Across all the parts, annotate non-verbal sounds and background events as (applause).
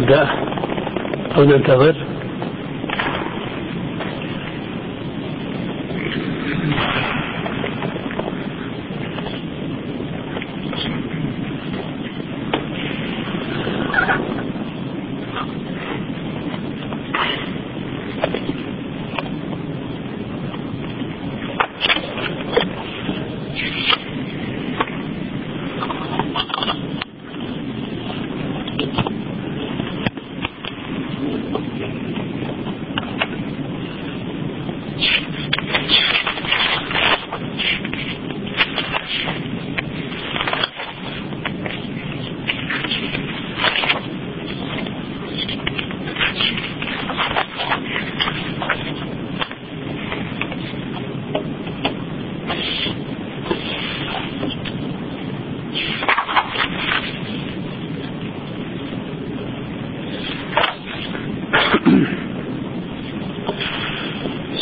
نبدأ أو ننتظر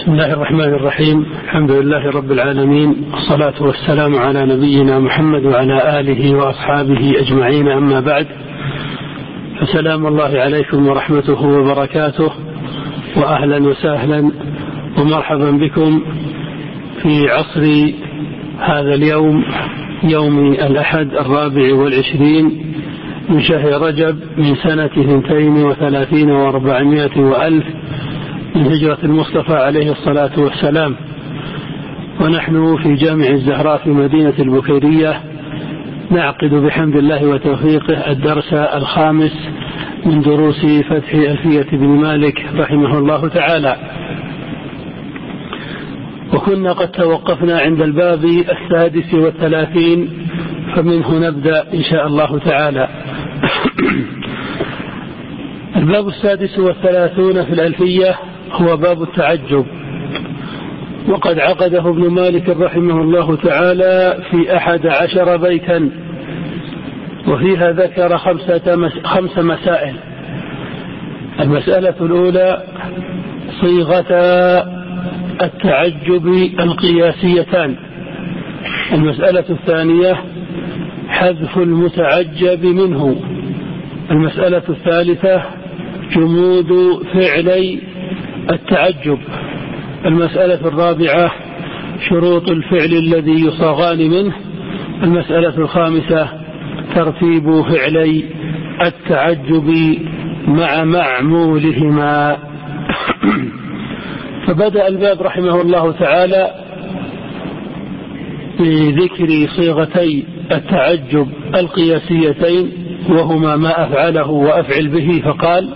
بسم الله الرحمن الرحيم. الحمد لله رب العالمين. والصلاة والسلام على نبينا محمد وعلى آله وأصحابه أجمعين. أما بعد فسلام الله عليكم ورحمته وبركاته. وأهلا وسهلا. ومرحبا بكم في عصر هذا اليوم يوم الأحد الرابع والعشرين من شهر رجب من سنة اثنتين وثلاثين وأربعمائة وألف من هجرة المصطفى عليه الصلاة والسلام. ونحن في جامع الزهراء في مدينة البكيرية نعقد بحمد الله وتوفيقه الدرس الخامس من دروس فتح ألفية بن مالك رحمه الله تعالى. وكنا قد توقفنا عند الباب السادس والثلاثين فمنه نبدأ إن شاء الله تعالى. (clears throat) الباب السادس والثلاثون في الألفية هو باب التعجب. وقد عقده ابن مالك رحمه الله تعالى في أحد عشر بيتا وفيها ذكر خمسة خمس مسائل. المسألة الأولى صيغة التعجب القياسيتان. المسألة الثانية حذف المتعجب منه. المسألة الثالثة جمود فعلي التعجب. المسألة الرابعة شروط الفعل الذي يصاغان منه. المسألة الخامسة ترتيب فعلي التعجب مع معمولهما. (coughs) فبدأ الباب رحمه الله تعالى بذكر صيغتي التعجب القياسيتين وهما ما أفعله وأفعل به فقال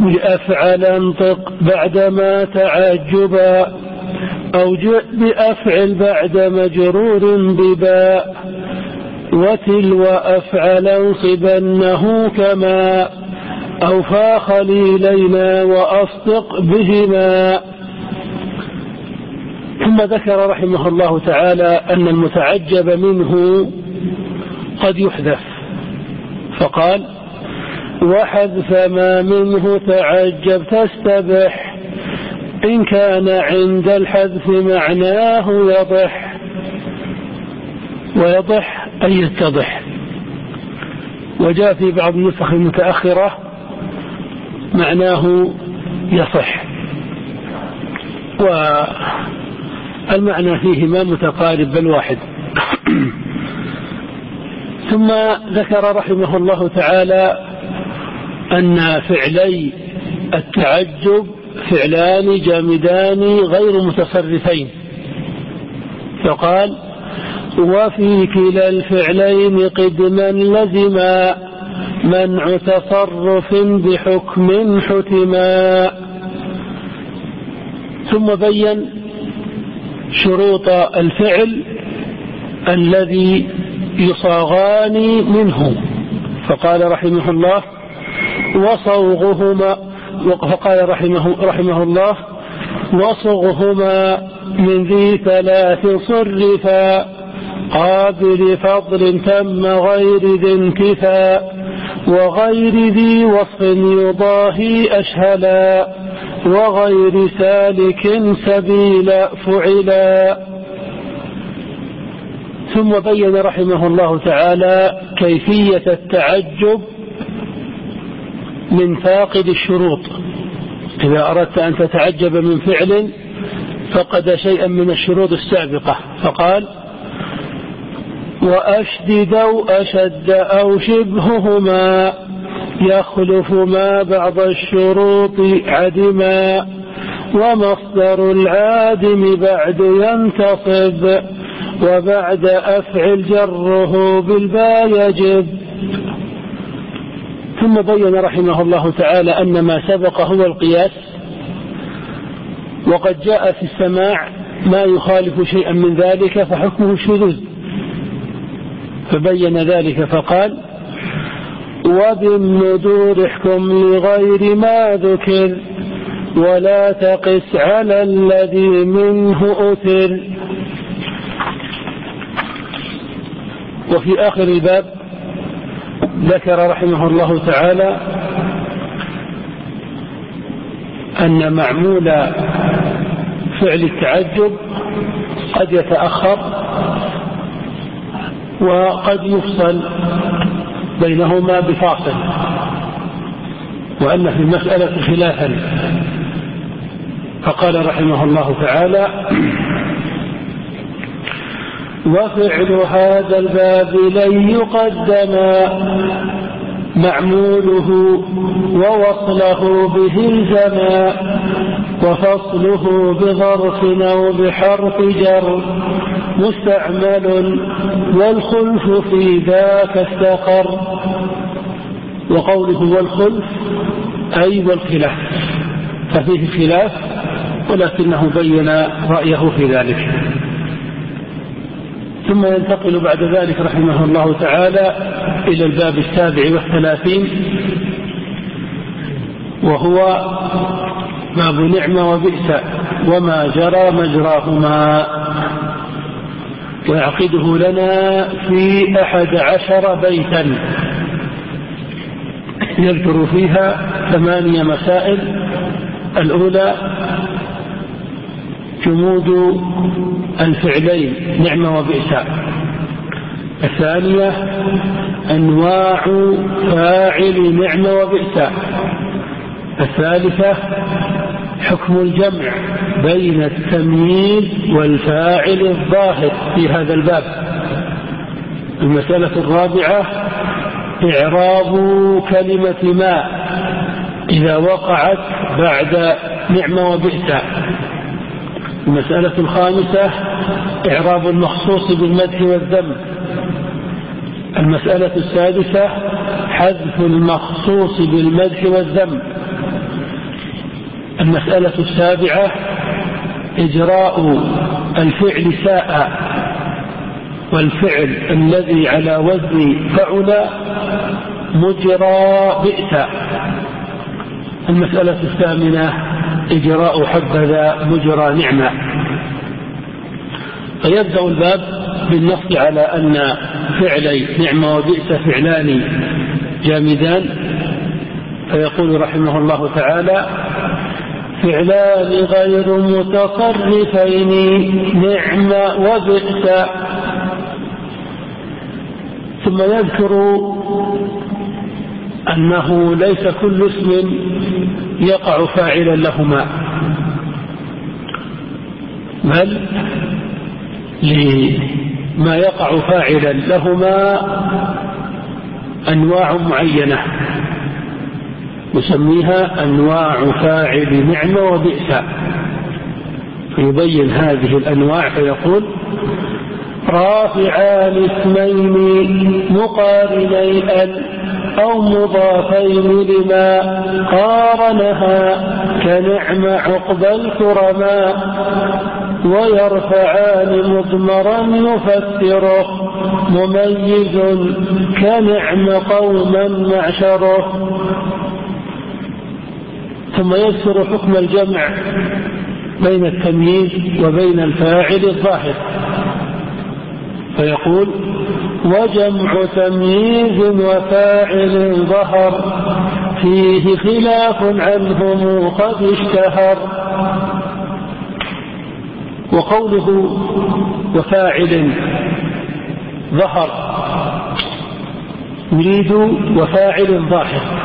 بأفعل انطق بعدما تعجبا أو جئ بأفعل بعد مجرور بباء وتلو أفعل انصبنه كما. أوفى خليلينا وأصدق بهما. ثم ذكر رحمه الله تعالى أن المتعجب منه قد يحذف. فقال وحذف ما منه تعجب تستبح إن كان عند الحذف معناه يضح. ويضح أي يتضح. وجاء في بعض النسخ المتأخرة معناه يصح. والمعنى فيهما متقارب بل واحد. (clears throat) ثم ذكر رحمه الله تعالى أن فعلي التعجب فعلان جامدان غير متصرفين. فقال وفي كلا الفعلين قدما لزما منع تصرف بحكم حتما. ثم بين شروط الفعل الذي يصاغان منه. فقال رحمه الله وصوغهما فقال رحمه, رحمه الله وصغهما من ذي ثلاث صرفا قابل فضل تم غير ذي انكفا وغير ذي وصف يضاهي أشهلا وغير سالك سبيل فعلا. ثم بين رحمه الله تعالى كيفية التعجب من فاقد الشروط. إذا أردت أن تتعجب من فعل فقد شيئا من الشروط السابقة. فقال وأشدد أو أشد أو شبههما يخلف ما بعض الشروط عدما ومصدر العادم بعد ينتصب وبعد أفعل جره بالباء يجب. ثم بين رحمه الله تعالى أن ما سبق هو القياس وقد جاء في السماع ما يخالف شيئا من ذلك فحكمه الشذوذ فبين ذلك فقال وبالندور احكم لغير ما ذكر ولا تقس على الذي منه أثر وفي آخر الباب ذكر رحمه الله تعالى أن معمول فعل التعجب قد يتأخر وقد يفصل بينهما بفاصل وأن في المسألة خلافا. فقال رحمه الله تعالى وفعل هذا الباب لن يقدما معموله ووصله به الزما وفصله بظرف أو بحرف جر. مستعمل والخلف في ذاك استقر. وقوله والخلف أي والخلاف. ففيه خلاف ولكنه بين رأيه في ذلك. ثم ينتقل بعد ذلك رحمه الله تعالى إلى الباب السابع والثلاثين وهو باب نعمة وبئس وما جرى مجراهما. ويعقده لنا في أحد عشر بيتا. يذكر فيها ثمانية مسائل الأولى جمود الفعلين نعمة وبئس. الثانية أنواع فاعل نعمة وبئس. الثالثة حكم الجمع بين التمييز والفاعل الظاهر في هذا الباب. المسألة الرابعة إعراب كلمة ما إذا وقعت بعد نعمة وبئس. المسألة الخامسة إعراب المخصوص بالمدح والذم. المسألة السادسة حذف المخصوص بالمدح والذم. المسألة السابعة إجراء الفعل ساء والفعل الذي على وزن فعل مجرى بئس. المسألة الثامنة إجراء حبذا مجرى نعمة. فيبدأ الباب بالنص على أن فعلي نعمة وبئس فعلان جامدان. فيقول رحمه الله تعالى فعلان غير متصرفين نعم وبئس. ثم يذكر أنه ليس كل اسم يقع فاعلا لهما. بل لما يقع فاعلا لهما أنواع معينة نسميها أنواع فاعل نعمة وبئس. فيبين هذه الأنواع فيقول رافعان اسمين مقارني أن أو مضافين لما قارنها كنعم عقبى الكرماء ويرفعان مضمرا يفسره مميز كنعم قوما معشره. ثم يذكر حكم الجمع بين التمييز وبين الفاعل الظاهر. فيقول وجمع تمييز وفاعل ظهر فيه خلاف عنهم قد اشتهر. وقوله وفاعل ظهر يريد وفاعل ظاهر.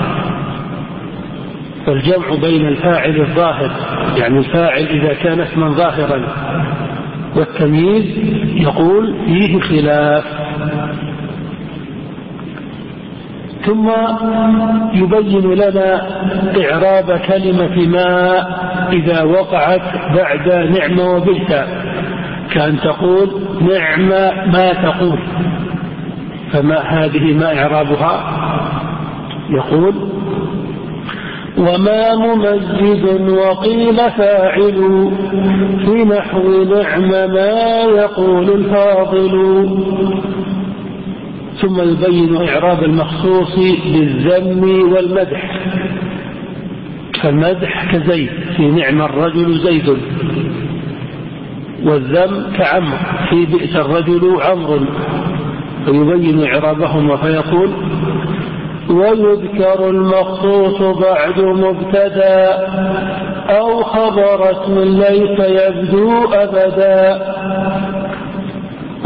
فالجمع بين الفاعل الظاهر يعني الفاعل إذا كان اسما ظاهرا. والتمييز يقول فيه خلاف. ثم يبين لنا إعراب كلمة ما إذا وقعت بعد نعمة وبئس كأن تقول نعم ما تقول. فما هذه ما إعرابها؟ يقول وما ممجد وقيل فاعل في نحو نعم ما يقول الفاضل. ثم يبين إعراب المخصوص بالذم والمدح. فالمدح كزيد في نعم الرجل زيد. والذم كعمر في بئس الرجل عمر فيبين إعرابهما فيقول ويذكر المخصوص بعد مبتدا أو خبر اسم ليس يبدو أبدا.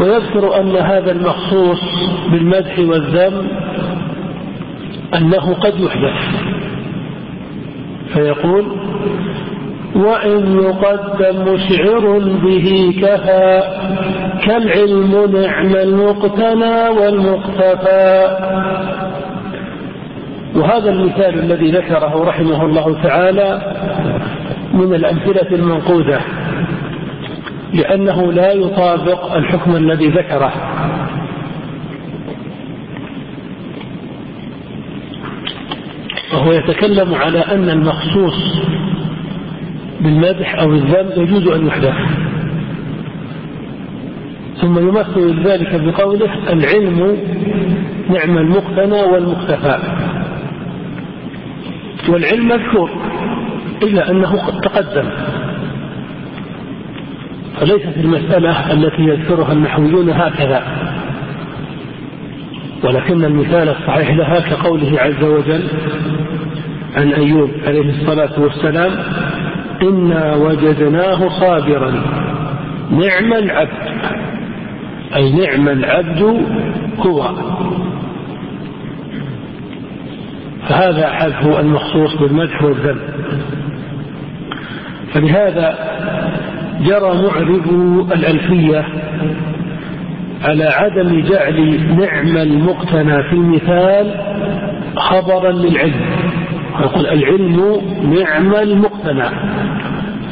ويذكر أن هذا المخصوص بالمدح والذم أنه قد يحدث. فيقول وإن يقدم مشعر به كفى كالعلم نعم المقتنى والمقتفى. وهذا المثال الذي ذكره رحمه الله تعالى من الأمثلة المنقوذة لأنه لا يطابق الحكم الذي ذكره. وهو يتكلم على أن المخصوص بالمدح أو الذم يجوز أن يحدث. ثم يمثل ذلك بقوله العلم نعم المقتنى والمختفى والعلم مذكور إلا أنه قد تقدم. فليست المسألة التي يذكرها النحويون هكذا. ولكن المثال الصحيح لها كقوله عز وجل عن أيوب عليه الصلاة والسلام إنا وجدناه صابرا نعم العبد أي نعم العبد هو. فهذا حذف المخصوص بالمدح والذم. فلهذا جرى معرب الألفية على عدم جعل نعم المقتنى في المثال خبرا للعلم. يقول العلم نعم المقتنى.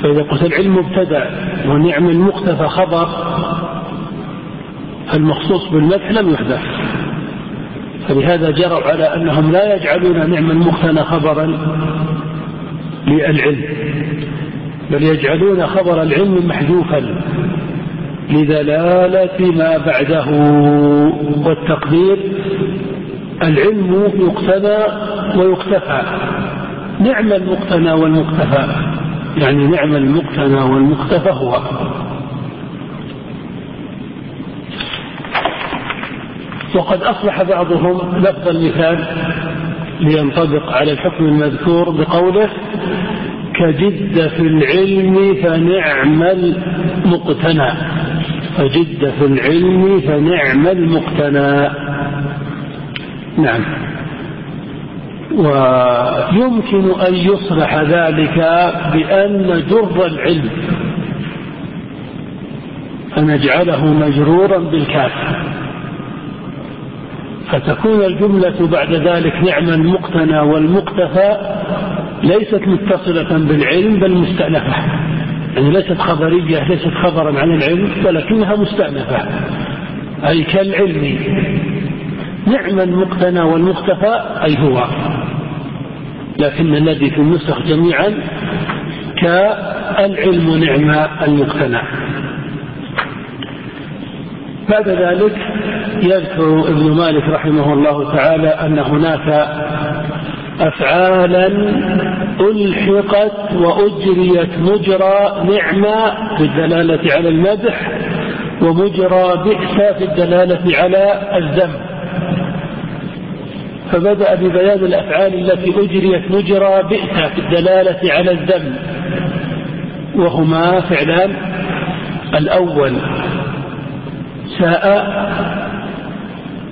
فإذا قلت العلم مبتدأ ونعم المقتفى خبر المخصوص بالمدح لم يحدث فلهذا جروا على أنهم لا يجعلون نعم المقتنى خبرا للعلم بل يجعلون خبر العلم محذوفا لدلالة ما بعده والتقدير العلم يقتنى ويقتفى. نعم المقتنى والمقتفى يعني نعم المقتنى والمقتفى هو. وقد أصلح بعضهم لفظ المثال لينطبق على الحكم المذكور بقوله كجد في العلم فنعم المقتنى. فجد في العلم فنعم المقتنى. نعم. ويمكن أن يصلح ذلك بأن جر العلم فنجعله مجرورا بالكاف. فتكون الجملة بعد ذلك نعم المقتنى والمقتفى ليست متصلة بالعلم بل مستأنفة. يعني ليست خبرية ليست خبرا عن العلم ولكنها مستأنفة. أي كالعلم. نعم المقتنى والمختفى أي هو. لكن الذي في النسخ جميعا كالعلم نعم المقتنى. بعد ذلك يذكر ابن مالك رحمه الله تعالى أن هناك أفعالا ألحقت وأجريت مجرى نعمة في الدلالة على المدح ومجرى بئس في الدلالة على الذم. فبدأ ببيان الأفعال التي أجريت مجرى بئس في الدلالة على الذم. وهما فعلان. الأول ساء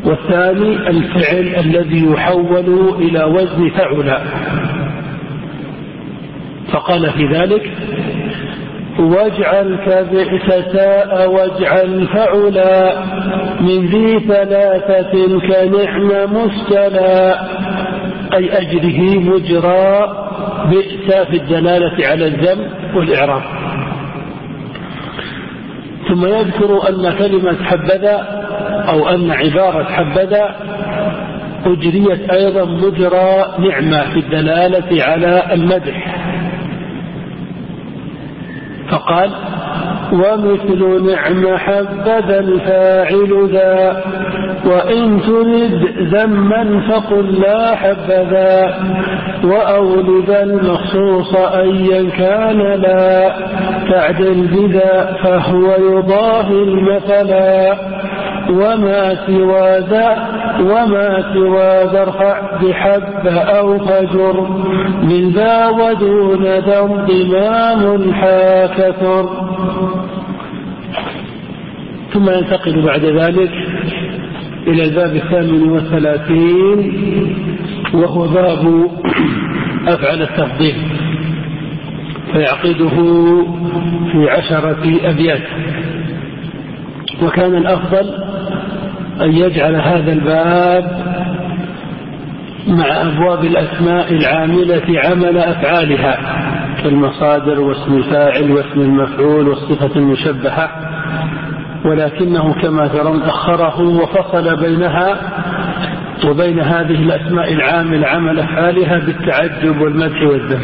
والثاني الفعل الذي يحول إلى وزن فعل. فقال في ذلك واجعل ساء واجعل فعلا من ذي ثلاثة كنعم مستلا أي أجره مجرى بئس في الدلالة على الذم والإعراب ثم يذكر أن كلمة حبذا أو أن عبارة حبذا أجريت أيضا مجرى نعمة في الدلالة على المدح. فقال ومثل نعم حبذا الفاعل ذا وإن ترد ذما فقل لا حبذا وأولد المخصوص أيا كان لا تعدل بذا فهو يضاهي المثلا. وما سوى ذا وما سوى ذا ارفع بحب أو فجر. من ذا ودون ذا انضمام حاكثر ثم ينتقل بعد ذلك إلى الباب الثامن والثلاثين وهو باب (clears throat) أفعل التفضيل. فيعقده في عشرة أبيات. وكان الأفضل أن يجعل هذا الباب مع أبواب الأسماء العاملة عمل أفعالها كالمصادر واسم الفاعل واسم المفعول والصفة المشبهة ولكنه كما ترون أخره وفصل بينها وبين هذه الأسماء العاملة عمل أفعالها بالتعجب والمدح والذم.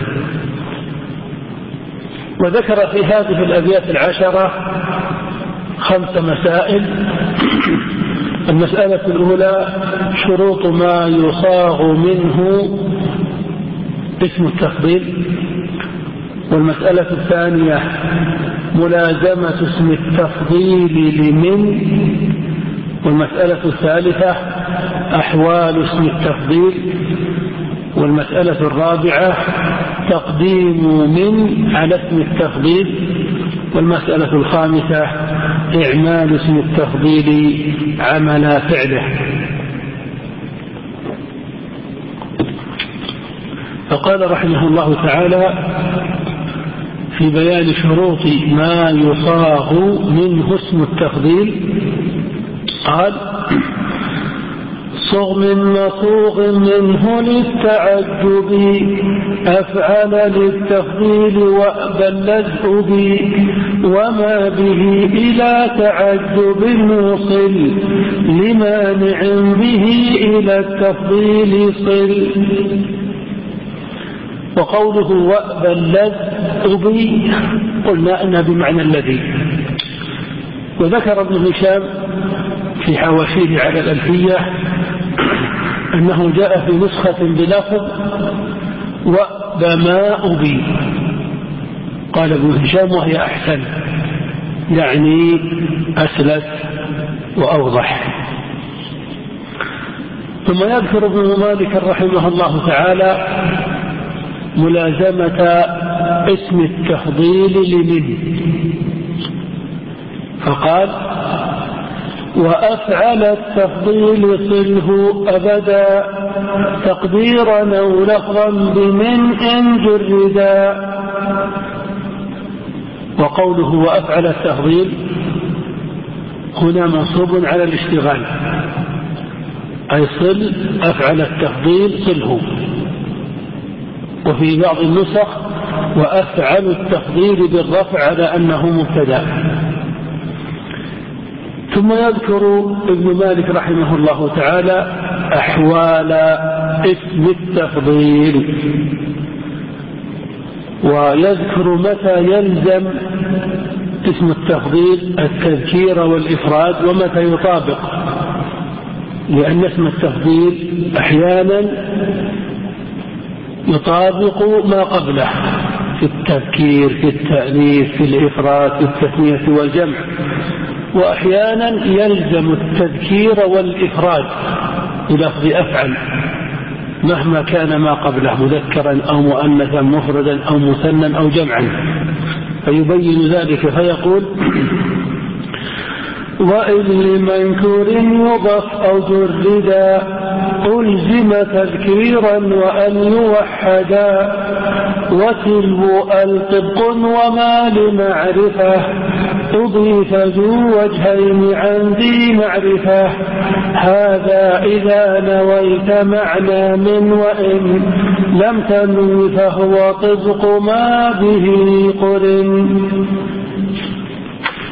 وذكر في هذه الأبيات العشرة خمس مسائل. المسألة الأولى شروط ما يصاغ منه اسم التفضيل والمسألة الثانية ملازمة اسم التفضيل لمن والمسألة الثالثة أحوال اسم التفضيل والمسألة الرابعة تقديم من على اسم التفضيل والمسألة الخامسة إعمال اسم التفضيل عمل فعله. فقال رحمه الله تعالى في بيان شروط ما يصاغ منه اسم التفضيل قال صغ من مصوغ منه للتعجب أفعل للتفضيل وأبى بي وما به إلى تعجب موصل لمانع به إلى التفضيل صل. وقوله وأبى اللذء بي قلنا أنها بمعنى الذي. وذكر ابن هشام في حواشيه على الألفية أنه جاء في نسخة بلفظ وبماء بي قال ابن هشام وهي أحسن. يعني أسلس وأوضح. ثم يذكر ابن مالك رحمه الله تعالى ملازمة اسم التفضيل لمن؟ فقال وأفعل التفضيل صله أبدا تقديرا أو لفظا بمن إن جردا. وقوله وأفعل التفضيل هنا منصوب على الاشتغال أي صل أفعل التفضيل صله. وفي بعض النسخ وأفعل التفضيل بالرفع على أنه مبتدأ. ثم يذكر ابن مالك رحمه الله تعالى أحوال اسم التفضيل. ويذكر متى يلزم اسم التفضيل التذكير والإفراد ومتى يطابق. لأن اسم التفضيل أحيانا يطابق ما قبله في التذكير في التأنيث في الإفراد في التثنية والجمع. وأحيانا يلزم التذكير والإفراد بلفظ أفعل مهما كان ما قبله مذكرا أو مؤنثا مفردا أو مثنى أو جمعا. فيبين ذلك فيقول وإن لمنكور يضف أو جردا ألزم تذكيرا وأن يوحدا وتلو الطبق وما لمعرفة أضيف ذو وجهين عن ذي معرفة. هذا إذا نويت معنى من وإن لم تنوي فهو طبق ما به قرن.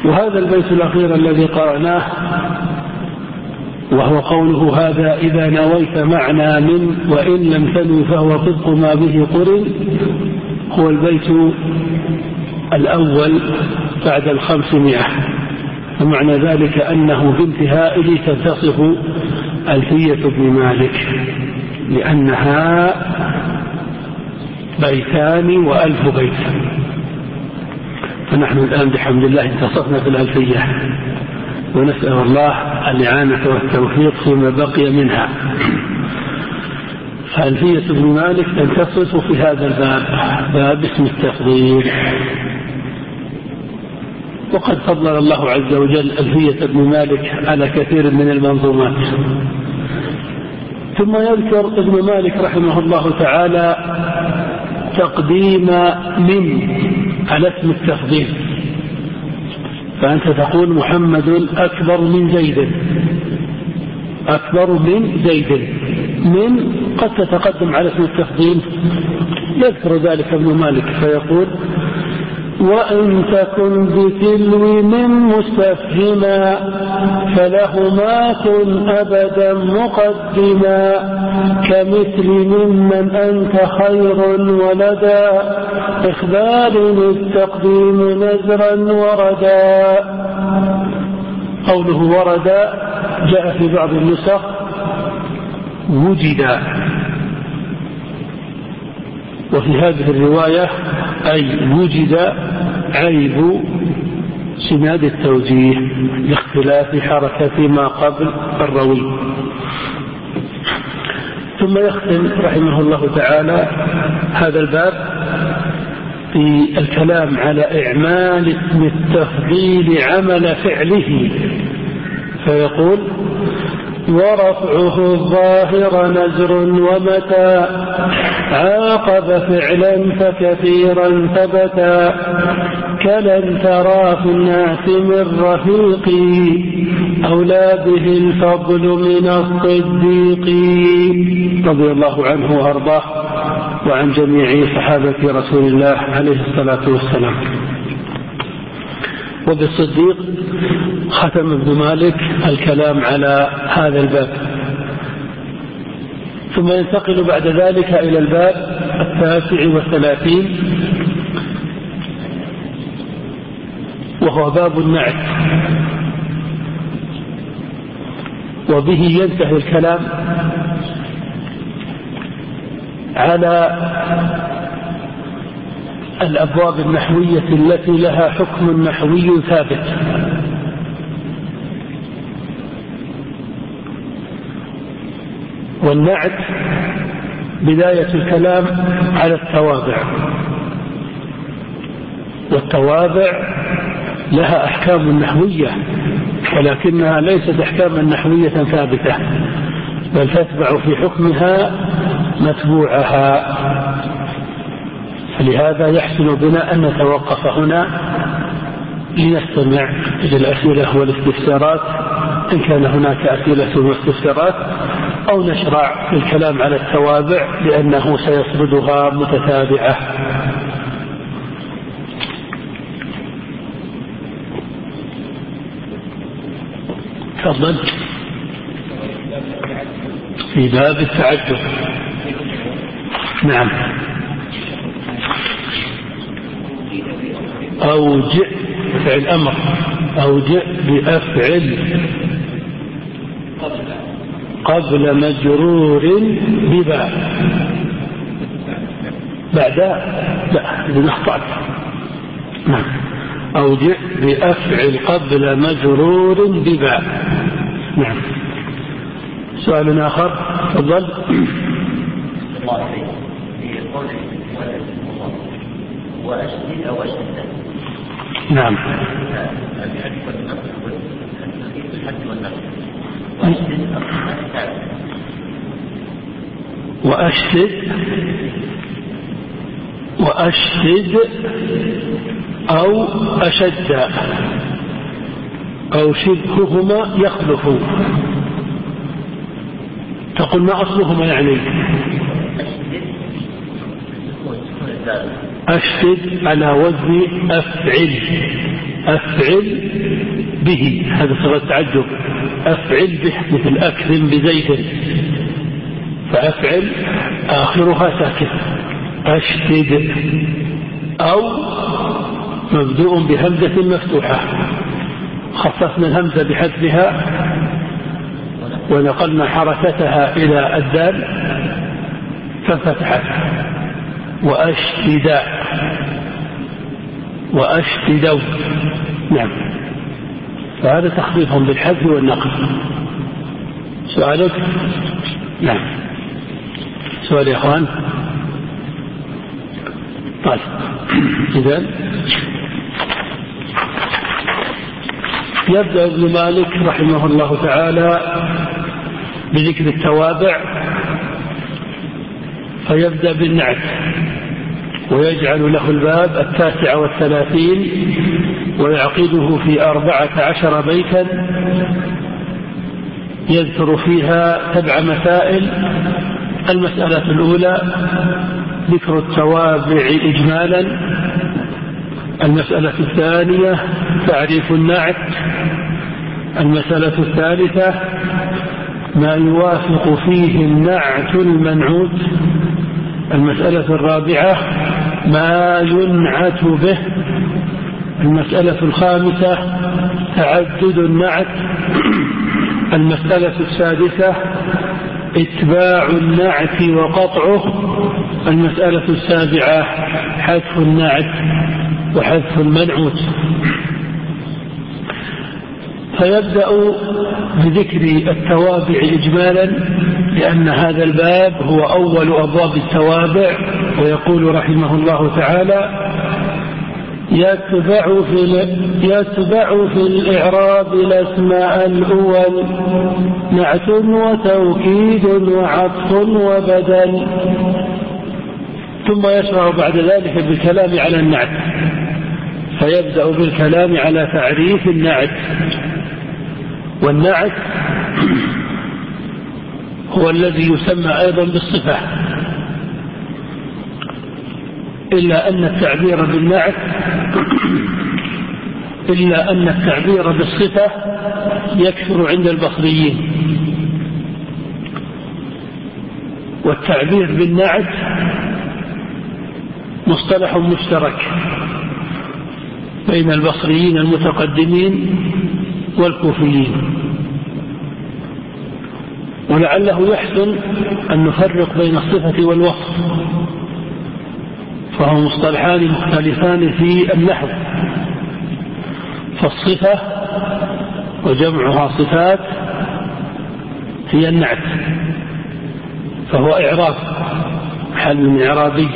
وهذا البيت الأخير الذي قرأناه وهو قوله هذا إذا نويت معنى من وإن لم تنوي فهو طبق ما به قرن. هو البيت الأول بعد الخمسمائة ومعنى ذلك أنه بانتهائه تنتصف ألفية ابن مالك لأنها بيتان وألف بيت. فنحن الآن بحمد الله انتصفنا في الألفية ونسأل الله الإعانة والتوفيق فيما بقي منها. فألفية ابن مالك تنتصف في هذا الباب باب اسم التفضيل. وقد فضل الله عز وجل ألفية ابن مالك على كثير من المنظومات. ثم يذكر ابن مالك رحمه الله تعالى تقديم من على اسم التفضيل. فأنت تقول محمد أكبر من زيد. أكبر من زيد. من قد تتقدم على اسم التفضيل. يذكر ذلك ابن مالك فيقول وإن تكن بتلو من مستفهما فلهما كن أبدا مقدما كمثل ممن أنت خير ولدا إخبار التقديم نزرا وردا قوله وردا جاء في بعض النسخ وجد وفي هذه الرواية أي وجد عيب سناد التوجيه لاختلاف حركة ما قبل الروي. ثم يختم رحمه الله تعالى هذا الباب في الكلام على إعمال اسم التفضيل عمل فعله فيقول ورفعه الظاهر نزر ومتى. عاقب فعلا فكثيرا ثبتا. كلن ترى في الناس من رفيق أولى به الفضل من الصديق. رضي الله عنه وأرضاه وعن جميع صحابة رسول الله عليه الصلاة والسلام. وبالصديق ختم ابن مالك الكلام على هذا الباب. ثم ينتقل بعد ذلك إلى الباب التاسع والثلاثين وهو باب النعت. وبه ينتهي الكلام على الأبواب النحوية التي لها حكم نحوي ثابت. والنعت بداية الكلام على التوابع والتوابع لها أحكام نحوية ولكنها ليست أحكاما نحوية ثابتة بل تتبع في حكمها متبوعها. فلهذا يحسن بنا أن نتوقف هنا لنستمع إلى الأسئلة والاستفسارات إن كان هناك أسئلة واستفسارات أو نشرع الكلام على التوابع لأنه سيسردها متتابعة. تفضل. في باب التعجب. نعم. أوجئ فعل أمر أوجئ بأفعل قبل مجرور بباء. بعد لا بنخطأ نعم. أوجئ بأفعل قبل مجرور بباء. نعم. سؤال آخر تفضل. وأشدد أو أشدد نعم. وأشدد وأشدد أو أشد أو شبههما يخلف. تقول ما أصلهما يعني؟ أشدد على وزن أفعل. أفعل به. هذا صيغة تعجب أفعل به. مثل أكرم بزيد فأفعل آخرها ساكن أشدد. أو مبدوء بهمزة مفتوحة. خففنا الهمزة بحذفها ونقلنا حركتها إلى الدال ففتحت. وأشتداء وأشتدوا نعم. فهذا تخفيف بالحذف والنقل. سؤالك؟ نعم. سؤال يا إخوان. طيب. (clears throat) اذا يبدأ ابن مالك رحمه الله تعالى بذكر التوابع. فيبدأ بالنعت ويجعل له الباب التاسع والثلاثين ويعقده في أربعة عشر بيتا يذكر فيها سبع مسائل. المسألة الأولى ذكر التوابع إجمالا. المسألة الثانية تعريف النعت. المسألة الثالثة ما يوافق فيه النعت المنعوت. المسألة الرابعة ما ينعت به. المسألة الخامسة تعدد النعت (clears throat) المسألة السادسة إتباع النعت وقطعه. المسألة السابعة حذف النعت وحذف المنعوت. فيبدأ بذكر التوابع إجمالا لأن هذا الباب هو أول أبواب التوابع ويقول رحمه الله تعالى يتبع في يتبع في الإعراب الأسماء الأول نعت وتوكيد وعطف وبدل. ثم يشرع بعد ذلك بالكلام على النعت فيبدأ بالكلام على تعريف النعت. والنعت هو الذي يسمى أيضا بالصفة. إلا أن التعبير بالنعت إلا أن التعبير بالصفة يكثر عند البصريين. والتعبير بالنعت مصطلح مشترك بين البصريين المتقدمين والكوفيين. ولعله يحسن أن نفرق بين الصفة والوصف. فهما مصطلحان مختلفان في النحو فالصفة وجمعها صفات هي النعت. فهو إعراب حل إعرابي.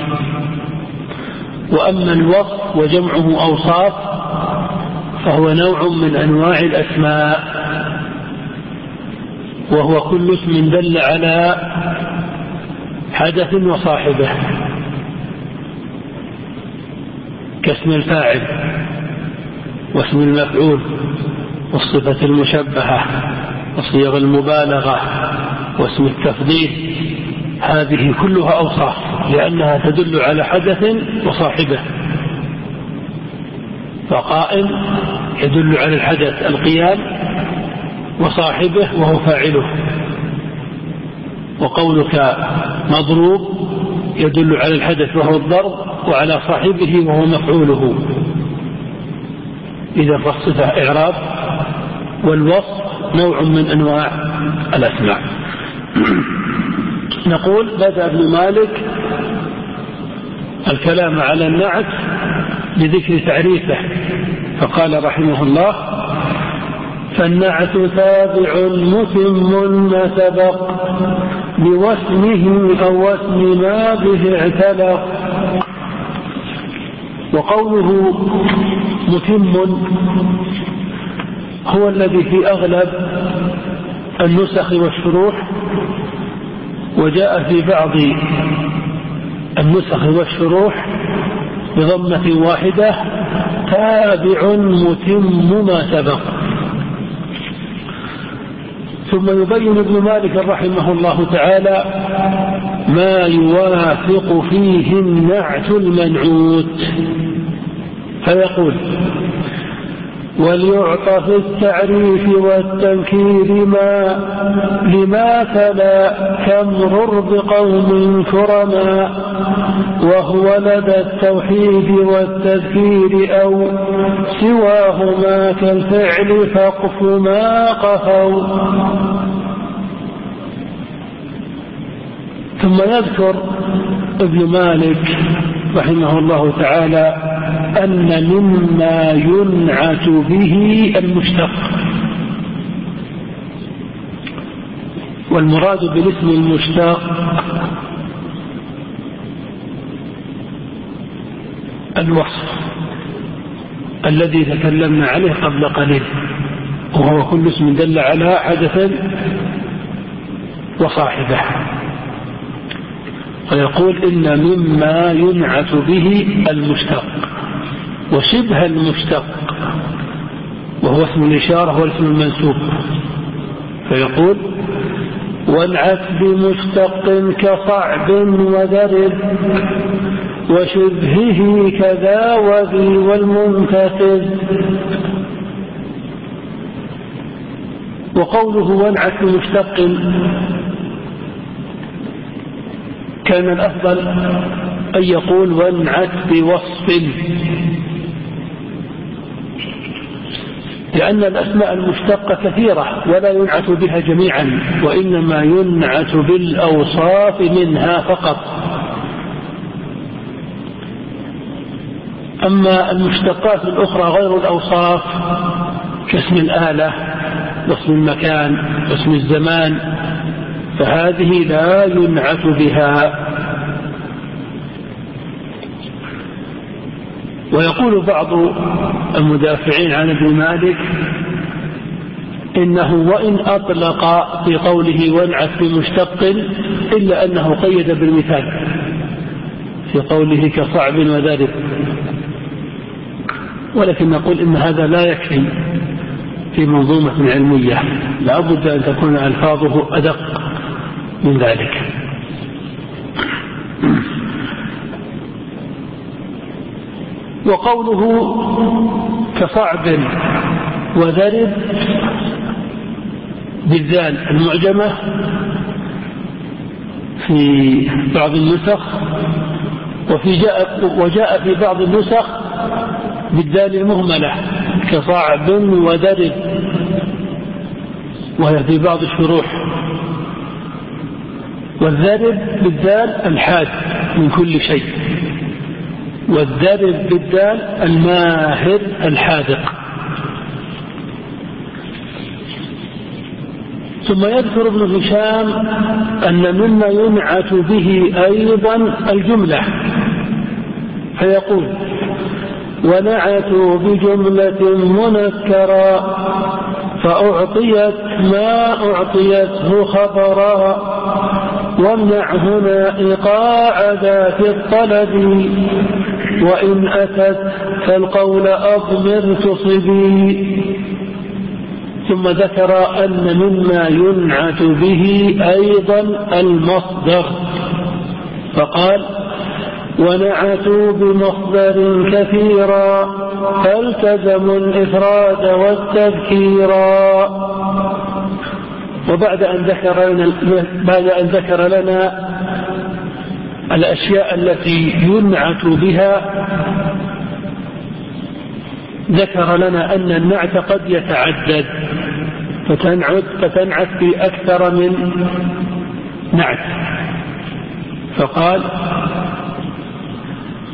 وأما الوصف وجمعه أوصاف فهو نوع من أنواع الأسماء وهو كل اسم دل على حدث وصاحبه كاسم الفاعل واسم المفعول والصفة المشبهة وصيغ المبالغة واسم التفضيل هذه كلها أوصاف لأنها تدل على حدث وصاحبه. فقائم يدل على الحدث القيام وصاحبه وهو فاعله. وقولك مضروب يدل على الحدث وهو الضرب وعلى صاحبه وهو مفعوله. إذا فالصفة إعراب والوصف نوع من أنواع الأسماء. نقول بدأ ابن مالك الكلام على النعت بذكر تعريفه. فقال رحمه الله فالنعت تابع متم ما سبق بوسمه أو وسم ما به اعتلق وقوله متم هو الذي في أغلب النسخ والشروح وجاء في بعض النسخ والشروح بضمة واحدة تابع متم ما سبق. ثم يبين ابن مالك رحمه الله تعالى ما يوافق فيه النعت المنعوت. فيقول وليعطى في التعريف والتنكير ما لما فلا كمرر بقوم كرما وهو لدى التوحيد والتذكير أو سواهما كالفعل فاقف ما قفوا. ثم يذكر ابن مالك رحمه الله تعالى أن مما ينعت به المشتق. والمراد بالاسم المشتق الوصف الذي تكلمنا عليه قبل قليل وهو كل اسم دل على حدث وصاحبه فيقول إن مما ينعت به المشتق وشبه المشتق وهو اسم الإشارة هو اسم المنسوب. فيقول وانعت بمشتق كصعب وذرب وشبهه كذا وذي والمنتخب وقوله وانعت بمشتق كان الأفضل أن يقول وانعت بوصف. لأن الأسماء المشتقة كثيرة ولا ينعت بها جميعا وإنما ينعت بالأوصاف منها فقط. أما المشتقات الأخرى غير الأوصاف كاسم الآلة واسم المكان واسم الزمان فهذه لا ينعت بها ويقول بعض المدافعين عن ابن مالك إنه وإن أطلق في قوله وانعت بمشتق إلا أنه قيد بالمثال في قوله كصعب وذلك ولكن نقول إن هذا لا يكفي في منظومة علمية. لا بد أن تكون ألفاظه أدق. من ذلك. وقوله كصعب وذرب بالذال المعجمة في بعض النسخ وفي جاء وجاء في بعض النسخ بالذال المهملة كصعب وذرب وهي في بعض الشروح. والذرب بالذال الحاد من كل شيء. والذرب بالدال الماهر الحاذق. ثم يذكر ابن هشام أن مما ينعت به أيضا الجملة. فيقول ونعتوا بجملة منكرا فأعطيت ما أعطيته خبرا وامنع هنا إيقاع ذات الطلب وإن أتت فالقول أضمر تصبي. ثم ذكر أن مما ينعت به أيضا المصدر. فقال ونعتوا بمصدر كثيرا فالتزموا الإفراد والتذكيرا. وبعد أن ذكر لنا بعد أن ذكر لنا الأشياء التي ينعت بها ذكر لنا أن النعت قد يتعدد فتنعت فتنعت في أكثر من نعت. فقال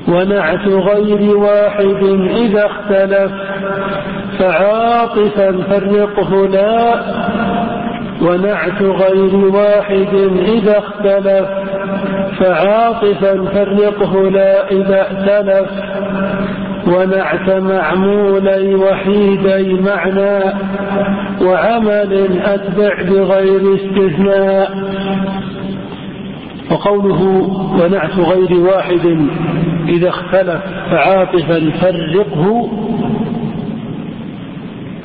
ونعت غير واحد إذا اختلف فعاطفا فرقه لا ونعت غير واحد إذا اختلف فعاطفا فرقه لا إذا ائتلف ونعت معمولي وحيدي معنى وعمل أتبع بغير استثناء. وقوله ونعت غير واحد إذا اختلف فعاطفا فرقه.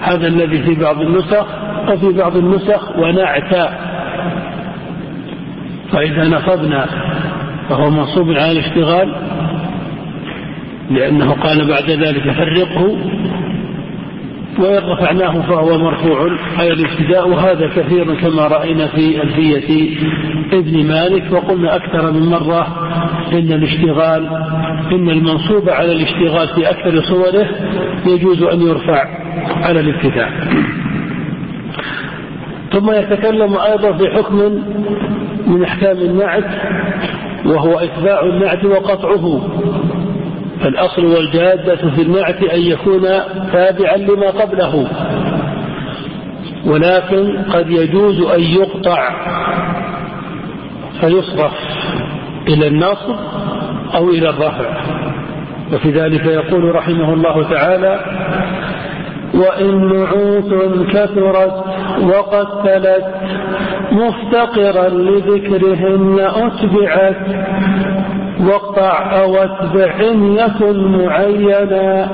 هذا الذي في بعض النسخ وفي بعض النسخ ونعت. فإذا نصبنا فهو منصوب على الاشتغال لأنه قال بعد ذلك فرقه وإن رفعناه فهو مرفوع أي الابتداء وهذا كثير كما رأينا في ألفية ابن مالك وقلنا أكثر من مرة إن الاشتغال إن المنصوب على الاشتغال في أكثر صوره يجوز أن يرفع على الابتداء. ثم يتكلم أيضا في حكم من أحكام النعت وهو إتباع النعت وقطعه. فالأصل والجادة في النعت أن يكون تابعا لما قبله. ولكن قد يجوز أن يقطع فيصرف إلى النصب أو إلى الرفع. وفي ذلك يقول رحمه الله تعالى وإن نعوت كثرت وقتلت مفتقرا لذكرهن أتبعت واقطع أو اتبع إن يكن معينا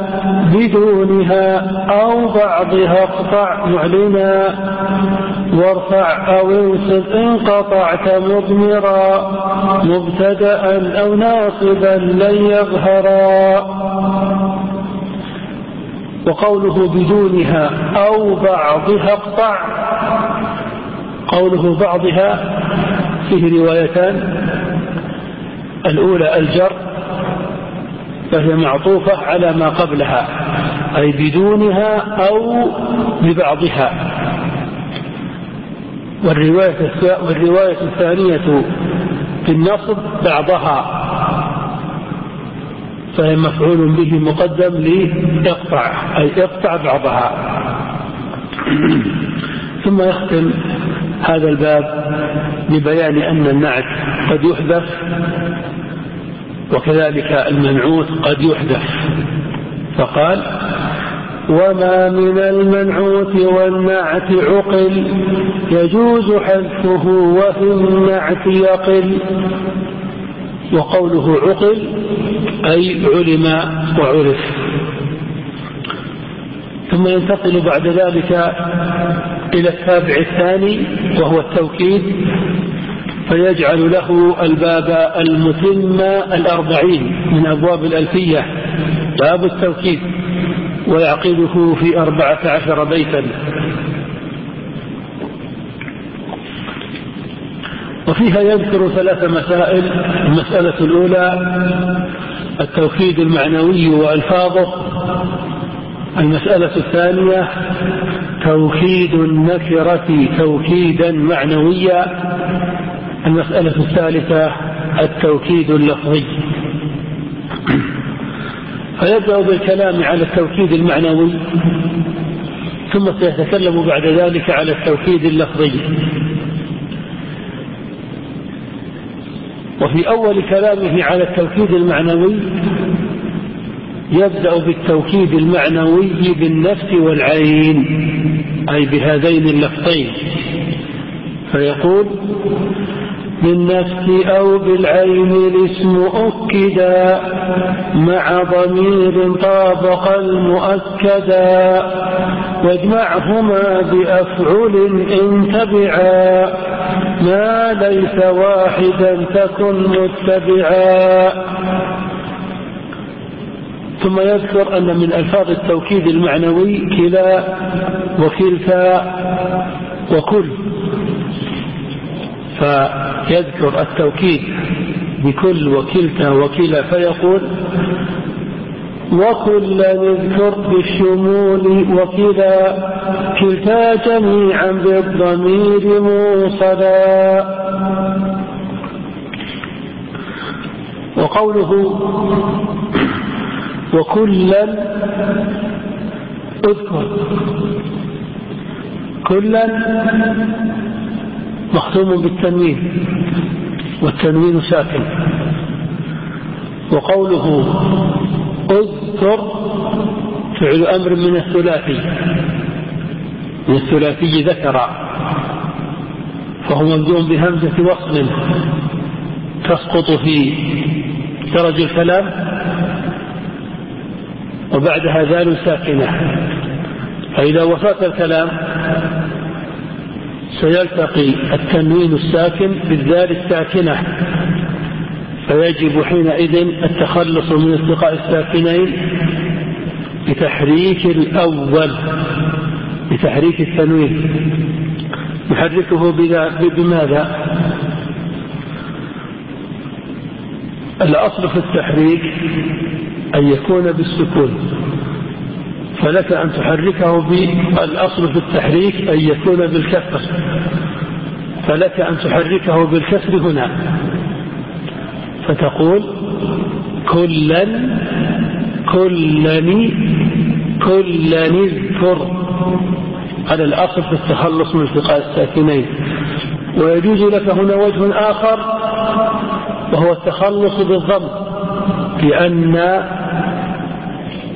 بدونها أو بعضها اقطع معلنا وارفع أو انصب إن قطعت مضمرا مبتدأ أو ناصبا لن يظهرا وقوله بدونها أو بعضها اقطع. قوله بعضها فيه روايتان. الأولى الجر فهي معطوفة على ما قبلها أي بدونها أو ببعضها. والرواية, الثانية في النصب بعضها. فهي مفعول به مقدم لإقطع أي اقطع بعضها. (clears throat) ثم يختم هذا الباب ببيان أن النعت قد يحدث وكذلك المنعوت قد يحدث. فقال وما من المنعوت والنعت عقل يجوز حذفه وفي النعت يقل. وقوله عقل أي علم وعرف. ثم ينتقل بعد ذلك إلى التابع الثاني وهو التوكيد. فيجعل له الباب المتم الأربعين من أبواب الألفية باب التوكيد ويعقده في أربعة عشر بيتا. وفيها يذكر ثلاث مسائل. المسألة الأولى التوكيد المعنوي وألفاظه. المسألة الثانية توكيد النكرة توكيدا معنويا. المسألة الثالثة التوكيد اللفظي. فيبدأ بالكلام على التوكيد المعنوي ثم سيتكلم بعد ذلك على التوكيد اللفظي. وفي أول كلامه على التوكيد المعنوي يبدأ بالتوكيد المعنوي بالنفس والعين أي بهذين اللفظين. فيقول بالنفس أو بالعين الاسم أكدا مع ضمير طابق المؤكدا واجمعهما بأفعل إن تبعا. ما ليس واحدا تكن متبعا. ثم يذكر أن من ألفاظ التوكيد المعنوي كلا وكلتا وكل. فيذكر التوكيد بكل وكلتا وكلا فيقول وكلا نذكر بالشمول وكلا كلتا جميعا بالضمير موصلا وقوله وكلا اذكر. كلا مختوم بالتنوين والتنوين ساكن. وقوله اذكر فعل أمر من الثلاثي من الثلاثي ذكر فهو مبدوء بهمزة وصل تسقط في درج الكلام وبعدها ذال ساكنة. فإذا وصلت الكلام سيلتقي التنوين الساكن بالذال الساكنة. فيجب حينئذ التخلص من التقاء الساكنين بتحريك الأول بتحريك التنوين. نحركه بماذا؟ الأصل في التحريك أن يكون بالسكون. فلك أن تحركه بالأصل في التحريك أن يكون بالكسر. فلك أن تحركه بالكسر هنا. فتقول كلا كلني كلني اذكر. على الأصل في التخلص من التقاء الساكنين. ويجوز لك هنا وجه آخر وهو التخلص بالضم لأن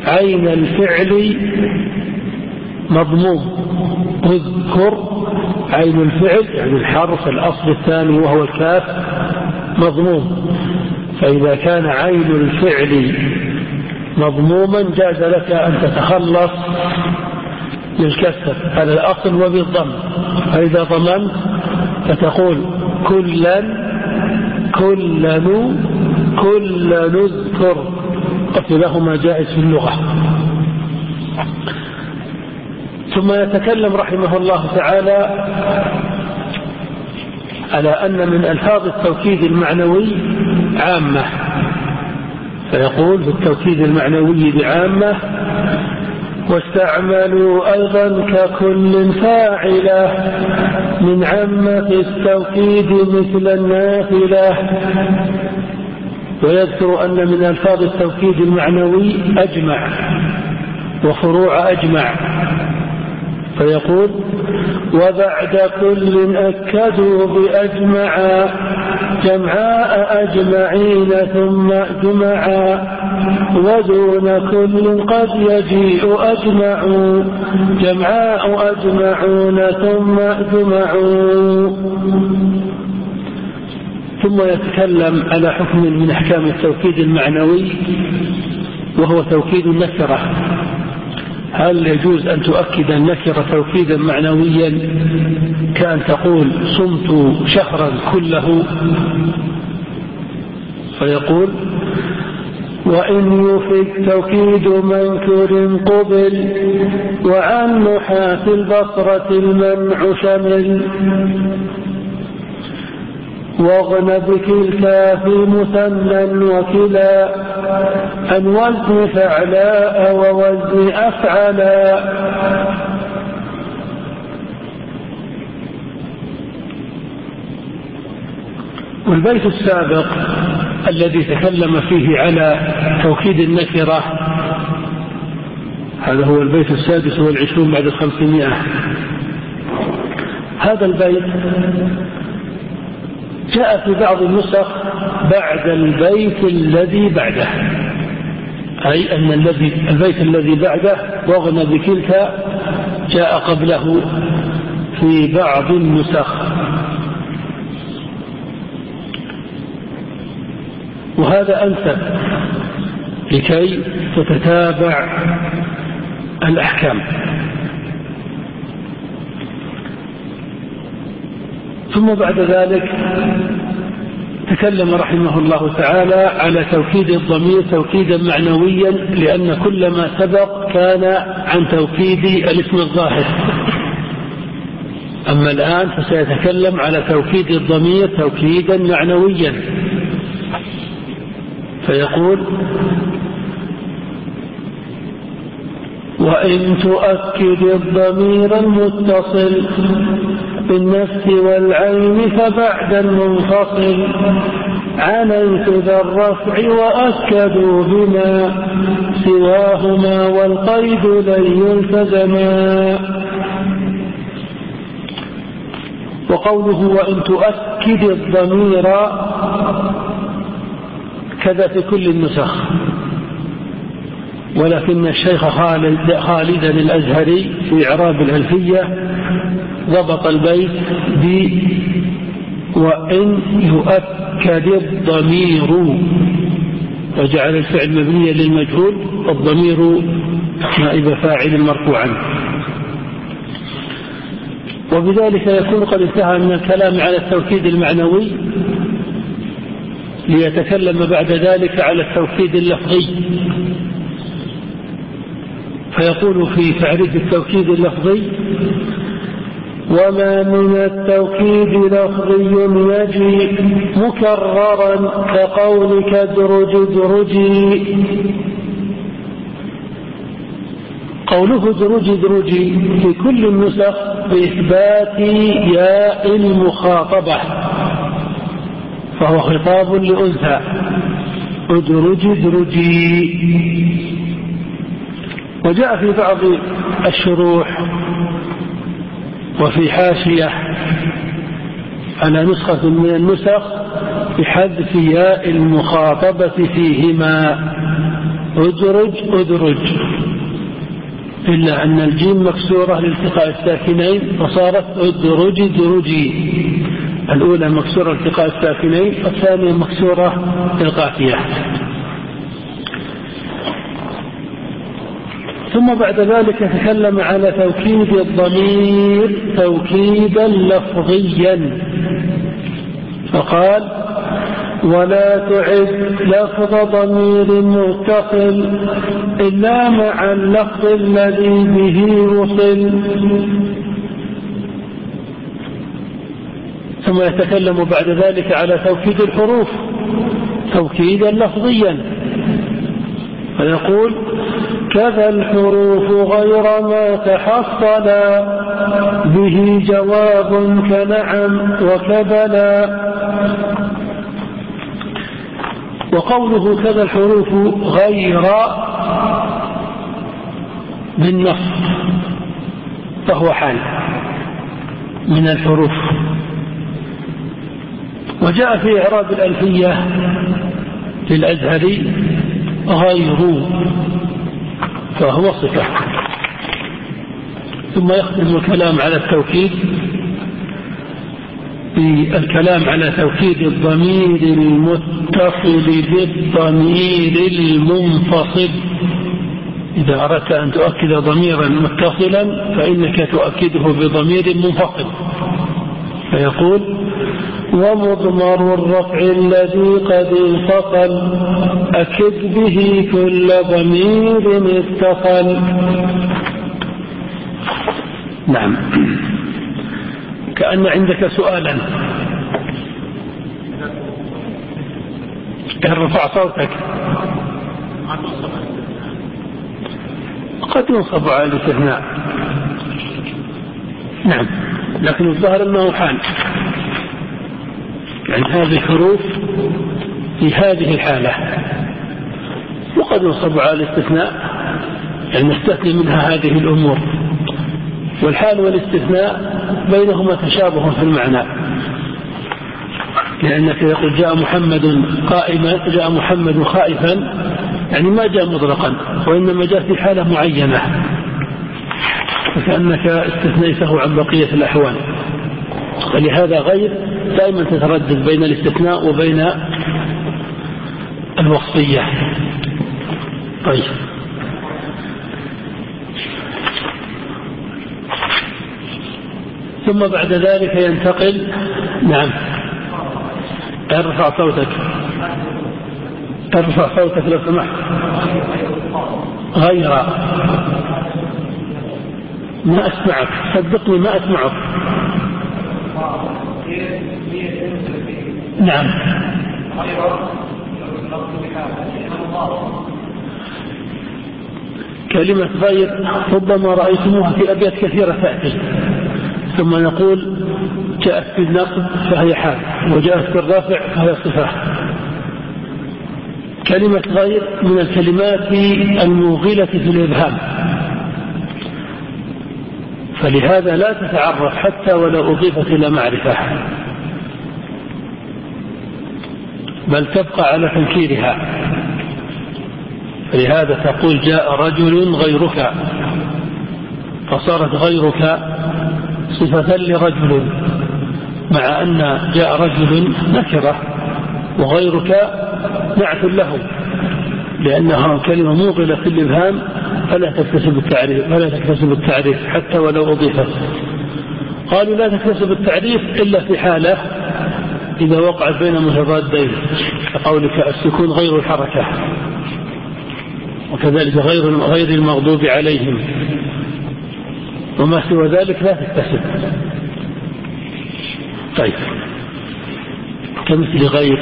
عين الفعل مضموم. اذكر عين الفعل يعني الحرف الأصل الثاني وهو الكاف مضموم. فإذا كان عين الفعل مضموما جاز لك أن تتخلص بالكسر على الأصل وبالضم. فإذا ضمنت فتقول كلا كلا كلا نذكر وكلاهما جائز في اللغة. ثم يتكلم رحمه الله تعالى على أن من ألفاظ التوكيد المعنوي عامة. فيقول في التوكيد المعنوي بعامة واستعملوا أيضا ككل فاعلة من عامة التوكيد مثل النافلة. ويذكر أن من ألفاظ التوكيد المعنوي أجمع وفروع أجمع. فيقول وبعد كل أكدوا بأجمعا جمعاء أجمعين ثم أجمعا ودون كل قد يجيء أجمع جمعاء أجمعون ثم أجمعوا ثم يتكلم على حكم من أحكام التوكيد المعنوي وهو توكيد النكرة هل يجوز أن تؤكد النكرة توكيدا معنويا؟ كأن تقول صمت شهرا كله. فيقول وإن يفد توكيد منكر قبل وعن محاة البصرة المنع شمل. واغن بكلتا في مثنى وكلا. عن وزن فعلاء ووزن أفعلا. والبيت السابق الذي تكلم فيه على توكيد النكرة هذا هو البيت السادس والعشرون بعد الخمسمائة. هذا البيت جاء في بعض النسخ بعد البيت الذي بعده. أي أن الذي البيت الذي بعده وغنى بكلتا جاء قبله في بعض النسخ. وهذا أنسب لكي تتتابع الأحكام. ثم بعد ذلك تكلم رحمه الله تعالى على توكيد الضمير توكيدا معنويا لأن كل ما سبق كان عن توكيد الاسم الظاهر. أما الآن فسيتكلم على توكيد الضمير توكيدا معنويا. فيقول وإن تؤكد الضمير المتصل بالنفس والعين فبعد المنفصل. عنيت ذا الرفع وأكدوا بما سواهما والقيد لن يلتزما. وقوله وإن تؤكد الضمير كذا في كل النسخ. ولكن الشيخ خالد خالدا الأزهري في إعراب الألفية ضبط البيت وإن يؤكد الضمير وجعل الفعل مبنيا للمجهول والضمير نائب فاعل مرفوعا. وبذلك يكون قد انتهى من الكلام على التوكيد المعنوي ليتكلم بعد ذلك على التوكيد اللفظي. فيقول في تعريف التوكيد اللفظي وما من التوكيد لفظي يجي مكررا كقولك ادرج ادرجي. قوله ادرج ادرجي في كل النسخ بإثبات ياء المخاطبة فهو خطاب لأنثى. ادرج ادرجي. وجاء في بعض الشروح وفي حاشية على نسخة من النسخ بحذف ياء المخاطبة فيهما. ادرج ادرج. إلا أن الجيم مكسورة لالتقاء الساكنين فصارت ادرج ادرجي الأولى مكسورة التقاء الساكنين والثانية مكسورة القافية ثم بعد ذلك تكلم على توكيد الضمير توكيدا لفظيا. فقال ولا تعد لفظ ضمير متصل إلا مع اللفظ الذي به وصل. ثم يتكلم بعد ذلك على توكيد الحروف توكيدا لفظيا. فيقول كذا الحروف غير ما تحصل به جواب كنعم وكبلا. وقوله كذا الحروف غير بالنص فهو حال من الحروف. وجاء في إعراب الألفية للأزهري غير. فهو صفة. ثم يختم الكلام على التوكيد بالكلام على توكيد الضمير المتصل بالضمير المنفصل. إذا أردت أن تؤكد ضميرا متصلا فإنك تؤكده بضمير منفصل. فيقول ومضمر الرفع الذي قد انفصل. أكد به كل ضمير اتصل. نعم. كأن عندك سؤالا. ارفع صوتك. قد ينصب على الاستثناء نعم. لكن الظاهر أنه حال يعني هذه الحروف في هذه الحالة. وقد ينصب على الاستثناء يعني نستثني منها هذه الأمور. والحال والاستثناء بينهما تشابه في المعنى. لأنك يقول جاء محمد قائما جاء محمد خائفا يعني ما جاء مطلقا وإنما جاء في حالة معينة. فكأنك استثنيته عن بقية الأحوال. ولهذا غير دائما تتردد بين الاستثناء وبين الوصفية. طيب. ثم بعد ذلك ينتقل نعم. ارفع صوتك. ارفع صوتك لو سمحت. غير. ما أسمعك. صدقني ما أسمعك. نعم. كلمة غير ربما رأيتموها في أبيات كثيرة تأتي. ثم نقول جاءت في النصب فهي حال وجاءت في الرافع فهي صفة. كلمة غير من الكلمات الموغلة في الإبهام. فلهذا لا تتعرف حتى ولو أضيفت إلى معرفة. بل تبقى على تنكيرها. فلهذا تقول جاء رجل غيرك فصارت غيرك صفة لرجل مع أن جاء رجل نكرة وغيرك نعت له لأنها كلمة موغلة في الإبهام فلا تكتسب التعريف فلا تكتسب التعريف حتى ولو أضيفت قالوا لا تكتسب التعريف إلا في حالة إذا وقعت بين متضادين كقولك السكون غير الحركة. وكذلك غير غير المغضوب عليهم. وما سوى ذلك لا تكتسب. طيب كمثل غير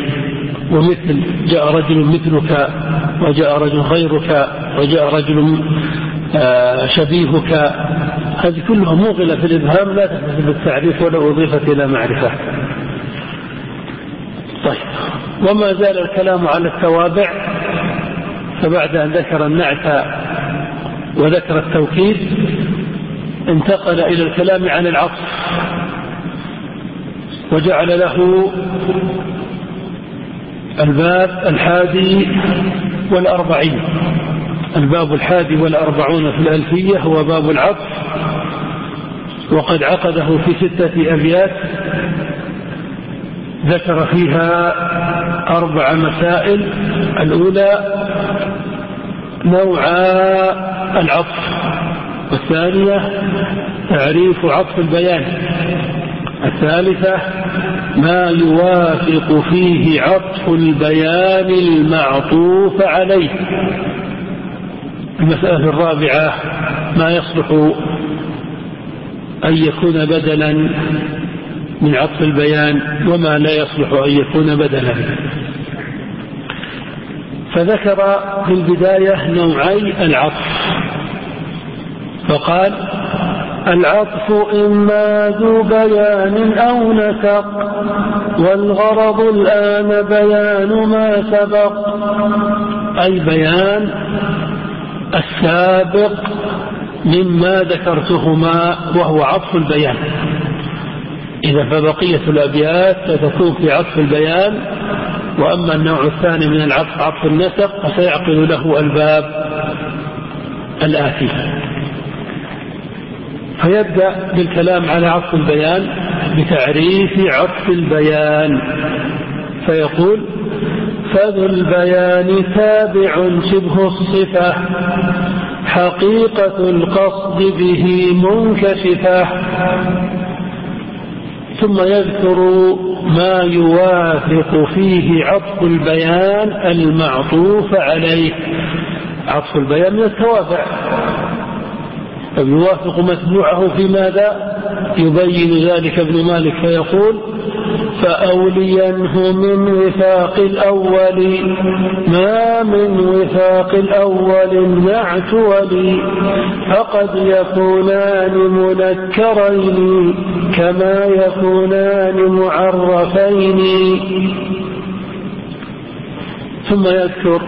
ومثل جاء رجل مثلك وجاء رجل غيرك وجاء رجل آه، شبيهك. هذه كلها موغلة في الإبهام لا تحتسب التعريف ولا أضيفت إلى معرفة. طيب. وما زال الكلام على التوابع فبعد أن ذكر النعت وذكر التوكيد انتقل إلى الكلام عن العطف وجعل له الباب الحادي والأربعين. الباب الحادي والأربعون في الألفية هو باب العطف وقد عقده في ستة أبيات ذكر فيها أربع مسائل. الأولى نوع العطف والثانية تعريف عطف البيان. الثالثة ما يوافق فيه عطف البيان المعطوف عليه. المسألة الرابعة ما يصلح أن يكون بدلا من عطف البيان وما لا يصلح أن يكون بدلا. فذكر في البداية نوعي العطف فقال العطف إما ذو بيان أو نسق والغرض الآن بيان ما سبق. أي بيان؟ السابق مما ذكرتهما وهو عطف البيان. إذا فبقية الأبيات ستكون في عطف البيان وأما النوع الثاني من العطف عطف النسق فسيعقد له الباب الآتي. فيبدأ بالكلام على عطف البيان بتعريف عطف البيان. فيقول فذو البيان تابع شبه الصفة حقيقة القصد به منكشفة. ثم يذكر ما يوافق فيه عطف البيان المعطوف عليه. عطف البيان من التوابع يوافق متبوعه في ماذا يبين ذلك ابن مالك فيقول فأولينه من وفاق الأول. ما من وفاق الأول؟ نعت ولي. فقد يكونان منكرين كما يكونان معرفين. ثم يذكر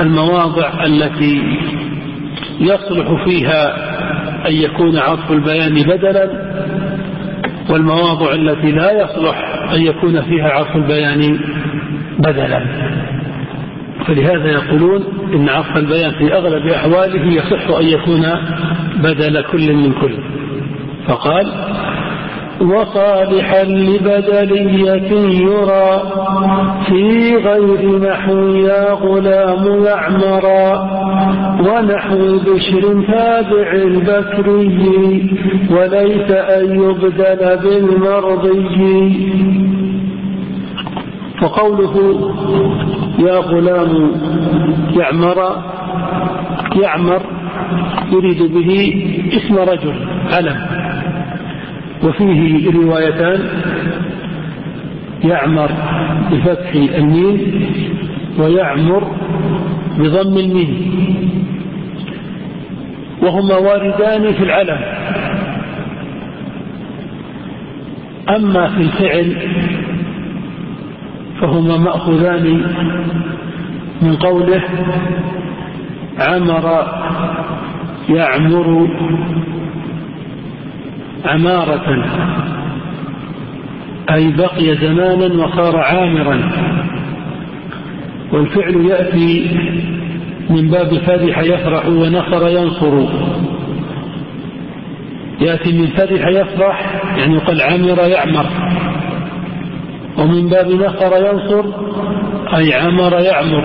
المواضع التي يصلح فيها أن يكون عطف البيان بدلا والمواضع التي لا يصلح أن يكون فيها عطف البيان بدلا. فلهذا يقولون إن عطف البيان في أغلب أحواله يصح أن يكون بدل كل من كل. فقال وصالحا لبدلية يرى في غير نحو يا غلام يعمرا ونحو بشر تابع البكري وليس أن يبدل بالمرضي. وقوله يا غلام يعمر يعمر يريد به اسم رجل علم. وفيه روايتان يعمر بفتح الميم ويعمر بضم الميم. وهما واردان في العلم. أما في الفعل فهما مأخوذان من قوله عمر يعمر عمارة أي بقي زمانا وصار عامرا. والفعل يأتي من باب فرح يفرح ونصر ينصر. يأتي من فرح يفرح يعني يقال عمر يعمر. ومن باب نصر ينصر أي عمر يعمر.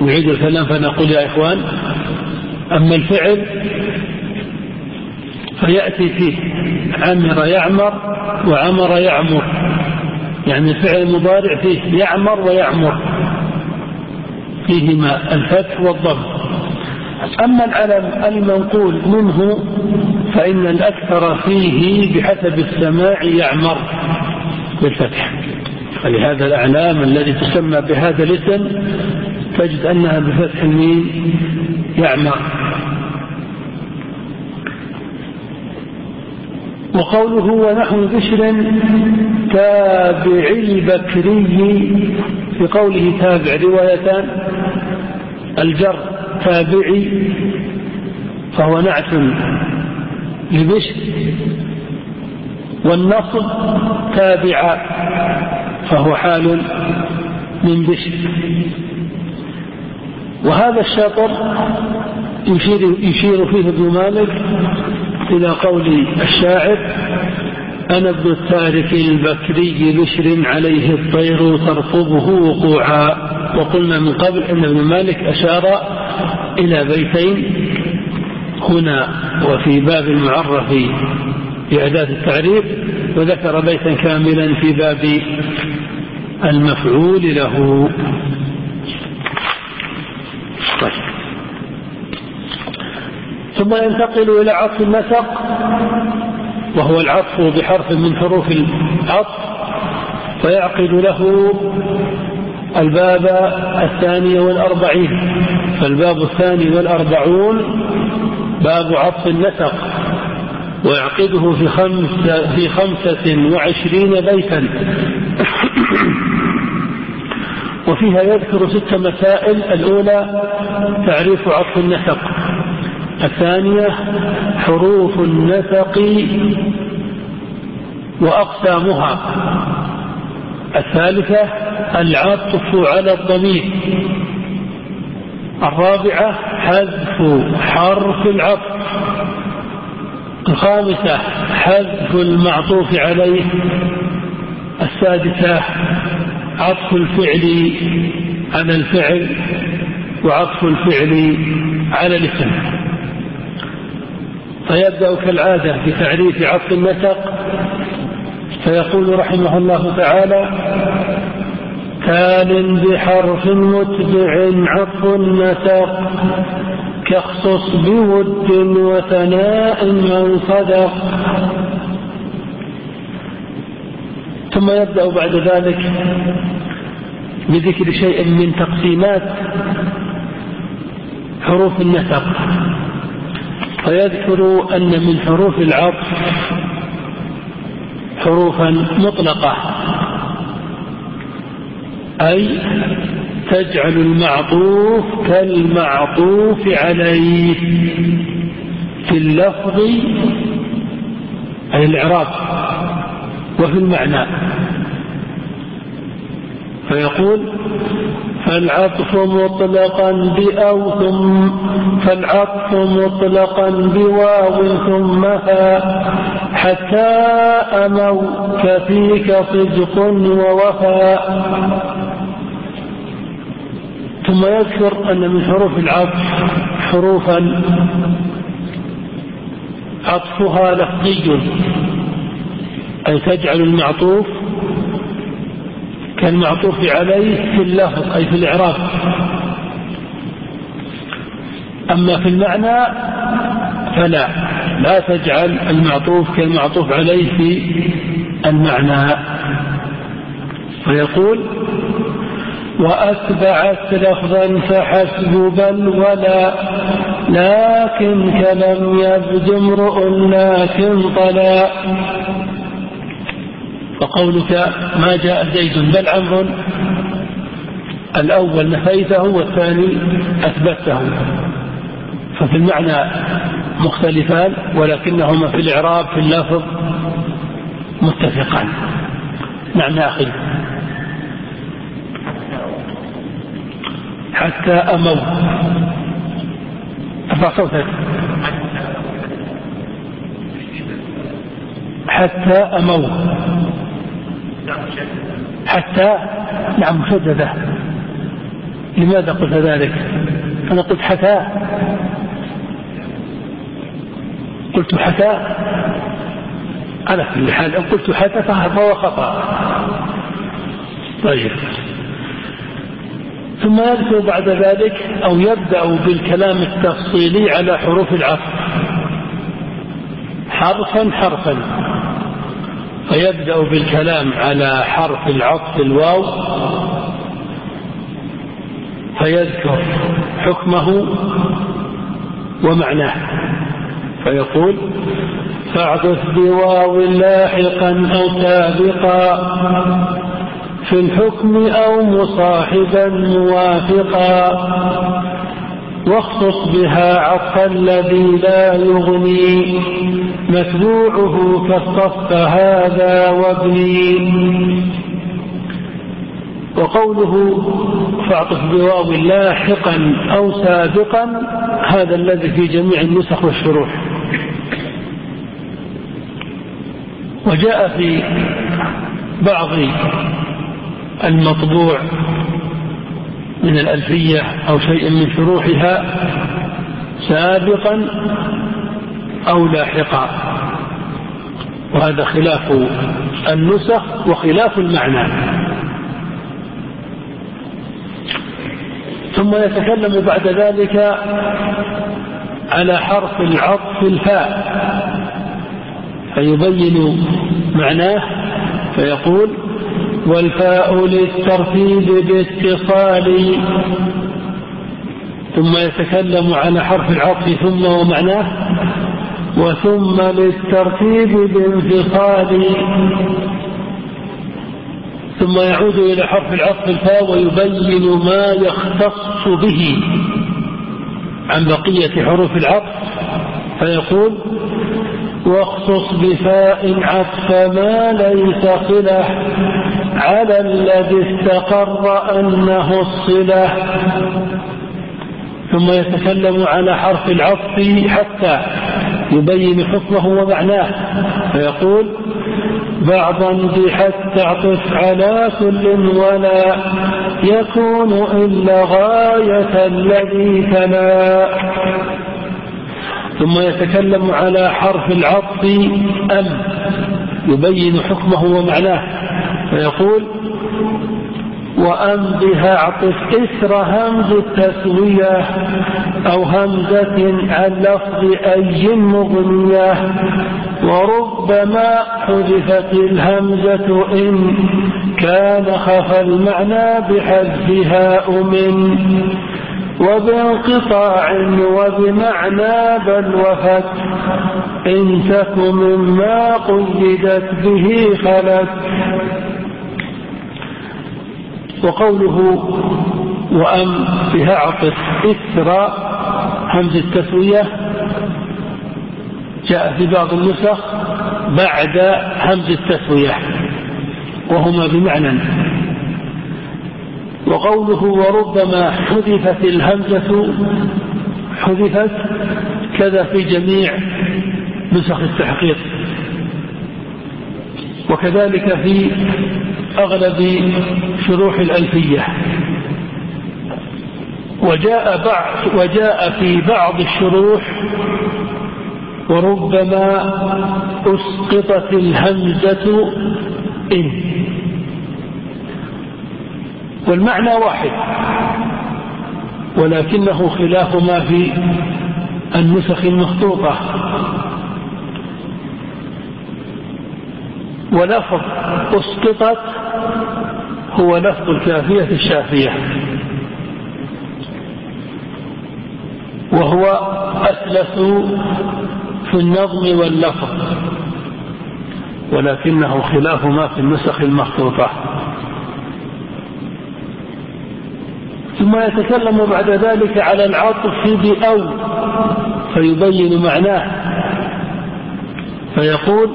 نعيد الكلام فنقول يا إخوان أما الفعل فيأتي فيه عمر يعمر وعمر يعمر. يعني الفعل المضارع فيه يعمر ويعمر. فيهما الفتح والضم. أما العلم المنقول منه فإن الأكثر فيه بحسب السماع يعمر بالفتح. فلهذا الأعلام الذي تسمى بهذا الاسم تجد أنها بفتح الميم يعمر. وقوله ونحو بشر تابع البكري في قوله تابع روايتان. الجر تابعي فهو نعت لبشر والنصب تابع فهو حال من بشر. وهذا الشطر يشير, يشير فيه ابن مالك إلى قول الشاعر أنا ابن التارك البكري بشر عليه الطير ترفضه وقوعا. وقلنا من قبل أن ابن مالك أشار إلى بيتين هنا وفي باب المعرف بأداة التعريف وذكر بيتا كاملا في باب المفعول له. طيب. ثم ينتقل إلى عطف النسق وهو العطف بحرف من حروف العطف فيعقد له الباب الثاني والأربعين فالباب الثاني والأربعون باب عطف النسق ويعقده في خمسة, في خمسة وعشرين بيتا. وفيها يذكر ست مسائل الأولى تعريف عطف النسق. الثانية حروف النسق وأقسامها. الثالثة العطف على الضمير. الرابعة حذف حرف العطف. الخامسة حذف المعطوف عليه. السادسة عطف الفعل على الفعل وعطف الفعل على الاسم. فيبدأ كالعادة بتعريف عطف النسق. فيقول رحمه الله تعالى تال بحرف متبع عطف النسق كاخصص بود وثناء من صدق. ثم يبدأ بعد ذلك بذكر شيء من تقسيمات حروف النسق. فيذكر أن من حروف العطف حروفا مطلقة أي تجعل المعطوف كالمعطوف عليه في اللفظ أي الإعراب وفي المعنى. فيقول فالعطف مطلقا بأو ثم فالعطف مطلقا بواو ثم ها حتى أموا كفيك صدق ووفاء ثم يذكر أن من حروف العطف حروفا. عطفها لفظي. أي تجعل المعطوف كالمعطوف عليه في اللفظ أي في الإعراب. أما في المعنى فلا لا تجعل المعطوف كالمعطوف عليه في المعنى. فيقول وأتبعت لفظا فحسب بل ولا لكن كلم يبد امرؤ لكن طلا. وقولك ما جاء زيد بل عمر الأول نفيته والثاني أثبته. ففي المعنى مختلفان ولكنهما في الإعراب في اللفظ متفقان. نعم يا أخي. حتى أموا أرفع صوتك. حتى أمو حتى نعم مشددة. لماذا قلت ذلك؟ أنا قلت حتى. قلت حتى. على كل حال إن قلت حتى فهو خطأ. طيب. ثم يذكر بعد ذلك أو يبدأ بالكلام التفصيلي على حروف العطف. حرفا حرفا. فيبدأ بالكلام على حرف العطف الواو فيذكر حكمه ومعناه فيقول فاعطف بواو لاحقا أو سابقا في الحكم أو مصاحبا موافقا. واخصص بها عطف الذي لا يغني متبوعه كالصف هذا وابني. وقوله فاعطف بواو لاحقا أو سابقا هذا الذي في جميع النسخ والشروح. وجاء في بعض المطبوع من الألفية أو شيء من شروحها سابقا أو لاحقا. وهذا خلاف النسخ وخلاف المعنى. ثم يتكلم بعد ذلك على حرف العطف الفاء فيبين معناه فيقول والفاء للترتيب باتصال. ثم يتكلم على حرف العطف ثم ومعناه. وثم للترتيب بانفصال. ثم يعود إلى حرف العطف الفاء ويبين ما يختص به. عن بقية حروف العطف فيقول واخصص بفاء عطف ما ليس صلة على الذي استقر أنه الصلة. ثم يتكلم على حرف العطف حتى يبين حكمه ومعناه فيقول بعضا بحتى اعطف على كل ولا يكون إلا غاية الذي تلا. ثم يتكلم على حرف العطف أم يبين حكمه ومعناه فيقول وأم بها اعطف إثر همز التسوية أو همزة عن لفظ أي مغنية وربما حذفت الهمزة إن كان خفى المعنى بحذفها أمن وبانقطاع وبمعنى بل وفت إن تك مما قيدت به خلت. وقوله وأم بها عطف. إثر همز التسوية جاء في بعض النسخ بعد همز التسوية. وهما بمعنى. وقوله وربما حذفت الهمزة حذفت كذا في جميع نسخ التحقيق. وكذلك في أغلب شروح الألفية. وجاء, بعض وجاء في بعض الشروح وربما أسقطت الهمزة إن. والمعنى واحد ولكنه خلاف ما في النسخ المخطوطة. ولفظ أسقطت هو لفظ الكافية الشافية وهو أسلس في النظم واللفظ ولكنه خلاف ما في النسخ المخطوطة. ثم يتكلم بعد ذلك على العطف بأو فيبين معناه. فيقول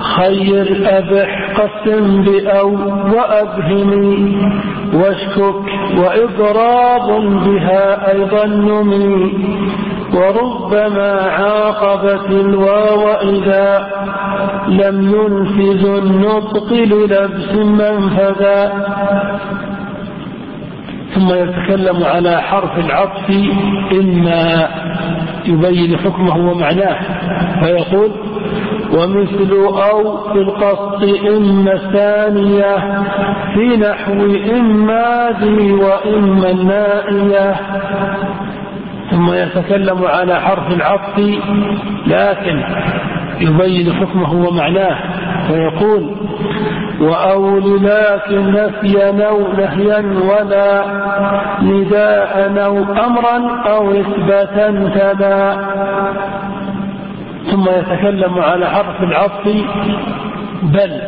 خير أبح قسم بأو وأبهمي واشكك وإضراب بها أيضا نمي وربما عاقبت الواو إذا لم ينفذ النطق للبس منفذا ثم يتكلم على حرف العطف إما يبين حكمه ومعناه فيقول ومثل أو في القصد إما الثانية في نحو إما ذي وإما النائية ثم يتكلم على حرف العطف لكن يبين حكمه ومعناه فيقول وأول لكن نفيا أو نهيا ولا نداء أو أمرا أو إثباتا تلا ثم يتكلم على حرف العطف بل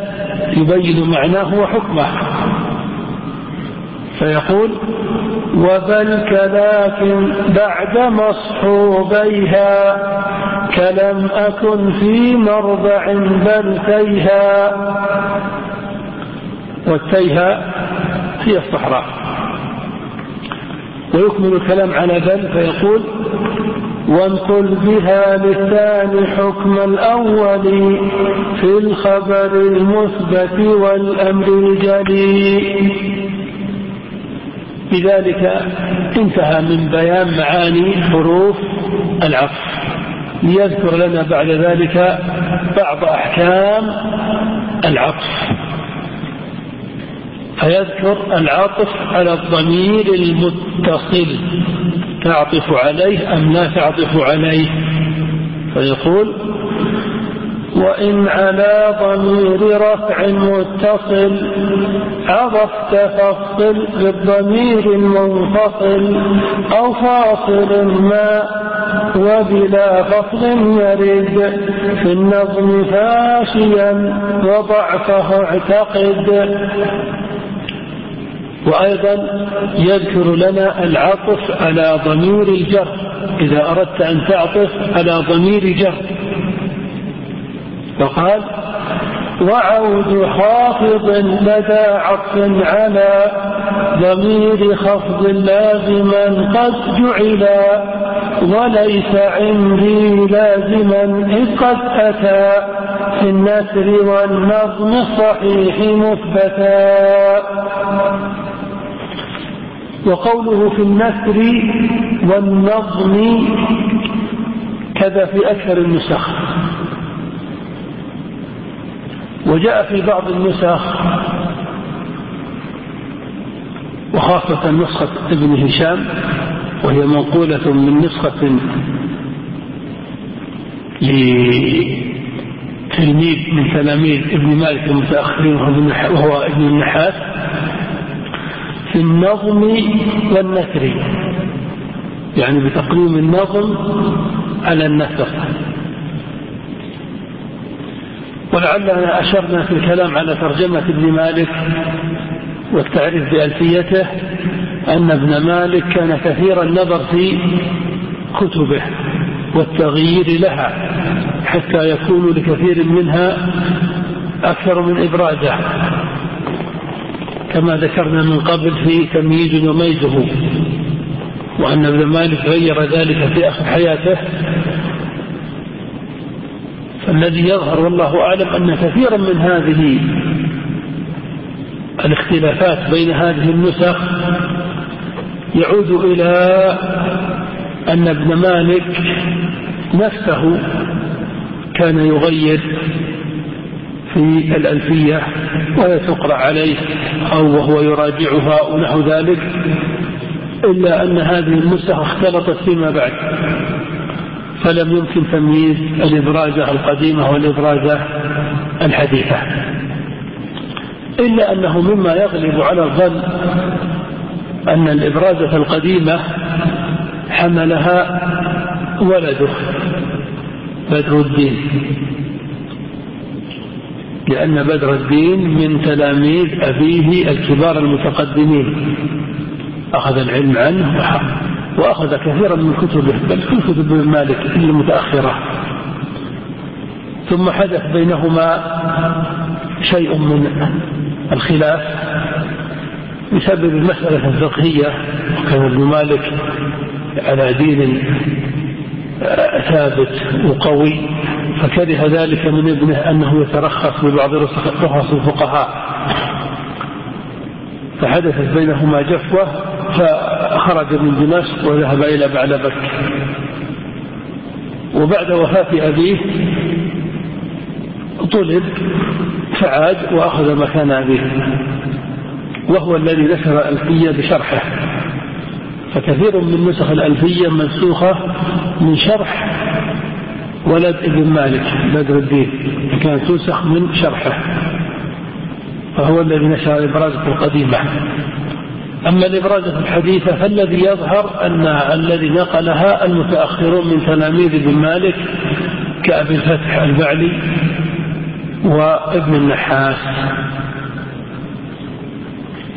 يبين معناه وحكمه. فيقول وبل كلاكن بعد مصحوبيها كلم أكن في مرضع بل تيها والتيها هي الصحراء. ويكمل الكلام على بل فيقول وانقل بها للثاني حكم الأول في الخبر المثبت والأمر الجلي. بذلك انتهى من بيان معاني حروف العطف. ليذكر لنا بعد ذلك بعض أحكام العطف. فيذكر العطف على الضمير المتصل تعطف عليه أم لا تعطف عليه؟ فيقول وإن على ضمير رفع متصل عرفت فاصل بالضمير المنفصل أو فاصل ما وبلا فصل يرد في النظم فاشيا وضعفه اعتقد. وأيضا يذكر لنا العطف على ضمير الجر. إذا أردت أن تعطف على ضمير جر. فقال وعود خافض لدى عطف على ضمير خفض لازما قد جعلا وليس عندي لازما إذ قد أتى. في النسر والنظم الصحيح مثبتا. وقوله في النثر والنظم كذا في أكثر النسخ. وجاء في بعض النسخ وخاصة نسخة ابن هشام وهي منقولة من نسخة لتلميذ من تلاميذ ابن مالك المتأخرين وهو ابن النحاس. في النظم والنثر. يعني بتقديم النظم على النثر. ولعلنا أشرنا في الكلام على ترجمة ابن مالك والتعريف بألفيته أن ابن مالك كان كثير النظر في كتبه والتغيير لها حتى يكون لكثير منها أكثر من إبرازه كما ذكرنا من قبل في تمييز وميزه وأن ابن مالك غير ذلك في آخر حياته. فالذي يظهر والله أعلم أن كثيرا من هذه الاختلافات بين هذه النسخ يعود إلى أن ابن مالك نفسه كان يغير في الألفية ولا تقرأ عليه أو وهو يراجعها ونحو ذلك إلا أن هذه النسخ اختلطت فيما بعد. فلم يمكن تمييز الإبرازة القديمة والإبرازة الحديثة. إلا أنه مما يغلب على الظن أن الإبرازة القديمة حملها ولده بدر الدين. لأن بدر الدين من تلاميذ أبيه الكبار المتقدمين. أخذ العلم عنه وأخذ كثيرا من كتبه بل كل كتب ابن مالك المتأخرة ثم حدث بينهما شيء من الخلاف بسبب المسألة الفقهية وكان ابن مالك على دين ثابت وقوي. فكره ذلك من ابنه أنه يترخص ببعض رخص الفقهاء. فحدثت بينهما جفوة فخرج من دمشق وذهب إلى بعلبك. وبعد وفاة أبيه طلب فعاد وأخذ مكان أبيه. وهو الذي نشر الألفية بشرحه. فكثير من نسخ الألفية منسوخة من شرح ولد ابن مالك بدر الدين كانت تنسخ من شرحه فهو الذي نشر الإبرازة القديمة. أما الإبرازة الحديثة فالذي يظهر أن الذي نقلها المتأخرون من تلاميذ ابن مالك كأبي الفتح البعلي وابن النحاس.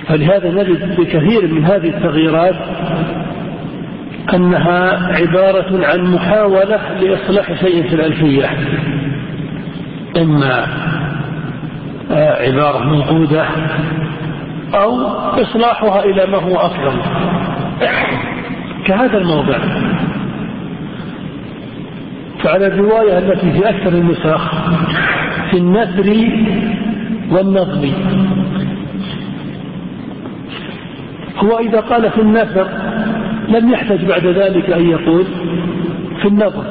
فلهذا نجد بكثير من هذه التغييرات أنها عبارة عن محاولة لإصلاح شيء في الألفية. إما عبارة منقودة أو إصلاحها إلى ما هو أفضل. كهذا الموضع. فعلى الرواية التي في أكثر النسخ في النثر والنظم. هو إذا قال في النثر لم يحتج بعد ذلك أن يقول في النظر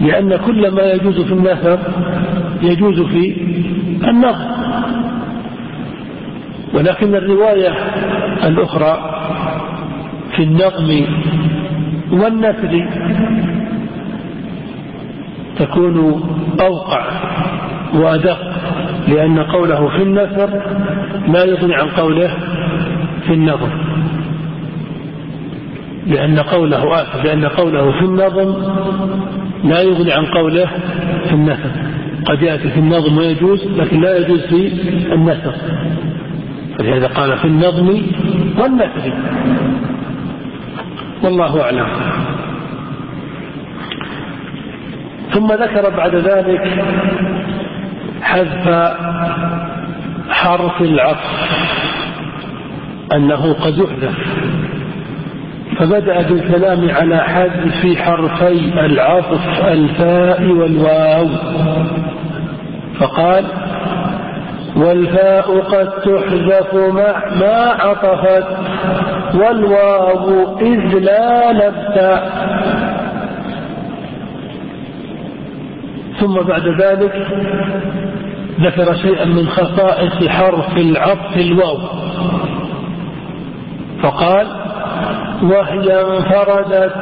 لأن كل ما يجوز في النثر يجوز في النظر. ولكن الرواية الأخرى في النظم والنثر تكون أوقع وأدق لأن قوله في النثر لا يغني عن قوله في النظم لأن قوله آسف لأن قوله في النظم لا يغني عن قوله في النثر. قد يأتي في النظم ويجوز لكن لا يجوز في النثر. فلهذا قال في النظم والنثر. والله أعلم. ثم ذكر بعد ذلك حذف حرف العطف أنه قد يحذف. فبدأ بالكلام على حذف حرفي العطف الفاء والواو. فقال والفاء قد تحذف مع ما عطفت والواو إذ لا لبت ثم بعد ذلك ذكر شيئا من خصائص حرف العطف الواو. فقال وهي انفردت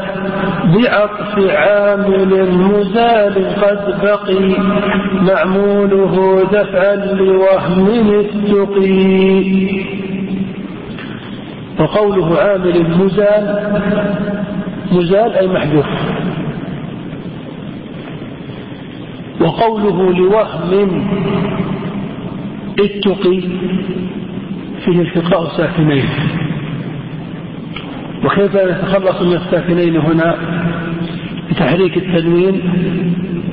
بعطف عامل مزال قد بقي معموله دفعا لوهم التقي وقوله عامل مزال مزال أي محذوف. وقوله لوهم اتقي فيه التقاء ساكنين. وكيف نتخلص من الساكنين هنا بتحريك التنوين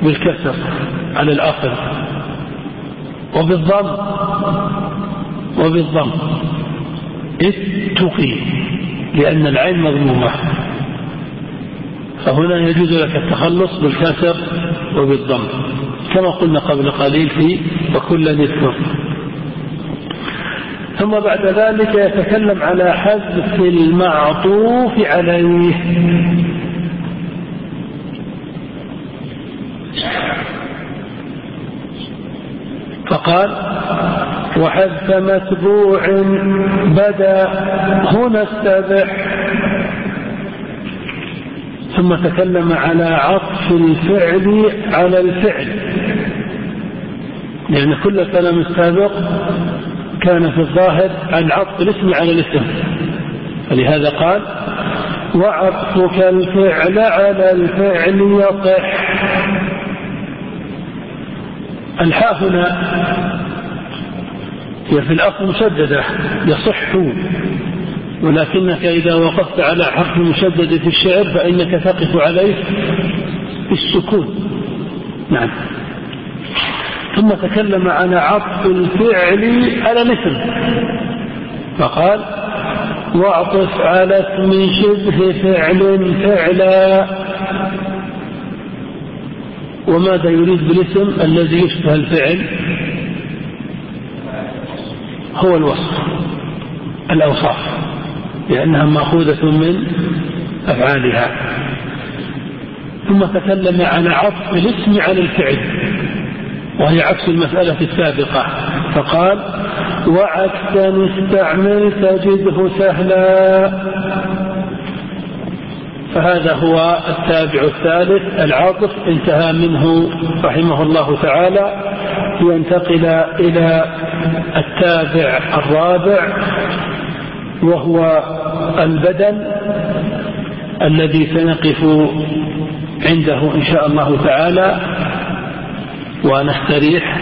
بالكسر على الآخر وبالضم وبالضم اتقي لأن العين مضمومة فهنا يجوز لك التخلص بالكسر وبالضم كما قلنا قبل قليل في وكل نذكر ثم بعد ذلك يتكلم على حذف المعطوف عليه. فقال وحذف متبوع بدا هنا استبح. ثم تكلم على عطف الفعل على الفعل. لأن كل الكلام السابق كان في الظاهر عن عطف الاسم على الاسم. فلهذا قال وعطفك الفعل على الفعل يصح. الحاء هنا هي في الأصل مشددة يصح ولكنك إذا وقفت على حرف مشدد في الشعر فإنك تقف عليه بالسكون نعم. ثم تكلم عن عطف الفعل على الاسم. فقال واعطف على اسم شبه فعل فعلا. وماذا يريد بالاسم الذي يشبه الفعل؟ هو الوصف الأوصاف لأنها مأخوذة من أفعالها. ثم تكلم عن عطف الاسم على الفعل. وهي عكس المسألة السابقة. فقال وعكسا استعمل تجده سهلا. فهذا هو التابع الثالث. العاطف انتهى منه رحمه الله تعالى. لينتقل إلى التابع الرابع وهو البدن الذي سنقف عنده إن شاء الله تعالى. ونستريح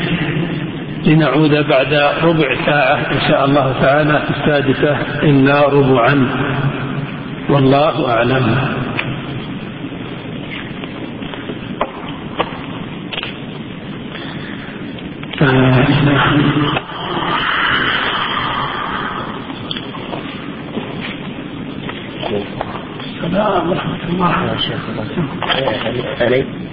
لنعود بعد ربع ساعة إن شاء الله تعالى في السادسة إلا ربعا. والله أعلم. السلام ورحمة الله. يا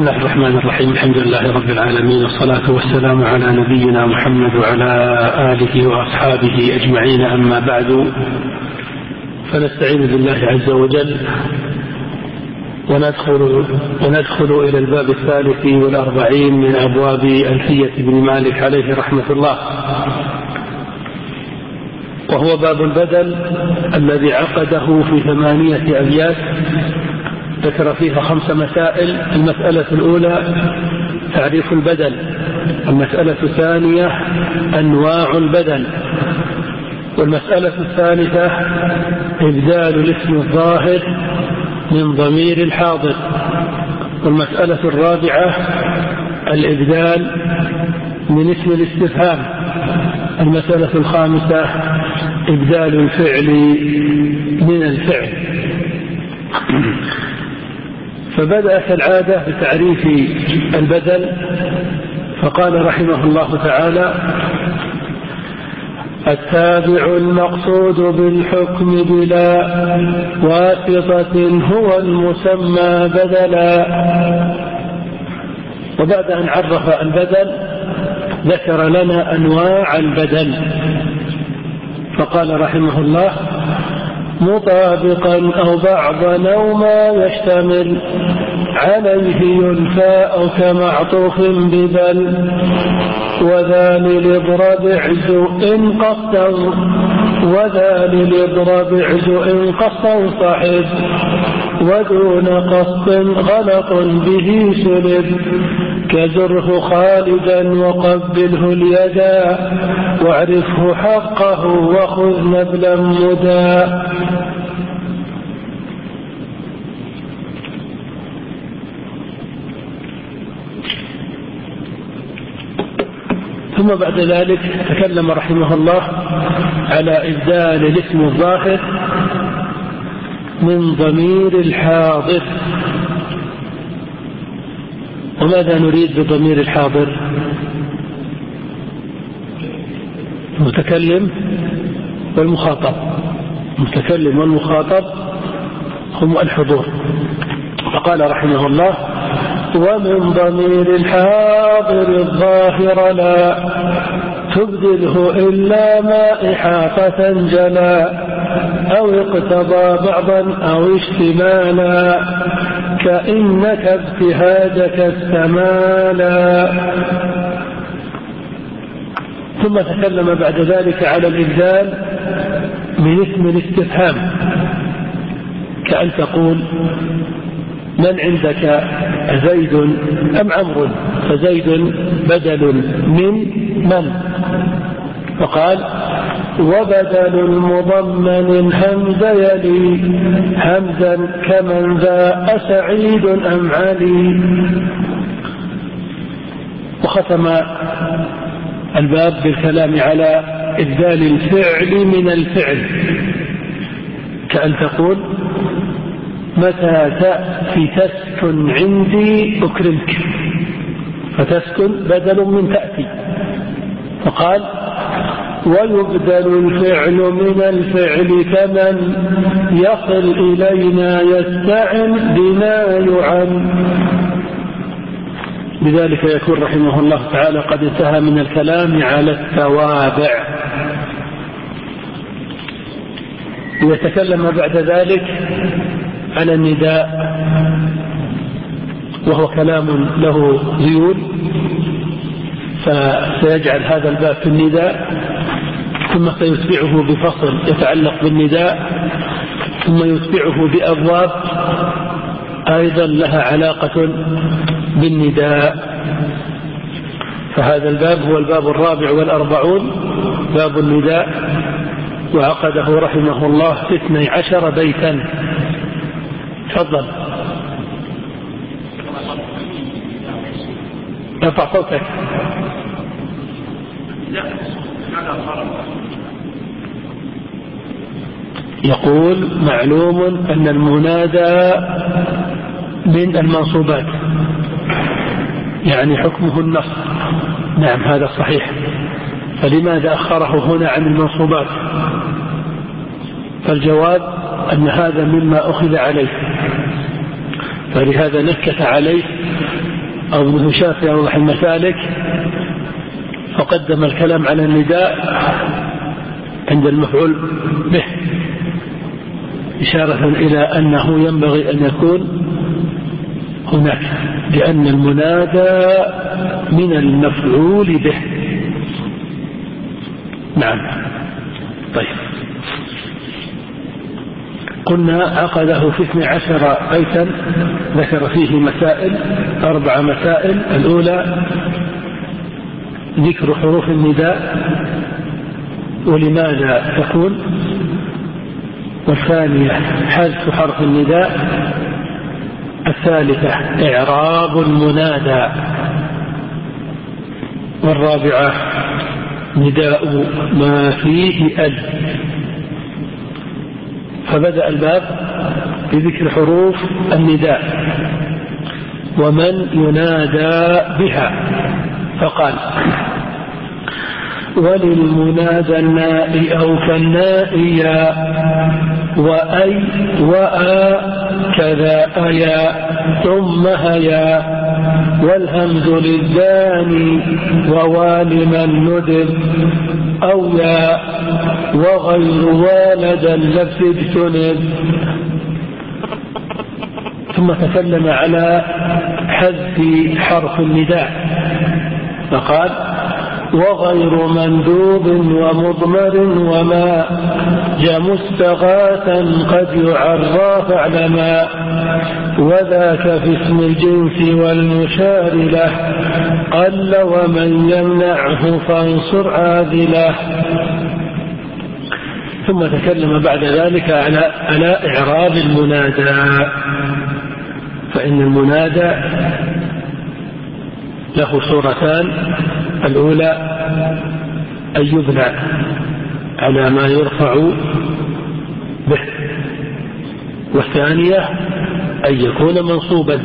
بسم الله الرحمن الرحيم. الحمد لله رب العالمين. والصلاة والسلام على نبينا محمد وعلى آله وأصحابه أجمعين. أما بعد فنستعين بالله عز وجل وندخل وندخل إلى الباب الثالث والأربعين من أبواب ألفية بن مالك عليه رحمة الله. وهو باب البدل الذي عقده في ثمانية أبيات ذكر فيها خمس مسائل. المسألة الأولى تعريف البدل المسألة الثانية أنواع البدل والمسألة الثالثة إبدال الاسم الظاهر من ضمير الحاضر. والمسألة الرابعة الإبدال من اسم الاستفهام. المسألة الخامسة إبدال الفعل من الفعل. فبدأ كالعادة بتعريف البدل فقال رحمه الله تعالى التابع المقصود بالحكم بلا واسطة هو المسمى بدلا. وبعد أن عرف البدل ذكر لنا أنواع البدل فقال رحمه الله مطابقا أو بعضا أو ما يشتمل. عليه ينفى أو كمعطوف ببل. وذا للإضراب عز إن قصد وذا للإضراب عز إن قصد صحب. ودون قصد غلط به سلب. كزره خالدا وقبله اليدا واعرفه حقه وخذ نبلا مدى. ثم بعد ذلك تكلم رحمه الله على إبدال الاسم الظاهر من ضمير الحاضر. وماذا نريد بضمير الحاضر؟ المتكلم والمخاطب. المتكلم والمخاطب هم الحضور. فقال رحمه الله ومن ضمير الحاضر الظاهر لا تبدله إلا ما إحاطة جلا أو اقتضى بعضا أو اشتمالا كإنك اجتهادك استمالا ثم تكلم بعد ذلك على الإبدال من اسم الاستفهام كأن تقول من عندك زيد أم عمرو؟ فزيد بدل من من؟ فقال وبدل المضمن الحمد يلي حمدا كمن ذا أسعيد أم علي. وختم الباب بالكلام على إبدال الفعل من الفعل. كأن تقول متى تأتي تسكن عندي أكرمك؟ فتسكن بدل من تأتي. فقال ويبدل الفعل من الفعل كمن يصل إلينا يستعن بما يعن. لذلك يكون رحمه الله تعالى قد انتهى من الكلام على التوابع. ويتكلم بعد ذلك على النداء وهو كلام له ذيول فسيجعل هذا الباب في النداء ثم سيتبعه بفصل يتعلق بالنداء ثم يتبعه بأبواب أيضا لها علاقة بالنداء. فهذا الباب هو الباب الرابع والأربعون باب النداء. وعقده رحمه الله في اثني عشر بيتا. تفضل. ارفع صوتك. يقول معلوم أن المنادى من المنصوبات. يعني حكمه النص. نعم هذا صحيح. فلماذا أخره هنا عن المنصوبات؟ فالجواب أن هذا مما أخذ عليه. فلهذا نكت عليه هشام في أوضح المسالك فقدم الكلام على النداء عند المفعول به إشارة إلى أنه ينبغي أن يكون هناك لأن المنادى من المفعول به. نعم. طيب. قلنا عقده في اثني عشر بيتا ذكر فيه مسائل أربع مسائل الأولى ذكر حروف النداء. ولماذا تكون والثانية حذف حرف النداء. الثالثة إعراب المنادى والرابعة نداء ما فيه أل فبدأ الباب بذكر حروف النداء. ومن ينادى بها. فقال وللمنادى النائي أو كالنائيا وأي وآ كذا أيا ثم هيا والهمز للداني ووال من ندب أو يا وغير والد اللبس اجتنب. ثم تكلم على حذف حرف النداء. فقال وغير مندوب ومضمر وما جاء مستغاثا قد يعرى فاعلما وذاك في اسم الجنس والمشار له قل ومن يمنعه فانصر عاذله ثم تكلم بعد ذلك على على إعراب المنادى. فإن المنادى له صورتان. الأولى أن يبنى على ما يرفع به. والثانية أن يكون منصوبا.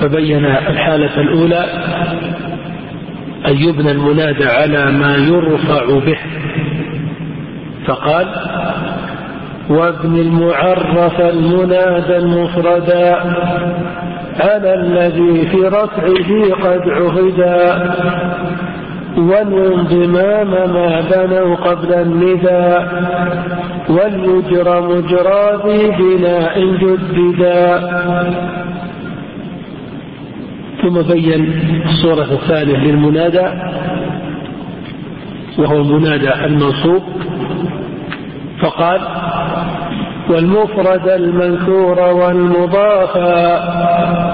فبين الحالة الأولى أن يبنى المنادى على ما يرفع به. فقال وابن المعرف المنادى المفردا على الذي في رفعه قد عهدا. والانضمام ما بنوا قبل النداء وليجرى مجرى بناء جددا. ثم بين الصورة الثانية للمنادى وهو المنادى المنصوب. فقال والمفرد المنكور والمضافا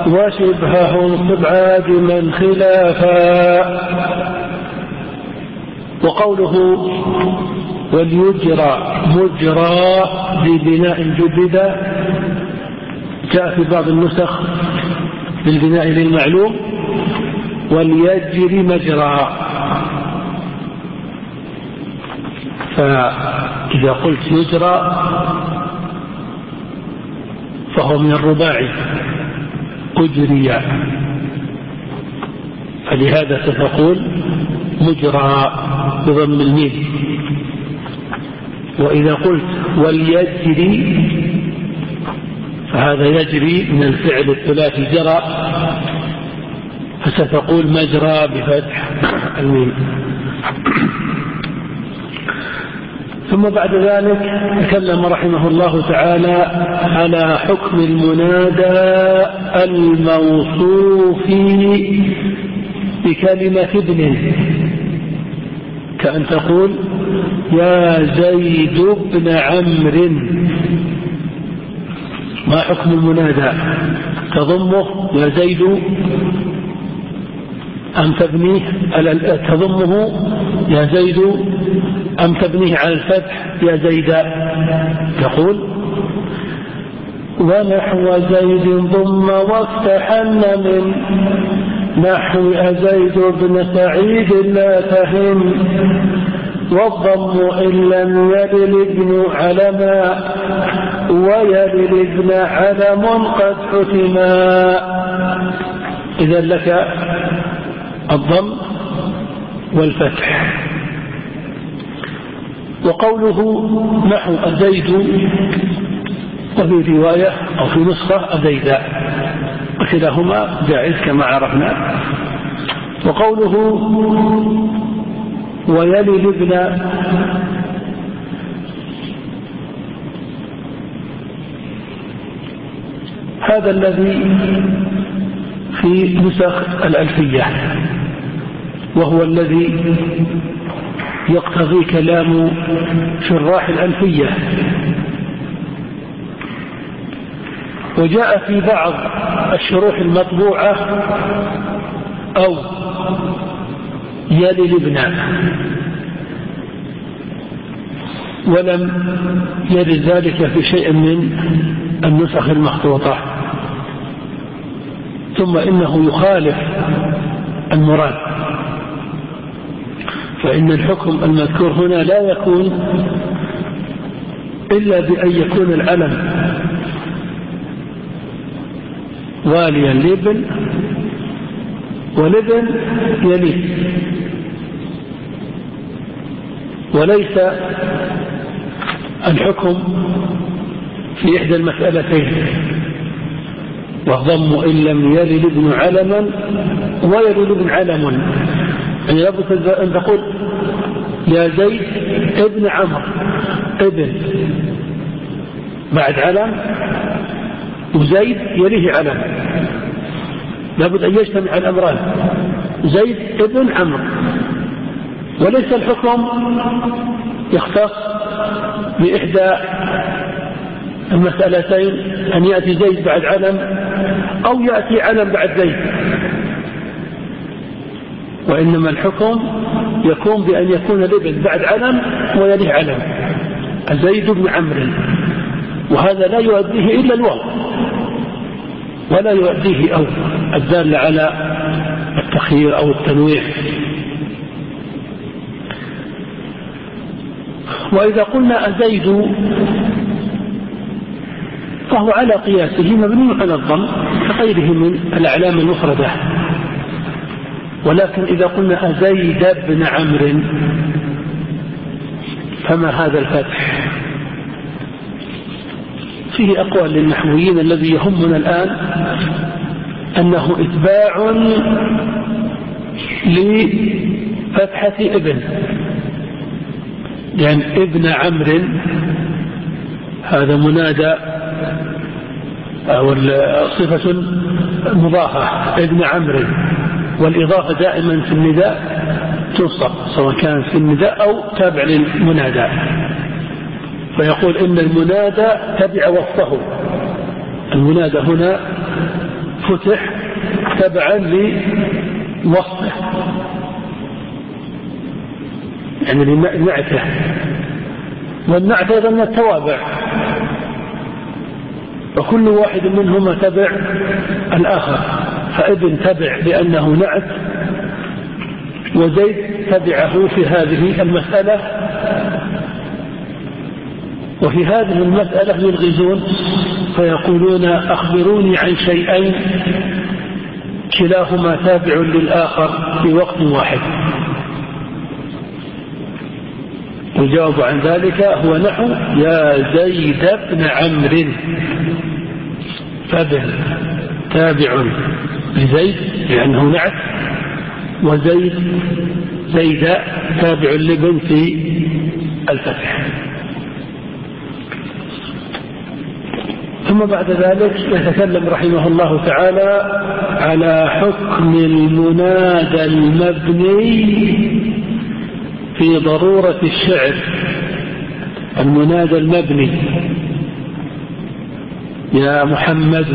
وشبهه انصب من خلافا وقوله وليجرى مجرى ببناء جدد جاء في بعض النسخ بالبناء للمعلوم. وليجري مجرى. فإذا قلت يجرى فهو من الرباعي أجري فلهذا ستقول مجرى بضم الميم. وإذا قلت وليجري فهذا يجري من الفعل الثلاثي جرى فستقول مجرى بفتح الميم. ثم بعد ذلك تكلم رحمه الله تعالى على حكم المنادى الموصوف بكلمة ابن كأن تقول يا زيد بن عمرو. ما حكم المنادى؟ تضمه يا زيد أم تبنيه تضمه يا زيد أم تبنيه على الفتح يا زيدا تقول ونحو زيد ضم وافتحن من نحو أزيد بن سعيد لا تهم والضم إن لم يلل ابن علما ويلل ابن علم قد حتما إذا لك الضم والفتح. وقوله نحو أزيد وفي رواية أو في نسخة أزيدا وكلاهما جائز كما عرفنا. وقوله ويلي الابن هذا الذي في نسخ الألفية وهو الذي يقتضي كلام شراح الألفية. وجاء في بعض الشروح المطبوعة أو يلي الابن ولم يرد ذلك في شيء من النسخ المخطوطة. ثم إنه يخالف المراد. فإن الحكم المذكور هنا لا يكون إلا بأن يكون العلم واليا لابن والابن يليه وليس الحكم في إحدى المسألتين. والضم إن لم يلد ابن علما ويلد ابن علم. يعني لابد أن تقول يا زيد ابن عمر ابن. بعد علم وزيد يليه علم. لابد أن يجتمع الأمران. زيد ابن عمرو وليس الحكم يختص بإحدى المسألتين أن يأتي زيد بعد علم أو يأتي علم بعد زيد. وإنما الحكم يكون بأن يكون الابن بعد علم ويليه علم. زيد بن عمرو. وهذا لا يؤديه إلا الواو ولا يؤديه أو الدال على التخيير أو التنويع. وإذا قلنا أزيد فهو على قياسه مبني على الضم كغيره من الأعلام المفردة. ولكن إذا قلنا أزيد بن عمرو فما هذا الفتح؟ فيه أقوال للنحويين الذي يهمنا الآن أنه إتباع لفتحة ابن. لأن ابن عمرو هذا منادى أو صفة مضافة ابن عمرو. والإضافة دائما في النداء تنصب سواء كان في النداء أو تابع للمنادى. فيقول إن المنادى تبع وصفه. المنادى هنا فتح تبعا لوصفه. يعني لنعته والنعت أيضا من التوابع. وكل واحد منهما تبع الآخر. فابن تبع لأنه نعت وزيد تبعه في هذه المسألة. وفي هذه المسألة يلغزون فيقولون أخبروني عن شيئين كلاهما تابع للآخر في وقت واحد. الجواب عن ذلك هو نحو يا زيد بن عمرو فبه تابع. لزيد لأنه نعت وزيد زيد تابع لابن في الفتح. ثم بعد ذلك يتكلم رحمه الله تعالى على حكم المنادى المبني في ضرورة الشعر المنادى المبني. يا محمد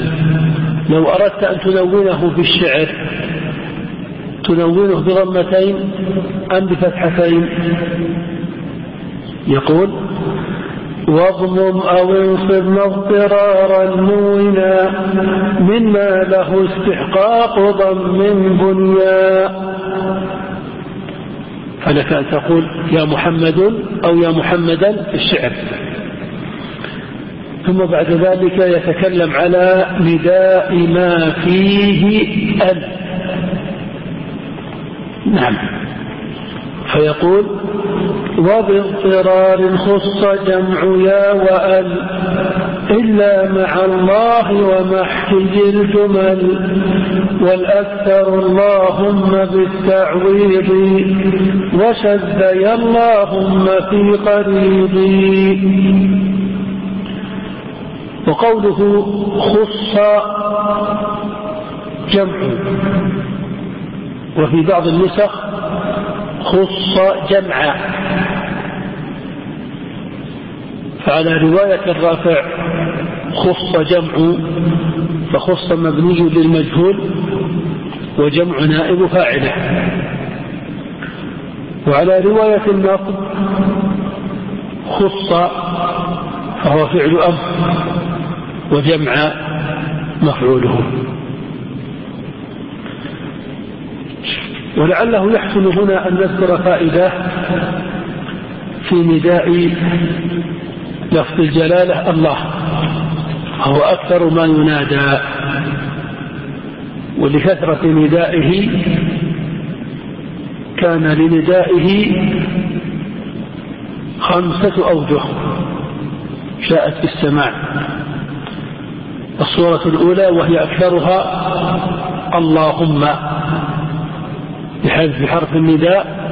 لو أردت أن تلونه في الشعر تلونه بضمتين أم بفتحتين؟ يقول واضمم أو انصب مضطرارا نونا مما له استحقاق ضم بنيا. فلك أن تقول يا محمد أو يا محمدا في الشعر. ثم بعد ذلك يتكلم على نداء ما فيه ال نعم. فيقول وباضطرار خص جمع يا وأل إلا مع الله ومحتج الجمل والأكثر اللهم بالتعويض وشد يا اللهم في قريبي. وقوله خص جمع. وفي بعض النسخ خص جمعا فعلى رواية الرافع خص جمع فخص مبني للمجهول وجمع نائب فاعله. وعلى رواية النصب خص فهو فعل أمر. وجمع مفعوله. ولعله يحسن هنا أن نذكر فائدة في نداء لفظ الجلالة الله هو أكثر ما ينادى. ولكثرة ندائه كان لندائه خمسة أوجه شاءت في السماع. الصورة الأولى وهي أكثرها اللهم بحذف حرف النداء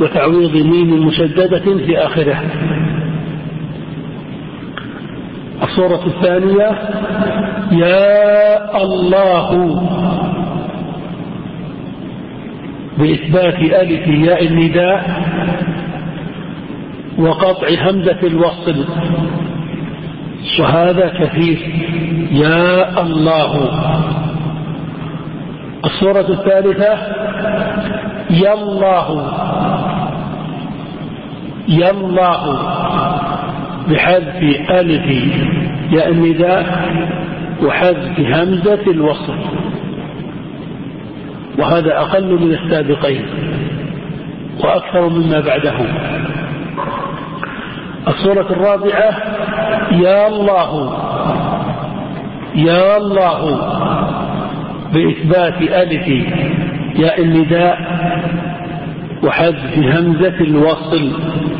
وتعويض ميم مشددة في آخره. الصورة الثانية يا الله بإثبات ألف ياء النداء وقطع همزة الوصل. وهذا كثير. يا الله. الصورة الثالثة يا الله. يا الله. بحذف ألف ياء النداء وحذف همزة الوصل وهذا أقل من السابقين وأكثر مما بعده. الصورة الرابعة يا الله يا الله بإثبات ألف ياء النداء وحذف همزة الوصل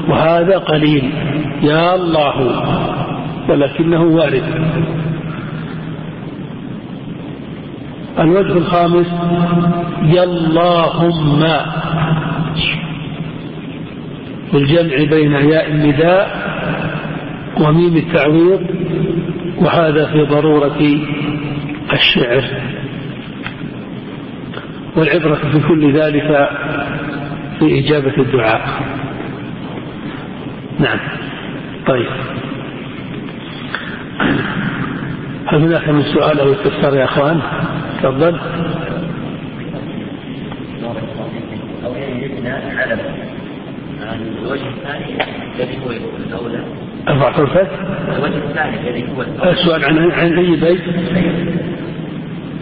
وهذا قليل يا الله ولكنه وارد. الوجه الخامس يا اللهم. الجمع بين ياء النداء وميم التعويض وهذا في ضرورة الشعر. والعبرة في كل ذلك في إجابة الدعاء. نعم. طيب. هل هناك من سؤال أو استفسار يا أخوان؟ تفضل أو يجدنا علم الوجه الثاني الذي هو الأولى. أرفع صوتك الوجه الثاني الذي هو الأولى. السؤال عن عن أي بيت؟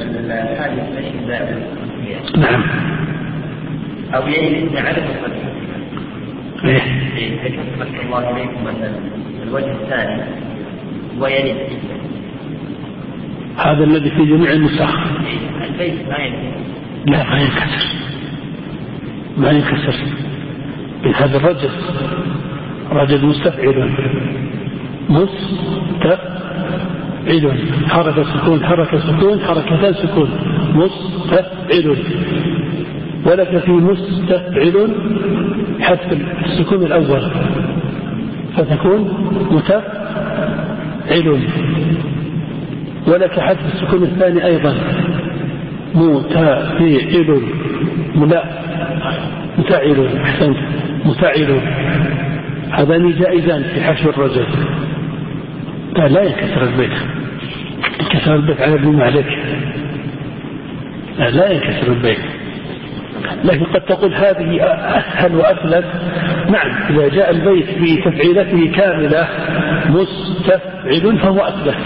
الحادث ليس نعم. أو يجدنا علم قد إيه. حديث صلى الله عليكم أن الوجه الثاني ويلد هذا الذي في جميع النسخ. البيت ما يلد لا ما ينكسر. ما ينكسر. هذا الرجل. رجل مستفعل. مستفعل. حركة سكون حركة سكون حركتان سكون. مستفعل. ولك في مستفعل حذف السكون الأول فتكون متفعل. ولك حذف السكون الثاني أيضا متفعل. لا متعل أحسنت. متعل هذان جائزان في حشو الرجل. لا لا ينكسر البيت. انكسر البيت على ابن مالك. لا, لا ينكسر البيت. لكن قد تقول هذه أسهل وأسلس نعم إذا جاء البيت بتفعيلته كاملة مستفعل فهو أسلس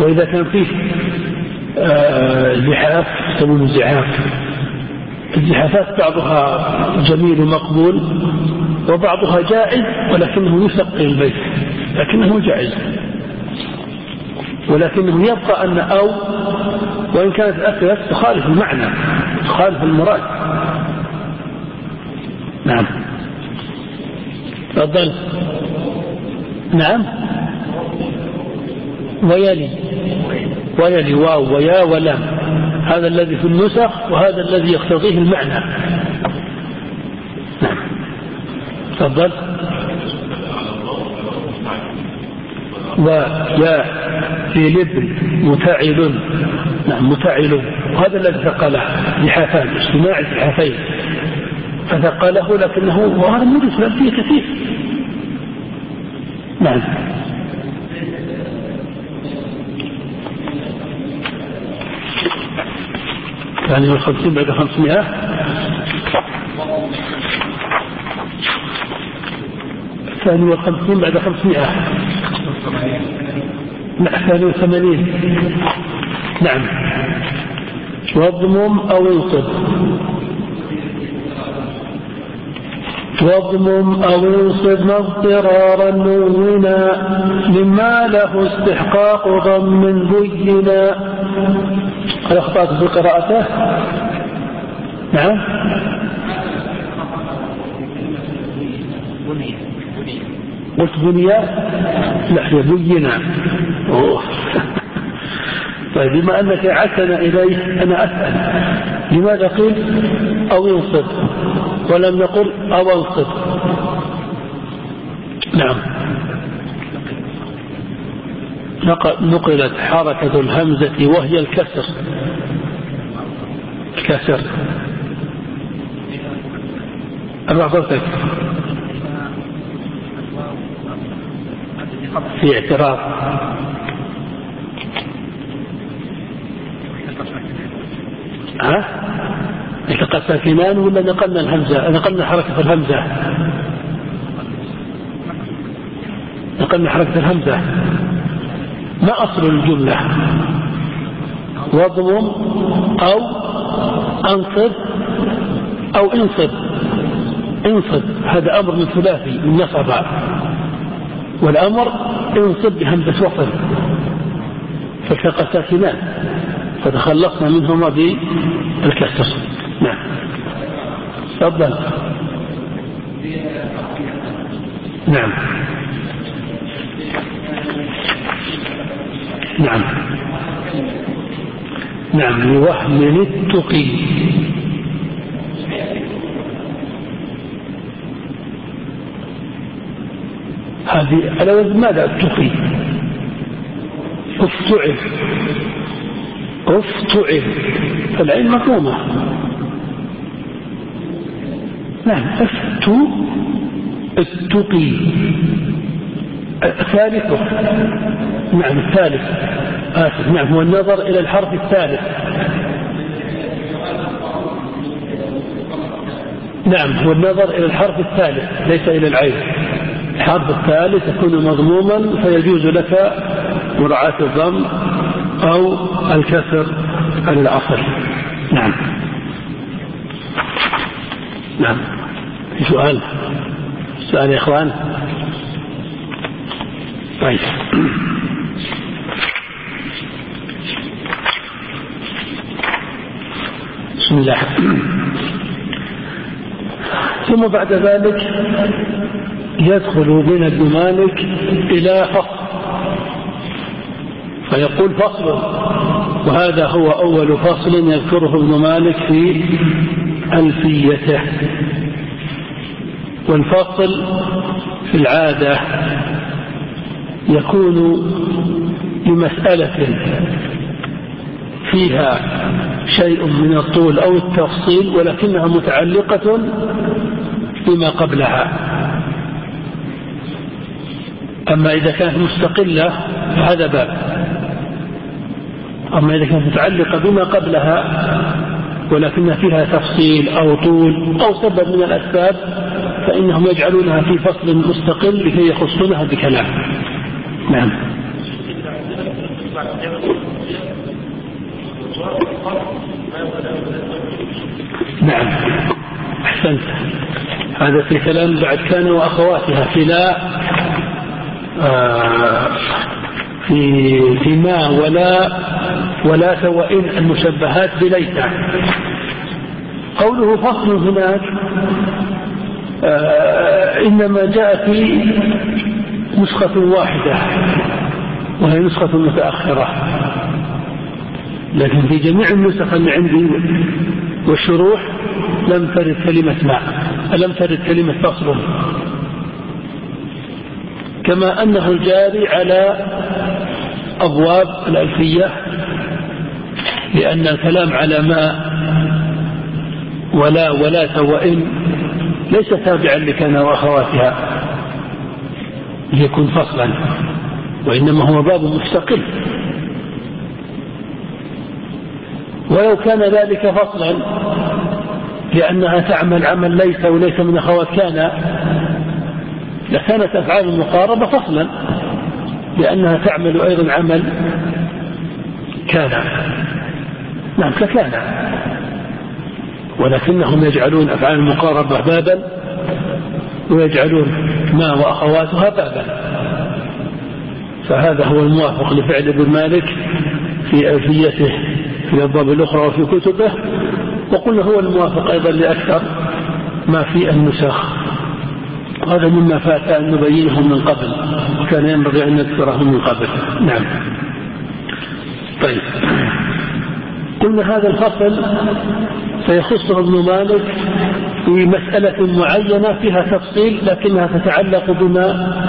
وإذا كان فيه آه زحاف يسمونه زحاف. الزحافات بعضها جميل ومقبول وبعضها جائز ولكنه يثقل البيت لكنه جائز. ولكنه يبقى أن أو وإن كانت أكلت تخالف المعنى تخالف المراد. نعم. تفضل. نعم. ويلي. ويلي واو ويا ولام هذا الذي في النسخ وهذا الذي يقتضيه المعنى. نعم. تفضل. ويا في لب متعل. نعم متعل. وهذا الذي ثقله لحافان اجتماع الحافين فثقله لكنه وهذا موجود في كثير. نعم. ثاني والخمسين بعد خمسمائة. ثاني والخمسين بعد خمسمائة. نعم ثاني وثمانين نعم. واضمم أو انصب واضمم أو انصب اضطرارا نونا مما له استحقاق ضم بينا هل أخطأت في قراءته نعم. قلت بنيا هي بينا. طيب بما أنك عسن إليه أنا أسأل لماذا قيل أو ينصب ولم نقل أو انصب نعم. نقلت حركة الهمزة وهي الكسر. الكسر. أبع صوتك في اعتراف ها؟ التقى ساكنان ولا نقلنا الهمزة؟ نقلنا حركة الهمزة. نقلنا حركة الهمزة. ما أصل الجملة؟ واضمم أو أنصب أو انصب. انصب هذا أمر من ثلاثي من نصب. والأمر انصب بهمزة وصل. فالتقى ساكنان فتخلصنا منهما بالكسر. نعم. تفضل. نعم. نعم. نعم. لوهم التقي هذه على وزن ماذا التقي أفتعل. أفتعل. فالعين مفهومة نعم افتو التقي ثالثه. نعم الثالث. آسف. نعم هو النظر إلى الحرف الثالث. نعم هو النظر إلى الحرف الثالث ليس إلى العين. الحرف الثالث يكون مضموما فيجوز لك مراعاة الضم أو الكسر الأصل نعم. نعم. في سؤال. سؤال يا إخوان. طيب. بسم الله. ثم بعد ذلك يدخل بن بن مالك إلى فصل. فيقول فصل. وهذا هو أول فصل يذكره ابن مالك في ألفيته. والفصل في العادة يكون لمسألة فيها شيء من الطول أو التفصيل ولكنها متعلقة بما قبلها. أما إذا كانت مستقلة فهذا باب. أما إذا كانت متعلقة بما قبلها ولكن فيها تفصيل أو طول أو سبب من الأسباب فإنهم يجعلونها في فصل مستقل لكي يخصونها بكلام. نعم. نعم. أحسنت. هذا في كلام بعد كان وأخواتها في لا آه في ما ولا ولا وإن المشبهات بليس قوله فصل هناك آه إنما جاء في نسخة واحدة وهي نسخة متأخرة. لكن في جميع النسخ اللي عندي والشروح لم ترد كلمة ماء لم ترد كلمة فصل. كما أنه الجاري على أبواب الألفية لأن الكلام على ما ولا ولا وإن ليس تابعا لكان وأخواتها ليكون فصلا وإنما هو باب مستقل. ولو كان ذلك فصلا لأنها تعمل عمل ليس وليس من أخوات كان لكانت أفعال المقاربة فصلا. لأنها تعمل أيضا عمل كان. نعم ككان ولكنهم يجعلون أفعال المقاربة بابا ويجعلون ما وأخواتها بابا. فهذا هو الموافق لفعل ابن مالك في ألفيته في الأبواب الأخرى وفي كتبه. وقلنا هو الموافق أيضا لأكثر ما في النسخ. هذا مما فات أن نبينه من قبل. وكان ينبغي أن نذكره من قبل. نعم. طيب. قلنا هذا الفصل سيخصه ابن مالك في مسألة معينة فيها تفصيل لكنها تتعلق بما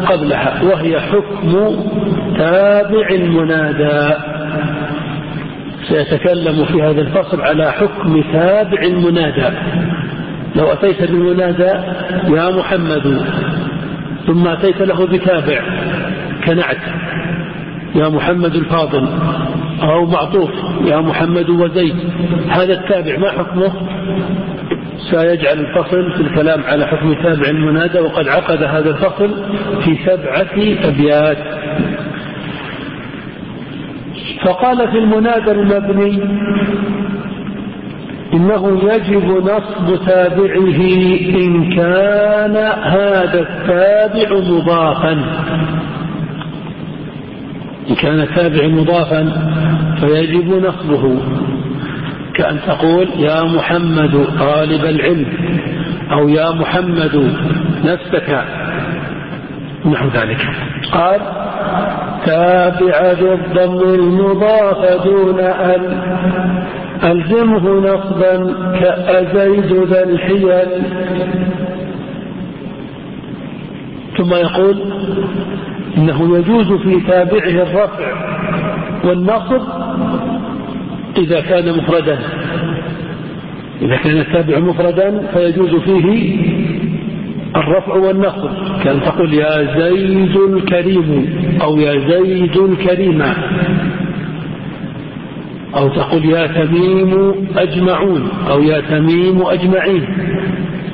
قبلها وهي حكم تابع المنادى. سيتكلم في هذا الفصل على حكم تابع المنادى. لو أتيت بالمنادى يا محمد ثم أتيت له بتابع كنعت يا محمد الفاضل أو معطوف يا محمد وزيد هذا التابع ما حكمه؟ سيجعل الفصل في الكلام على حكم تابع المنادى وقد عقد هذا الفصل في سبعة أبيات. فقال في المنادى المبني إنه يجب نصب تابعه إن كان هذا التابع مضافا. إن كان التابع مضافا فيجب نصبه. كأن تقول يا محمد طالب العلم أو يا محمد نفسك. نحو ذلك. قال تابع بالضم المضاف دون أن. ألزمه نصبا كأزيد ذا الحيل. ثم يقول إنه يجوز في تابعه الرفع والنصب إذا كان الرفع والنصب. كان تقول يا زيد الكريم أو يا زيد الكريمة. أو تقول يا تميم أجمعون أو يا تميم أجمعين.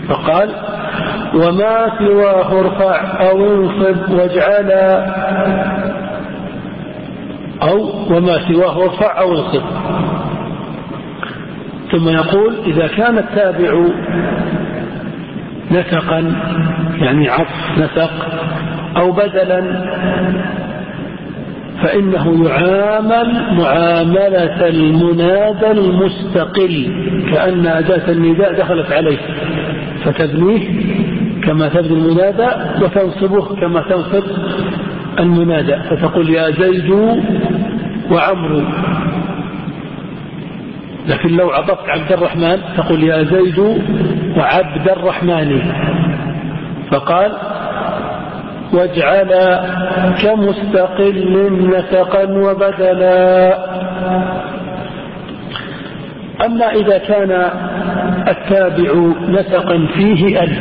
فقال وما سواه ارفع أو انصب واجعلا أو وما سواه ارفع أو انصب. ثم يقول إذا كان التابع نسقا يعني عطف نسق أو بدلا فإنه يعامل معاملة المنادى المستقل كأن أداة النداء دخلت عليه فتبنيه كما تبني المنادى وتنصبه كما تنصب المنادى فتقول يا زيد وعمرو. لكن لو عطفت عبد الرحمن تقول يا زيد وعبد الرحمن. فقال واجعل كمستقل نسقا وبدلا. أما إذا كان التابع نسقا فيه ألف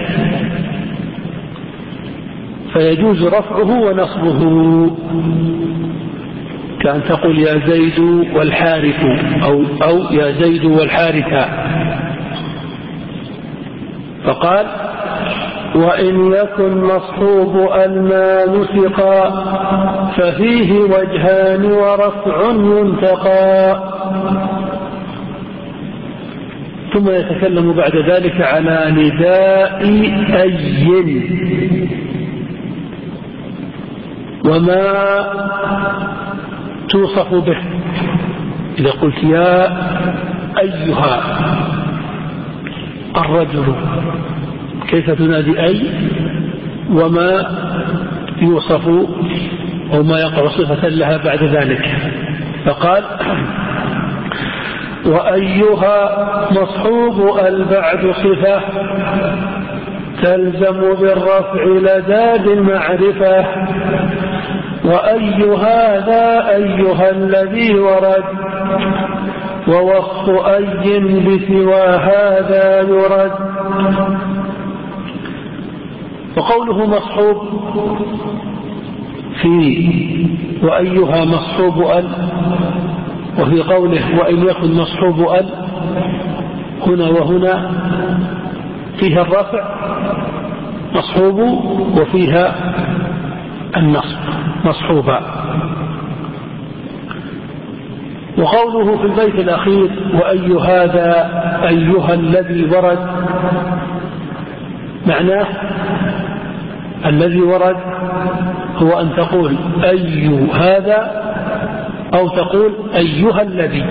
فيجوز رفعه ونصبه. كأن تقول يا زيد والحارث أو, أو يا زيد والحارثة. فقال وإن يكن مصحوب ألما نسقا ففيه وجهان ورفع ينتقى ثم يتكلم بعد ذلك على نداء أي. وما توصف به؟ إذا قلت يا أيها الرجل. كيف تنادي أي وما يوصف أو ما يقع صفة لها بعد ذلك. فقال وأيها مصحوب البعد صفة تلزم بالرفع لدى المعرفة. وأي هذا أيها الذي ورد؟ ووصف أي بسوى هذا يرد؟ وقوله مصحوب في وأيها مصحوب أل وفي قوله وإن يكن مصحوب أل هنا وهنا فيها الرفع مصحوب وفيها النصب مصحوبا وقوله في البيت الأخير وأي هذا أيها الذي ورد معناه الذي ورد هو أن تقول أي هذا أو تقول أيها الذي.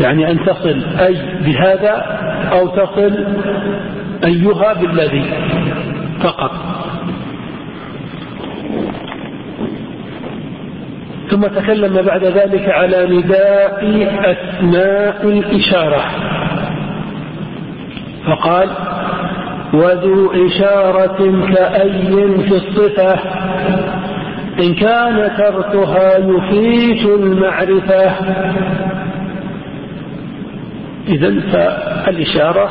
يعني أن تصل أي بهذا أو تصل أيها بالذي فقط. ثم تكلم بعد ذلك على نداء أسماء الإشارة. فقال وذو إشارة كأي في الصفة. إن كان تركها يفيت المعرفة. إذا فالإشارة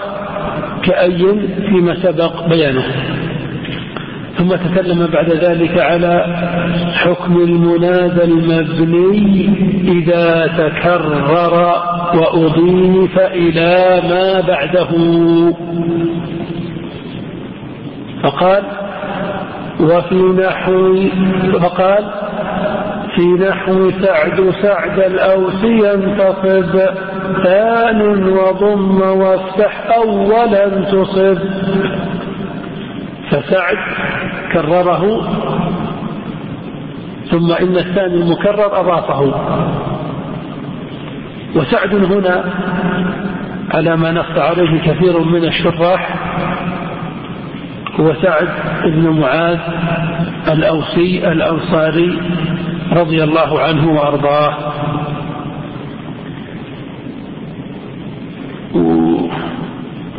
كأي فيما سبق بيانه. ثم تكلم بعد ذلك على حكم المنادى المبني إذا تكرر وأضيف إلى ما بعده. فقال وفي نحو فقال في نحو سعد سعد الأوس ينتصب ثان وضم وافتح أولا تصب. فسعد كرره ثم إن الثاني المكرر أضافه. وسعد هنا على ما نص عليه كثير من الشراح هو سعد بن معاذ الأوسي الأنصاري رضي الله عنه وأرضاه.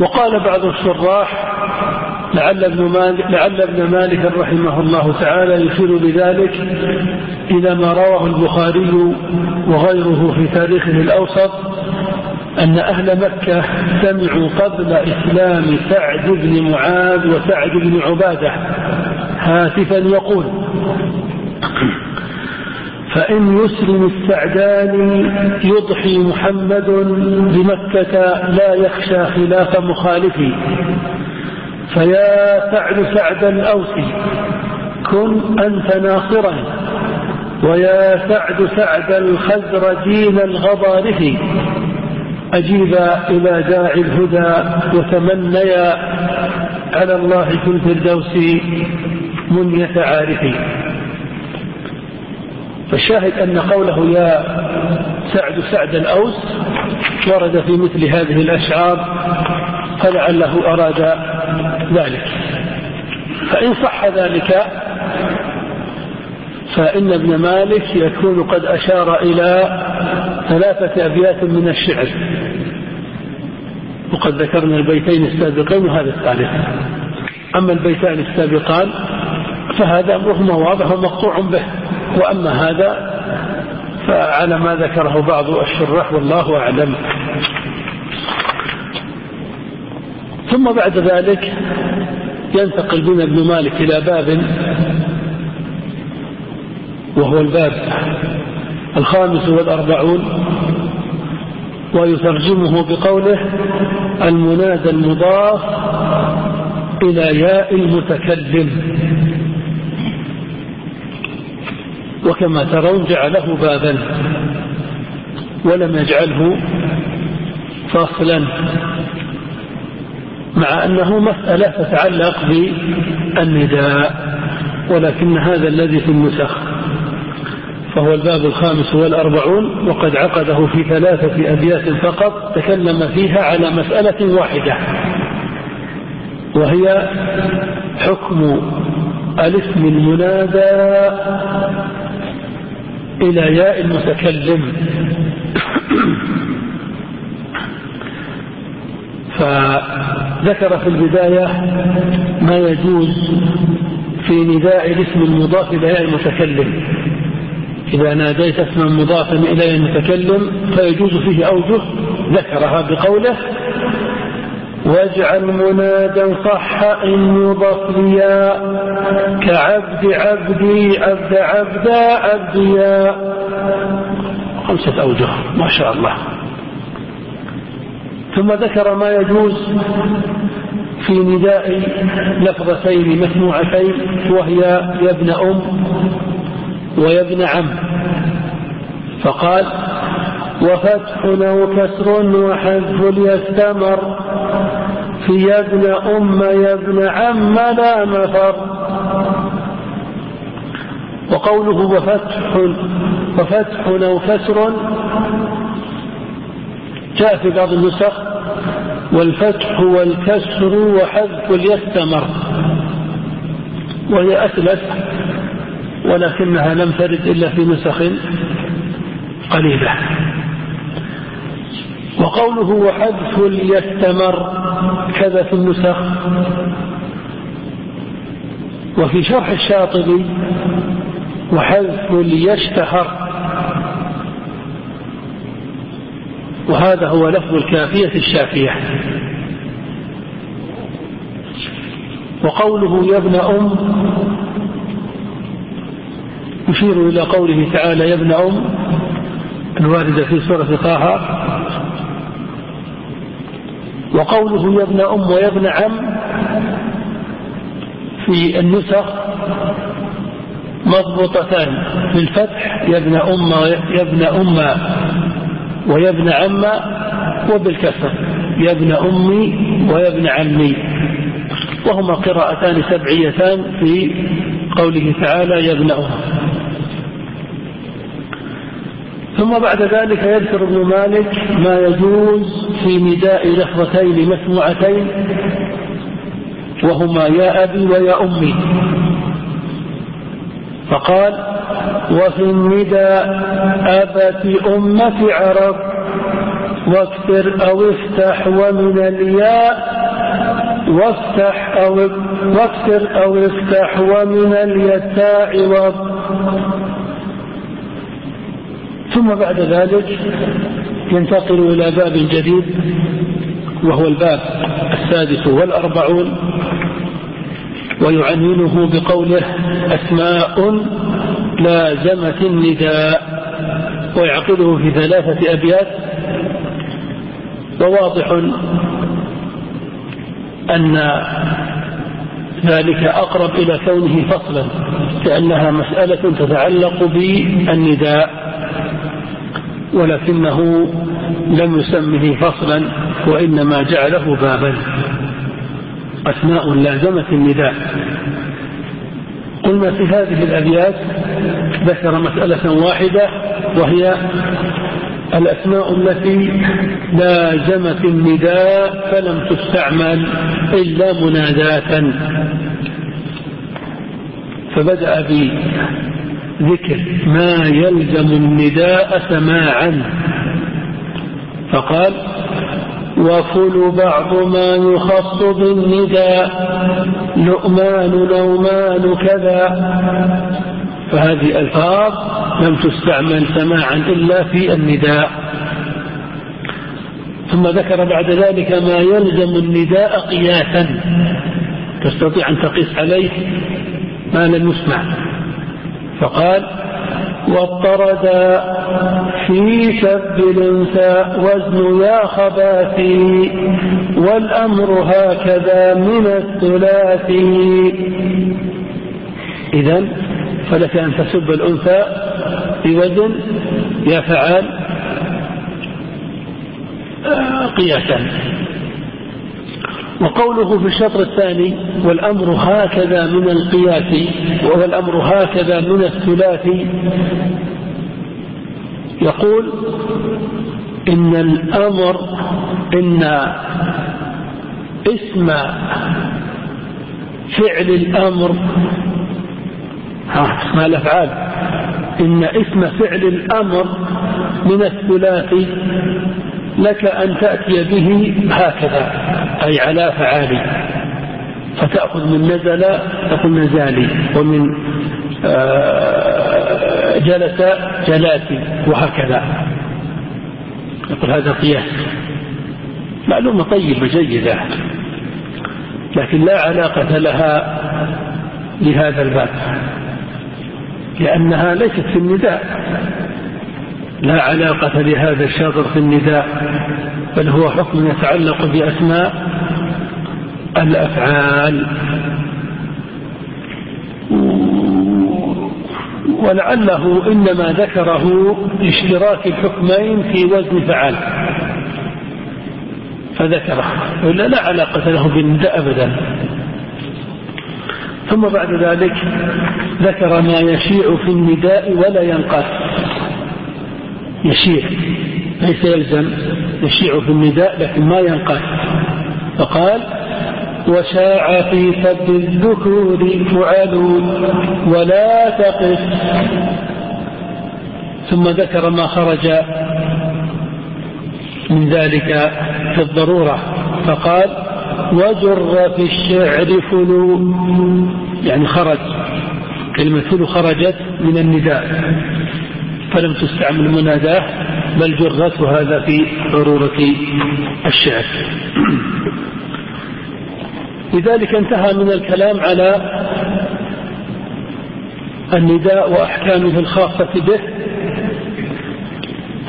وقال بعض الشراح لعل ابن مالك, لعل ابن مالك رحمه الله تعالى يشير بذلك إلى ما رواه البخاري وغيره في تاريخه الأوسط أن أهل مكة سمعوا قبل إسلام سعد بن معاذ وسعد بن عبادة. هاتفا يقول فإن يسلم السعدان يضحي محمد بمكة لا يخشى خلاف مخالفي. فيا سعد سعد الأوس كن أنت ناصرا. ويا سعد سعد الخزرجين الغضارف. أجيبا إلى داعي الهدى وتمنيا على الله في الفردوس منية عارفي فالشاهد أن قوله يا سعد سعد الأوس ورد في مثل هذه الأشعار فلعله أراد ذلك. فإن صح ذلك فإن ابن مالك يكون قد أشار إلى ثلاثة أبيات من الشعر. وقد ذكرنا البيتين السابقين وهذا الثالث. أما البيتان السابقان فهذا أمرهما واضح ومقطوع به. وأما هذا فعلى ما ذكره بعض الشراح والله أعلم. ثم بعد ذلك ينتقل بنا ابن مالك إلى باب وهو الباب الخامس والأربعون ويترجمه بقوله المنادى المضاف إلى ياء المتكلم. وكما ترون جعله بابا ولم يجعله فصلا مع أنه مسألة تتعلق بالنداء ولكن هذا الذي في النسخ. فهو الباب الخامس والأربعون وقد عقده في ثلاثة أبيات فقط تكلم فيها على مسألة واحدة وهي حكم الاسم المنادى إلى ياء المتكلم. (clears throat) فذكر في البداية ما يجوز في نداء الاسم المضاف إلى ياء المتكلم. إذا ناديت اسما مضافا إلى المتكلم فيجوز فيه أوجه ذكرها بقوله واجعل منادا صح إن يضاف ليا كعبد عبدي عبد عبدا عبديا. خمسة أوجه ما شاء الله. ثم ذكر ما يجوز في نداء لفظتين مسموعتين وهي يا ابن أم ويا ابن عم. فقال وفتح أو كسر وحذف ليستمر. في يا ابن أم يا ابن عم لا مفر وقوله وفتح وفتح أو كسر. جاء في بعض النسخ والفتح والكسر وحذف ليستمر. وهي أثلث ولكنها لم ترد إلا في نسخ قليلة. وقوله وحذف ليستمر كذا في النسخ. وفي شرح الشاطبي وحذف ليشتهر. وهذا هو لفظ الكافية الشافية. وقوله يا ابن أم يشير إلى قوله تعالى يا ابن أم الواردة في سورة طه. وقوله يا ابن أم ويا ابن عم في النسخ مضبوطتان بالفتح يا ابن أم يا ابن أم ويا ابن عم وبالكسر يا ابن أمي ويا ابن عمي. وهما قراءتان سبعيتان في قوله تعالى يا ابن أم. ثم بعد ذلك يذكر ابن مالك ما يجوز في نداء لفظتين مسموعتين وهما يا أبي ويا أمي. فقال وفي النداء أبت أمة عرب واكسر أو افتح ومن الياء وافتح أو واكسر أو افتح ومن اليتاء وض ثم بعد ذلك ينتقل إلى باب جديد وهو الباب السادس والأربعون ويعنونه بقوله أسماء لازمت النداء. ويعقده في ثلاثة أبيات. وواضح أن ذلك أقرب إلى كونه فصلا لأنها مسألة تتعلق بالنداء. ولكنه لم يسمه فصلا وإنما جعله بابا. أسماء لازمة النداء. قلنا في هذه الأبيات ذكر مسألة واحدة وهي الأسماء التي لازمت النداء فلم تستعمل إلا مناداة. فبدأ بذكر ما يلزم النداء سماعا. فقال وفل بعض ما يخص بالنداء لؤمان لومان كذا. فهذه ألفاظ لم تستعمل سماعا إلا في النداء. ثم ذكر بعد ذلك ما يلزم النداء قياسا. تستطيع أن تقيس عليه ما لم يسمع. فقال واضطرد في سب الأنثى وزن يا خباثي والأمر هكذا من الثلاثي اذا فلك أن تسب الأنثى بوزن يا فعال قياسا. وقوله في الشطر الثاني والأمر هكذا من القياس والأمر هكذا من الثلاثي يقول إن الأمر إن اسم فعل الأمر ها اسمها الأفعال إن اسم فعل الأمر من الثلاثي لك أن تأتي به هكذا. أي على فعالي. فتأخذ من نزل تقول نزالي ومن آه، جلس جلاتي وهكذا. يقول هذا قياس. معلومة طيبة جيدة. لكن لا علاقة لها لهذا الباب. لأنها ليست في النداء. لا علاقة لهذا الشاطر في النداء بل هو حكم يتعلق بأسماء الأفعال. ولعله إنما ذكره لاشتراك الحكمين في وزن فعال فذكره ولا لا علاقة له بالنداء أبدا. ثم بعد ذلك ذكر ما يشيع في النداء ولا ينقص يشيع ليس يلزم يشيع في النداء لكن ما ينقص فقال وشاع في سب الذكور فعلوا ولا تقف. ثم ذكر ما خرج من ذلك في الضرورة. فقال وجر في الشعر فلو. يعني خرج كلمة فلو خرجت من النداء. فلم تستعمل مناداه بل جرت هذا في ضرورة الشعر. (clears throat) لذلك انتهى من الكلام على النداء وأحكامه الخاصة به.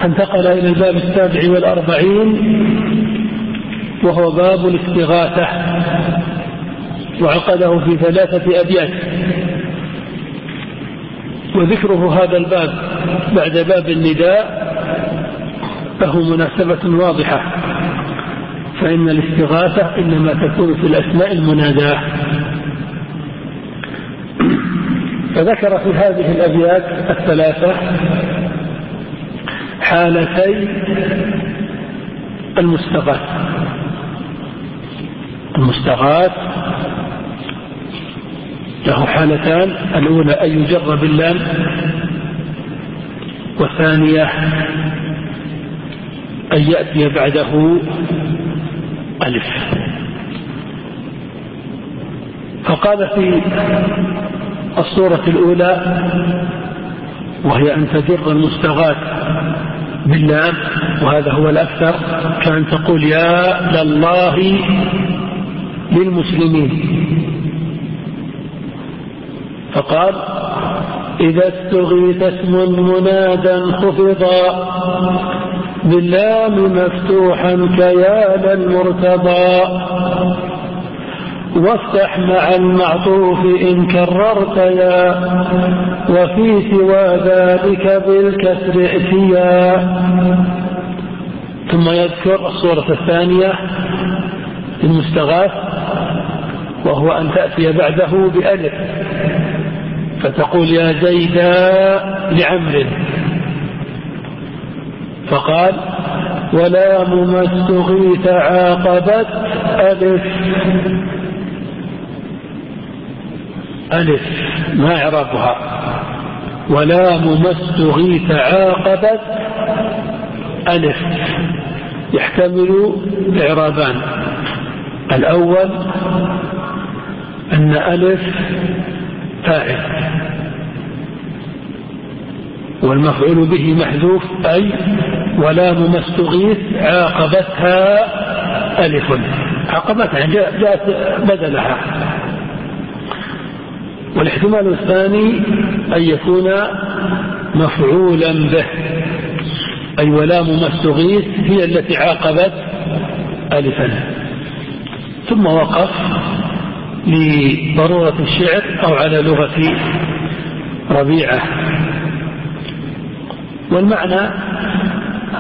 فانتقل إلى الباب السابع والأربعين وهو باب الاستغاثة وعقده في ثلاثة أبيات. وذكره هذا الباب. بعد باب النداء له مناسبة واضحة. فإن الاستغاثة إنما تكون في الأسماء المناداة. فذكر في هذه الأبيات الثلاثة حالتي المستغاث. المستغاث له حالتان. الأولى أن يجر باللام والثانية أن يأتي بعده ألف. فقال في الصورة الأولى وهي أن تجر المستغاث باللام وهذا هو الأكثر كأن تقول يا لله للمسلمين. فقال إذا استغيث اسم منادا خفضا باللام مفتوحا كيال المرتضى وافتح مع المعطوف إن كررت يا وفي سوى ذلك بالكسر ائتيا. ثم يذكر الصورة الثانية المستغاث وهو أن تأتي بعده بألف. فتقول يا زيدا لعمر. فقال ولا ممستغيث عاقبت ألف. ألف ما إعرابها ولا ممستغيث عاقبت ألف. يحتمل إعرابان. الأول أن ألف فاعل والمفعول به محذوف أي ولا ما استغيث عاقبتها ألف. عاقبتها يعني جاءت بدلها. والاحتمال الثاني أن يكون مفعولا به أي ولام ما استغيث هي التي عاقبت ألفا. ثم وقف. لضرورة الشعر أو على لغة ربيعة. والمعنى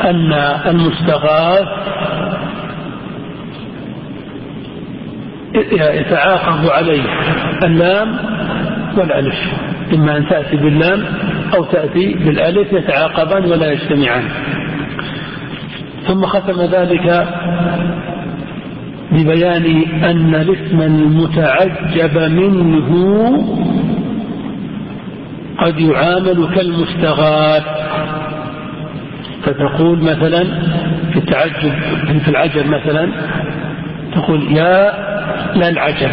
أن المستغاث يتعاقب عليه اللام والألف. إما أن تأتي باللام أو تأتي بالألف يتعاقبان ولا يجتمعان. ثم ختم ذلك ببيان أن الاسم المتعجب منه قد يعامل كالمستغاث. فتقول مثلا في التعجب في العجب مثلا تقول يا لا العجب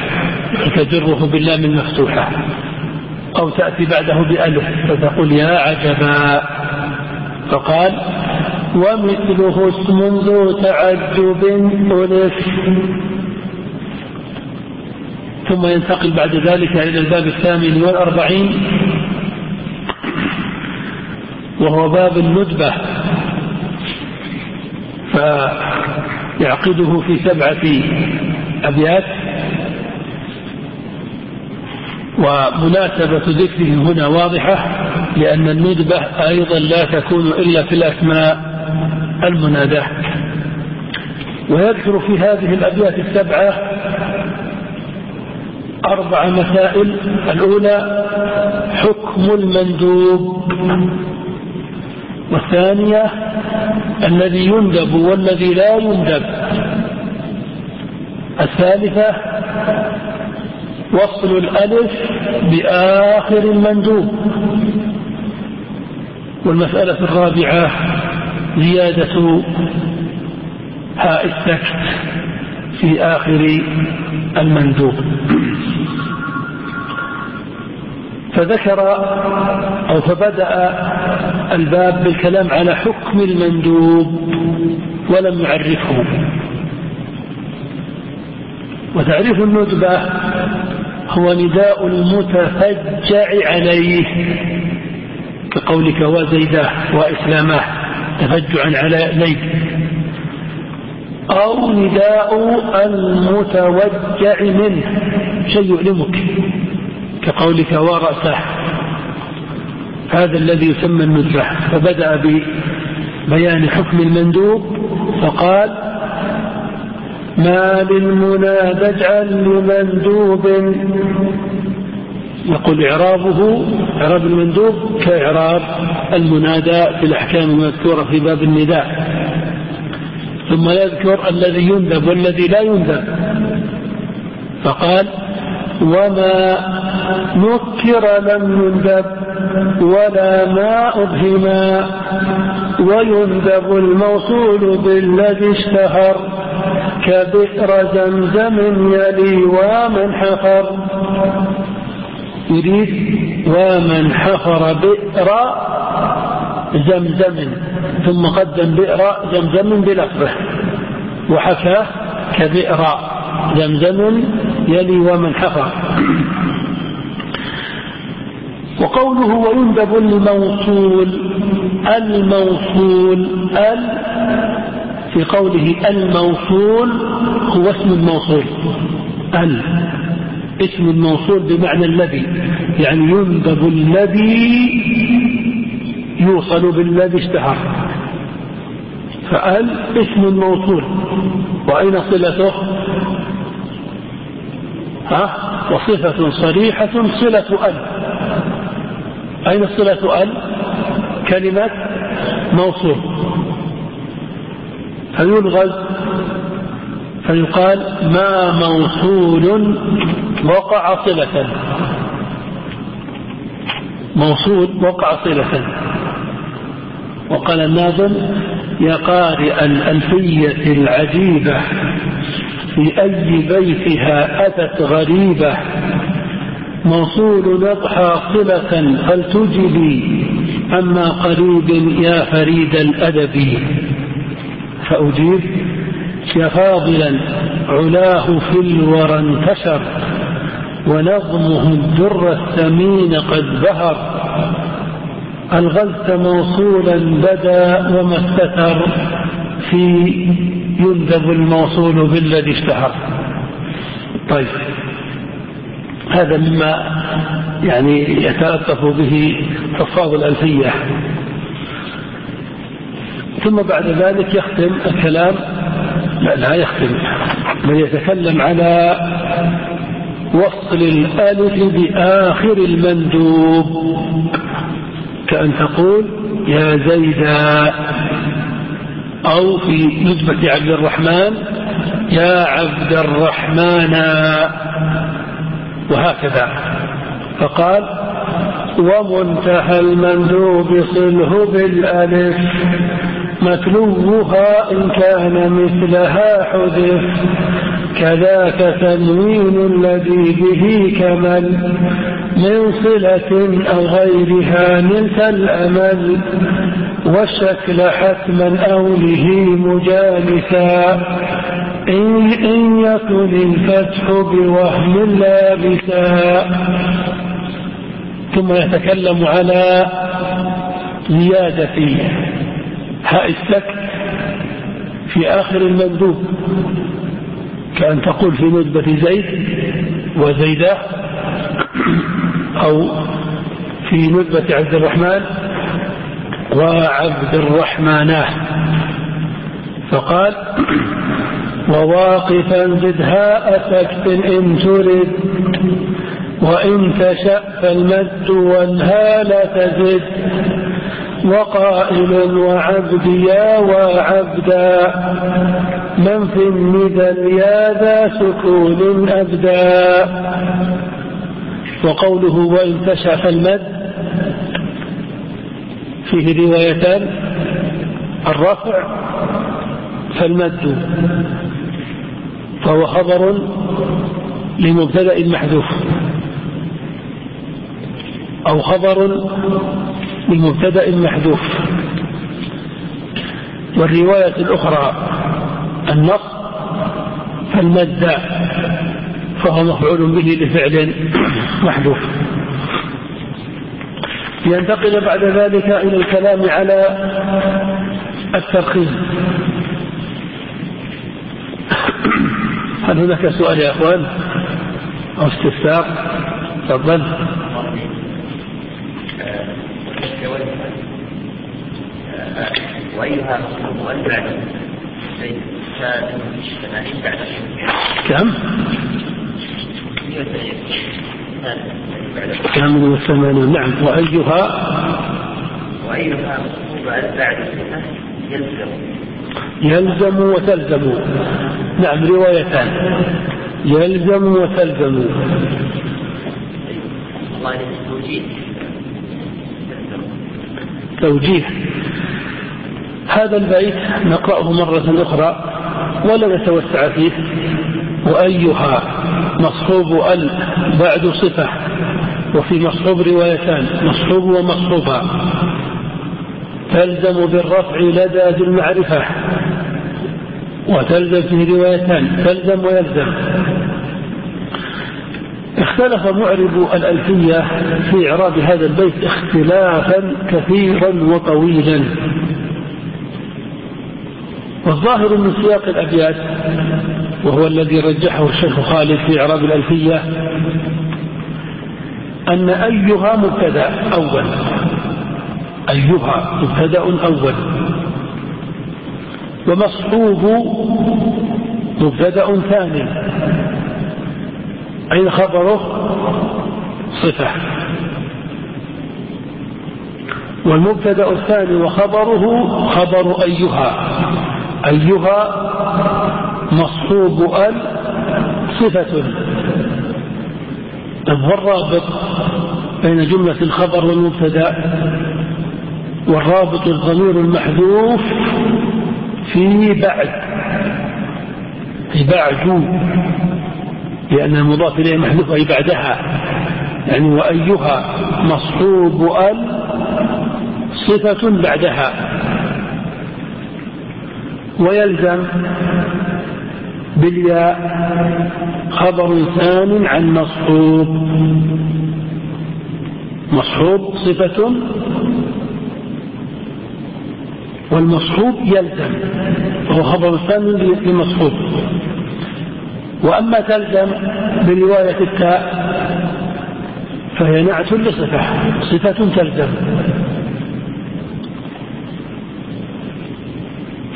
تجره باللام المفتوحة أو تأتي بعده بألف فتقول يا عجبا. فقال ومثله اسم ذو تعجب ألف ثم ينتقل بعد ذلك إلى الباب الثامن والأربعين وهو باب الندبة. فيعقده في سبعة أبيات. ومناسبة ذكره هنا واضحة لأن الندبة أيضا لا تكون إلا في الأسماء. المناداة. ويذكر في هذه الأبيات السبعة أربع مسائل. الأولى حكم المندوب. والثانية الذي يندب والذي لا يندب. الثالثة وصل الألف بآخر المندوب. والمسألة الرابعة زيادة هاء السكت في آخر المندوب. فذكر أو فبدأ الباب بالكلام على حكم المندوب ولم يعرفه. وتعريف الندبة هو نداء المتفجع عليه كقولك وزيداه وإسلاماه. تفجعا على زيد أو نداء المتوجع منه. شيء يؤلمك كقولك ورأسه هذا الذي يسمى الندبة فبدأ ببيان حكم المندوب. فقال ما للمنى اجعل لمندوب يقول إعرابه إعراب المندوب كإعراب المنادى في الأحكام المذكورة في باب النداء. ثم يذكر الذي يندب والذي لا يندب. فقال وما نكر لم يندب ولا ما أبهما ويندب الموصول بالذي اشتهر كبئر زمزم يلي ومن حفر. يريد ومن حفر بئر زمزم ثم قدم بئر زمزم بلفظه وحكاه كبئر زمزم يلي ومن حفى وقوله ويندب الموصول الموصول ال في قوله الموصول هو اسم الموصول ال. اسم الموصول بمعنى الذي يعني يندب الذي يوصل بالذي اشتهر. فال اسم الموصول. وأين صلته؟ ها؟ وصفة صريحة صلة ال أين صلة ال كلمة موصول. فيلغز فيقال ما موصول وقع صلة. موصول وقع صلة. وقال الناظم يا قارئ الألفية العجيبة في أي بيتها أتت غريبة موصول نضحى صلة فلتجبي أما قريب يا فريد الأدب. فأجيب يا فاضلا علاه في الورى انتشر ونظمه الدر الثمين قد ظهر. الغلت موصولا بدا وما استتر في يندب الموصول بالذي اشتهر. طيب هذا مما يعني يتلطف به حفاظ الألفية. ثم بعد ذلك يختم الكلام لا لا يختم بل يتكلم على وصل الألف بآخر المندوب. كأن تقول يا زيدا أو في نسبة عبد الرحمن يا عبد الرحمن. وهكذا. فقال ومنتهى المندوب صله بالألف. متلوها إن كان مثلها حذف. كذاك تنوين الذي به كمل. من صلة أو غيرها نلت الأمل. والشكل حتما أوله مجالسا. إن, إن يكن الفتح بوهم لابسا. ثم يتكلم على زيادة. هاء السكت في آخر المندوب كأن تقول في ندبة زيد وزيدة أو في ندبة عبد الرحمن وعبد الرحمن. فقال وواقفا زد هاء سكت إن ترد وإن تشأ فالمد والها لا تزد. وقائل وعبديا وعبدا من في الندى يا ذا سكون أبدا وقوله وإن تشأ فالمد فيه روايتان الرفع فالمد فهو خبر لمبتدأ محذوف أو خبر لمبتدأ محذوف والرواية الأخرى النص فالمد فهو مفعول به لفعل محذوف. ينتقل بعد ذلك إلى الكلام على الترخيم هل هناك سؤال يا أخوان؟ أو استفسار؟ تفضل. وأيها كم؟ كامل وثمانون نعم. وأيها؟ وأيها بعد يلزم يلزم وتلزم. نعم روايتان. يلزم وتلزم. الله توجيه توجيه. هذا البيت نقرأه مرة أخرى ولا نتوسع فيه. وأيها مصحوب ال بعد صفة. وفي مصحوب روايتان مصحوب ومصحوبا تلزم بالرفع لدى ذي المعرفة. وتلزم في روايتان تلزم ويلزم. اختلف معرب الألفية في إعراب هذا البيت اختلافا كثيرا وطويلا. والظاهر من سياق الأبيات وهو الذي رجحه الشيخ خالد في إعراب الألفية أن أيها مبتدأ أول. أيها مبتدأ أول. ومصحوب مبتدأ ثاني. أين خبره؟ صفة. والمبتدأ الثاني وخبره خبر أيها. أيها مصحوب أل صفة. هو الرابط بين جملة الخبر والمبتدأ والرابط الضمير المحذوف في بعد في بعد. لأن المضاف إليه محذوف أي بعدها. يعني وأيها مصحوب ال صفة بعدها. ويلزم بالياء خبر ثان عن مصحوب. مصحوب صفة والمصحوب يلزم وهو خبر ثاني لمصحوب. وأما تلزم برواية التاء فهي نعت لصفة صفة تلزم.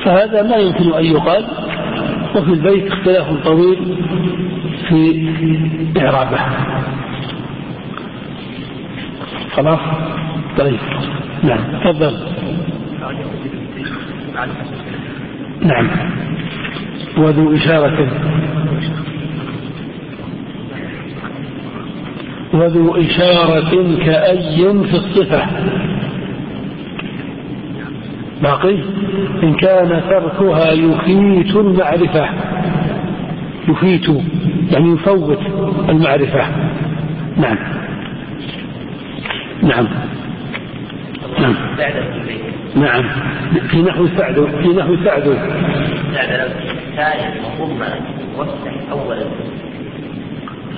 فهذا لا يمكن أن يقال وفي البيت اختلاف طويل في إعرابه. خلاص؟ طيب. نعم تفضل. نعم. وذو إشارة وذو إشارة كأي في الصفة. باقي؟ إن كان تركها يفيت المعرفة. يفيت يعني يفوت المعرفة. نعم. نعم. نعم. نعم. في نحو سعد في نحو سعد. وافتح أولا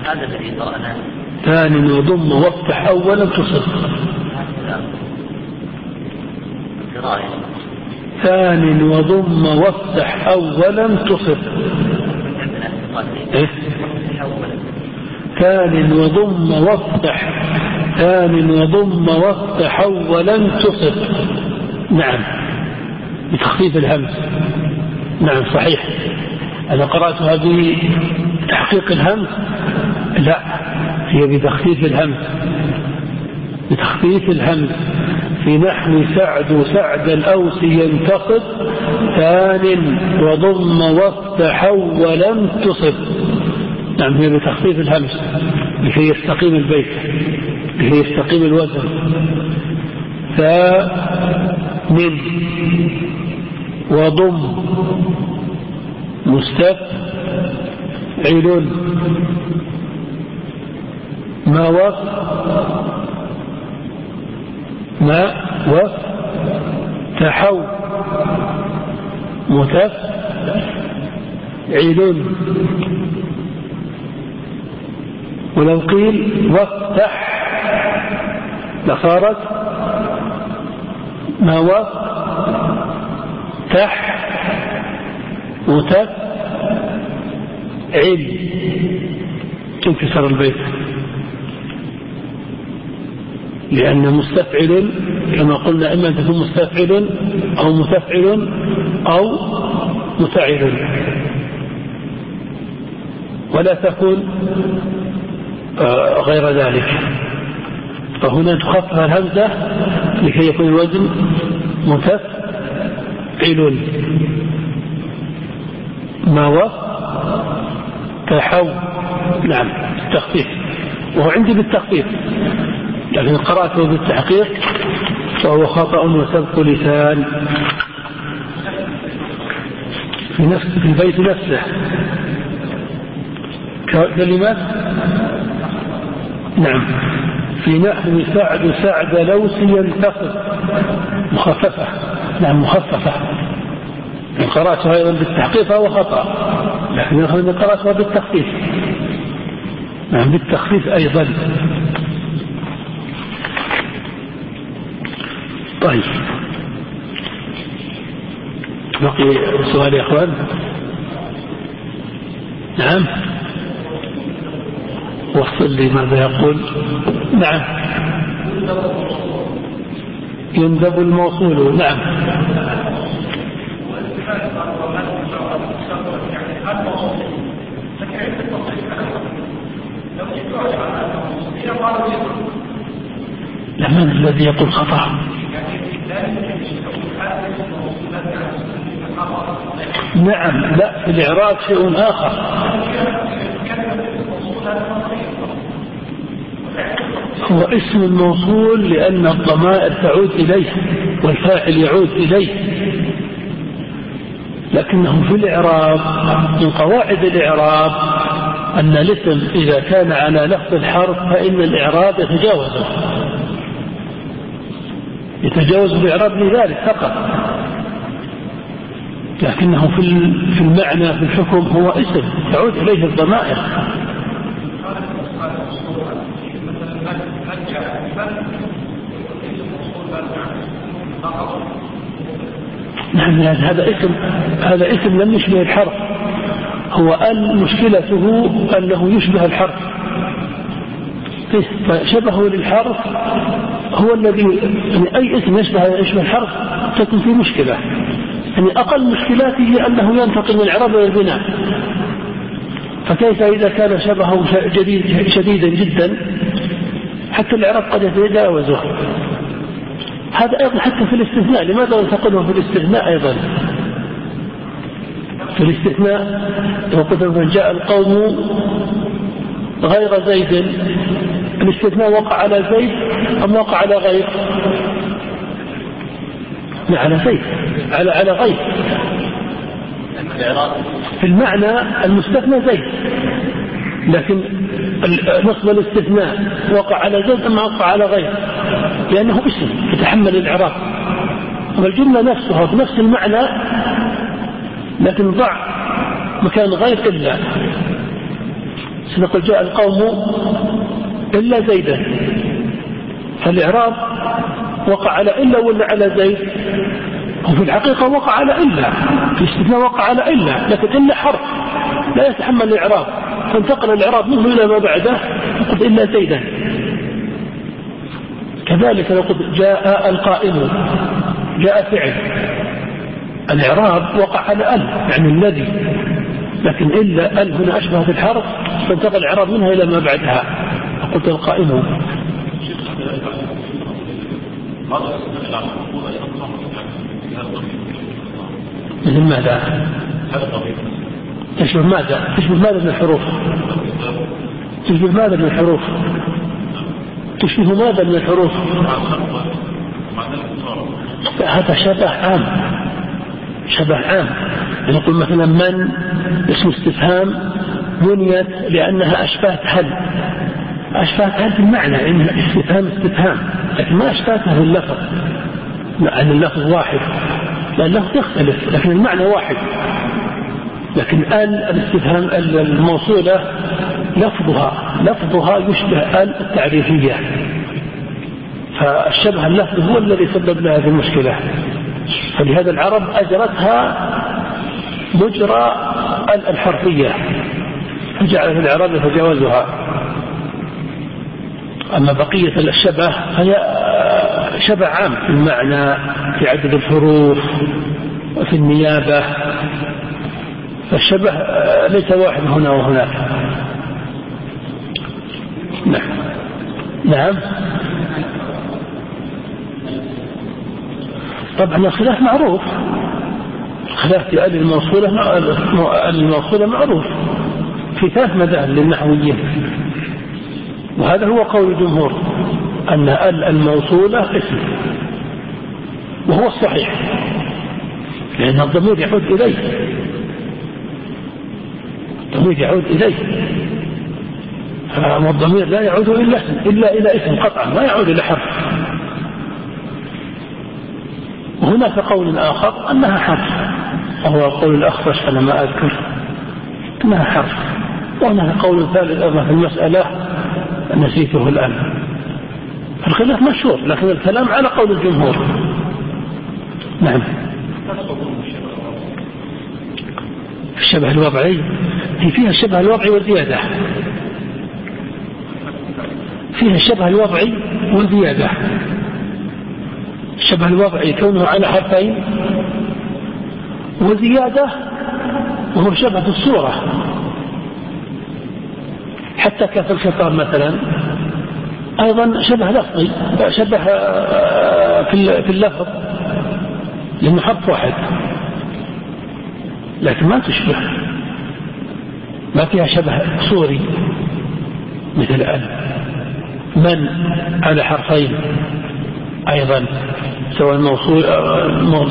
هذا الذي قرأناه ثاني وضم وافتح أولا تصف ثان وضم وافتح أولا تصف إيه؟ ثان وضم وافتح ثان وضم وافتح أولا تصف نعم. بتخفيف الهمز. نعم صحيح. أنا قرأتها بتحقيق الهمز لا هي بتخفيف الهمز بتخفيف الهمز في نحو سعد سعد الأوس ينتقد ثان وضم وافتح ولم تصب. نعم هي بتخفيف الهمز لكي يستقيم البيت لكي يستقيم الوزن. ثامن وضم مستفعل ما وقت ما وتحو متفعل ولو قيل وافتح لصارت ما وفتح متفعل انكسر البيت؟ لأن مستفعل كما قلنا إما أن تكون مستفعل أو متفعل أو مفعل ولا تكون آه، غير ذلك. فهنا تخفف الهمزة لكي يكون الوزن متفعل. ما و تحو نعم التخفيف. وهو عندي بالتخفيف. لكن قرأته بالتحقيق فهو خطأ وسبق لسان. في نفس في البيت نفسه. كلمة نعم. في نحو سعد سعد لوس ينتصف مخففة. نعم مخففة. إن قرأتها أيضا بالتحقيق فهو خطأ. لكن إن قرأتها بالتخفيف. نعم بالتخفيف أيضا. طيب. بقي سؤال يا إخوان. نعم. وصل لي ماذا يقول. نعم. يندب الموصول. نعم. من الذي يقول خطأ؟ نعم لا في الإعراب شيء آخر. هو اسم الموصول لأن الضمائر تعود إليه والفاعل يعود إليه. لكنه في الإعراب من قواعد الإعراب أن الاسم إذا كان على لفظ الحرف فإن الإعراب يتجاوزه يتجاوز الإعراب لذلك فقط. لكنه في في المعنى في الحكم هو اسم. تعود إليه الضمائر. نعم هذا اسم هذا اسم لم يشبه الحرف. هو أن مشكلته أنه يشبه الحرف. فشبهه للحرف هو الذي يعني أي اسم يشبه يشبه الحرف تكون فيه مشكلة. يعني أقل مشكلاته أنه ينتقل من الإعراب إلى البناء. فكيف إذا كان شبهه شديدا جدا حتى الإعراب قد يتجاوزه. هذا أيضا حتى في الاستثناء لماذا ينتقله في الاستثناء أيضا؟ في الاستثناء يقول جاء القوم غير زيد. الاستثناء وقع على زيد أم وقع على غير؟ لا على زيد. على على غير. في المعنى المستثنى زيد. لكن نصب الاستثناء وقع على زيد أم وقع على غير؟ لأنه اسم يتحمل الإعراب. والجملة نفسها بنفس المعنى لكن ضع مكان غير إلا. سنقول جاء القوم إلا زيدا. فالإعراب وقع على إلا ولا على زيد؟ وفي الحقيقة وقع على إلا. في الاستثناء وقع على إلا لكن إلا حرف. لا يتحمل الإعراب. فانتقل الإعراب منه إلى ما بعده فقد إلا زيدا. كذلك قلت جاء القائم جاء فعل. الإعراب وقع على ال يعني الذي لكن إلا ال هنا أشبهت الحرف فانتقل الإعراب منها إلى ما بعدها قلت القائم مثل ماذا؟ تشبه ماذا؟ تشبه ماذا من الحروف؟ تشبه ماذا من الحروف؟ تشبه ماذا من الحروف؟ هذا شبه عام شبه عام. نقول مثلا من اسم استفهام بنيت لأنها أشبهت هل أشبهتها في المعنى إنها استفهام استفهام لكن ما أشبهتها في اللفظ. لأن اللفظ واحد. لأن اللفظ يختلف لكن المعنى واحد. لكن ال الاستفهام الموصولة لفظها لفظها يشبه ال التعريفية. فالشبه اللفظ هو الذي سبب لها هذه المشكلة. فلهذا العرب أجرتها مجرى الحرفية فجعل في العرب يتجاوزها أما بقية الشبه فهي شبه عام في المعنى في عدد الحروف وفي النيابة. فالشبه ليس واحد هنا وهناك. نعم. نعم. طبعا الخلاف معروف. خلاف في الموصولة الموصولة معروف. في ثلاث مذاهب للنحويين. وهذا هو قول الجمهور أن ال الموصولة اسم. وهو الصحيح. لأن الضمير يعود إليه. الضمير يعود إليه. والضمير لا يعود إلا إلا إلى اسم قطعا ما يعود إلى حرف. وهناك قول آخر أنها حرف وهو قول الأخفش أنا ما أذكر. أنها حرف وهناك قول ثالث أيضا في المسألة نسيته الآن. الخلاف مشهور لكن الكلام على قول الجمهور. نعم. الشبه الوضعي هي فيها الشبه الوضعي والزيادة. فيها الشبه الوضعي والزيادة. الشبه الوضعي كونه على حرفين وزيادة وهو شبه الصورة. حتى كف الخطاب مثلا أيضا شبه لفظي شبه آه، في اللفظ لأنه حرف واحد. لكن ما تشبه. ما فيها شبه صوري مثل أن من على حرفين. أيضا سواء موصول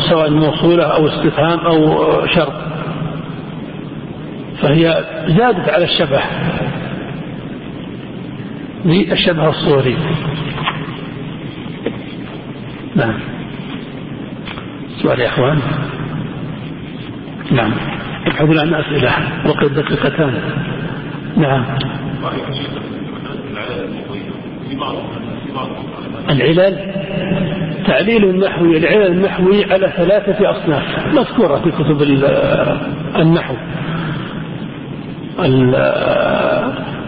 سواء موصولة أو استفهام أو شرط. فهي زادت على الشبه للشبه الصوري. نعم. سؤال يا إخوان. نعم. ابحثوا عن اسئله وقد دقيقتان. نعم. العلل تعليل النحوي العلل النحوي على ثلاثة أصناف مذكورة في كتب النحو.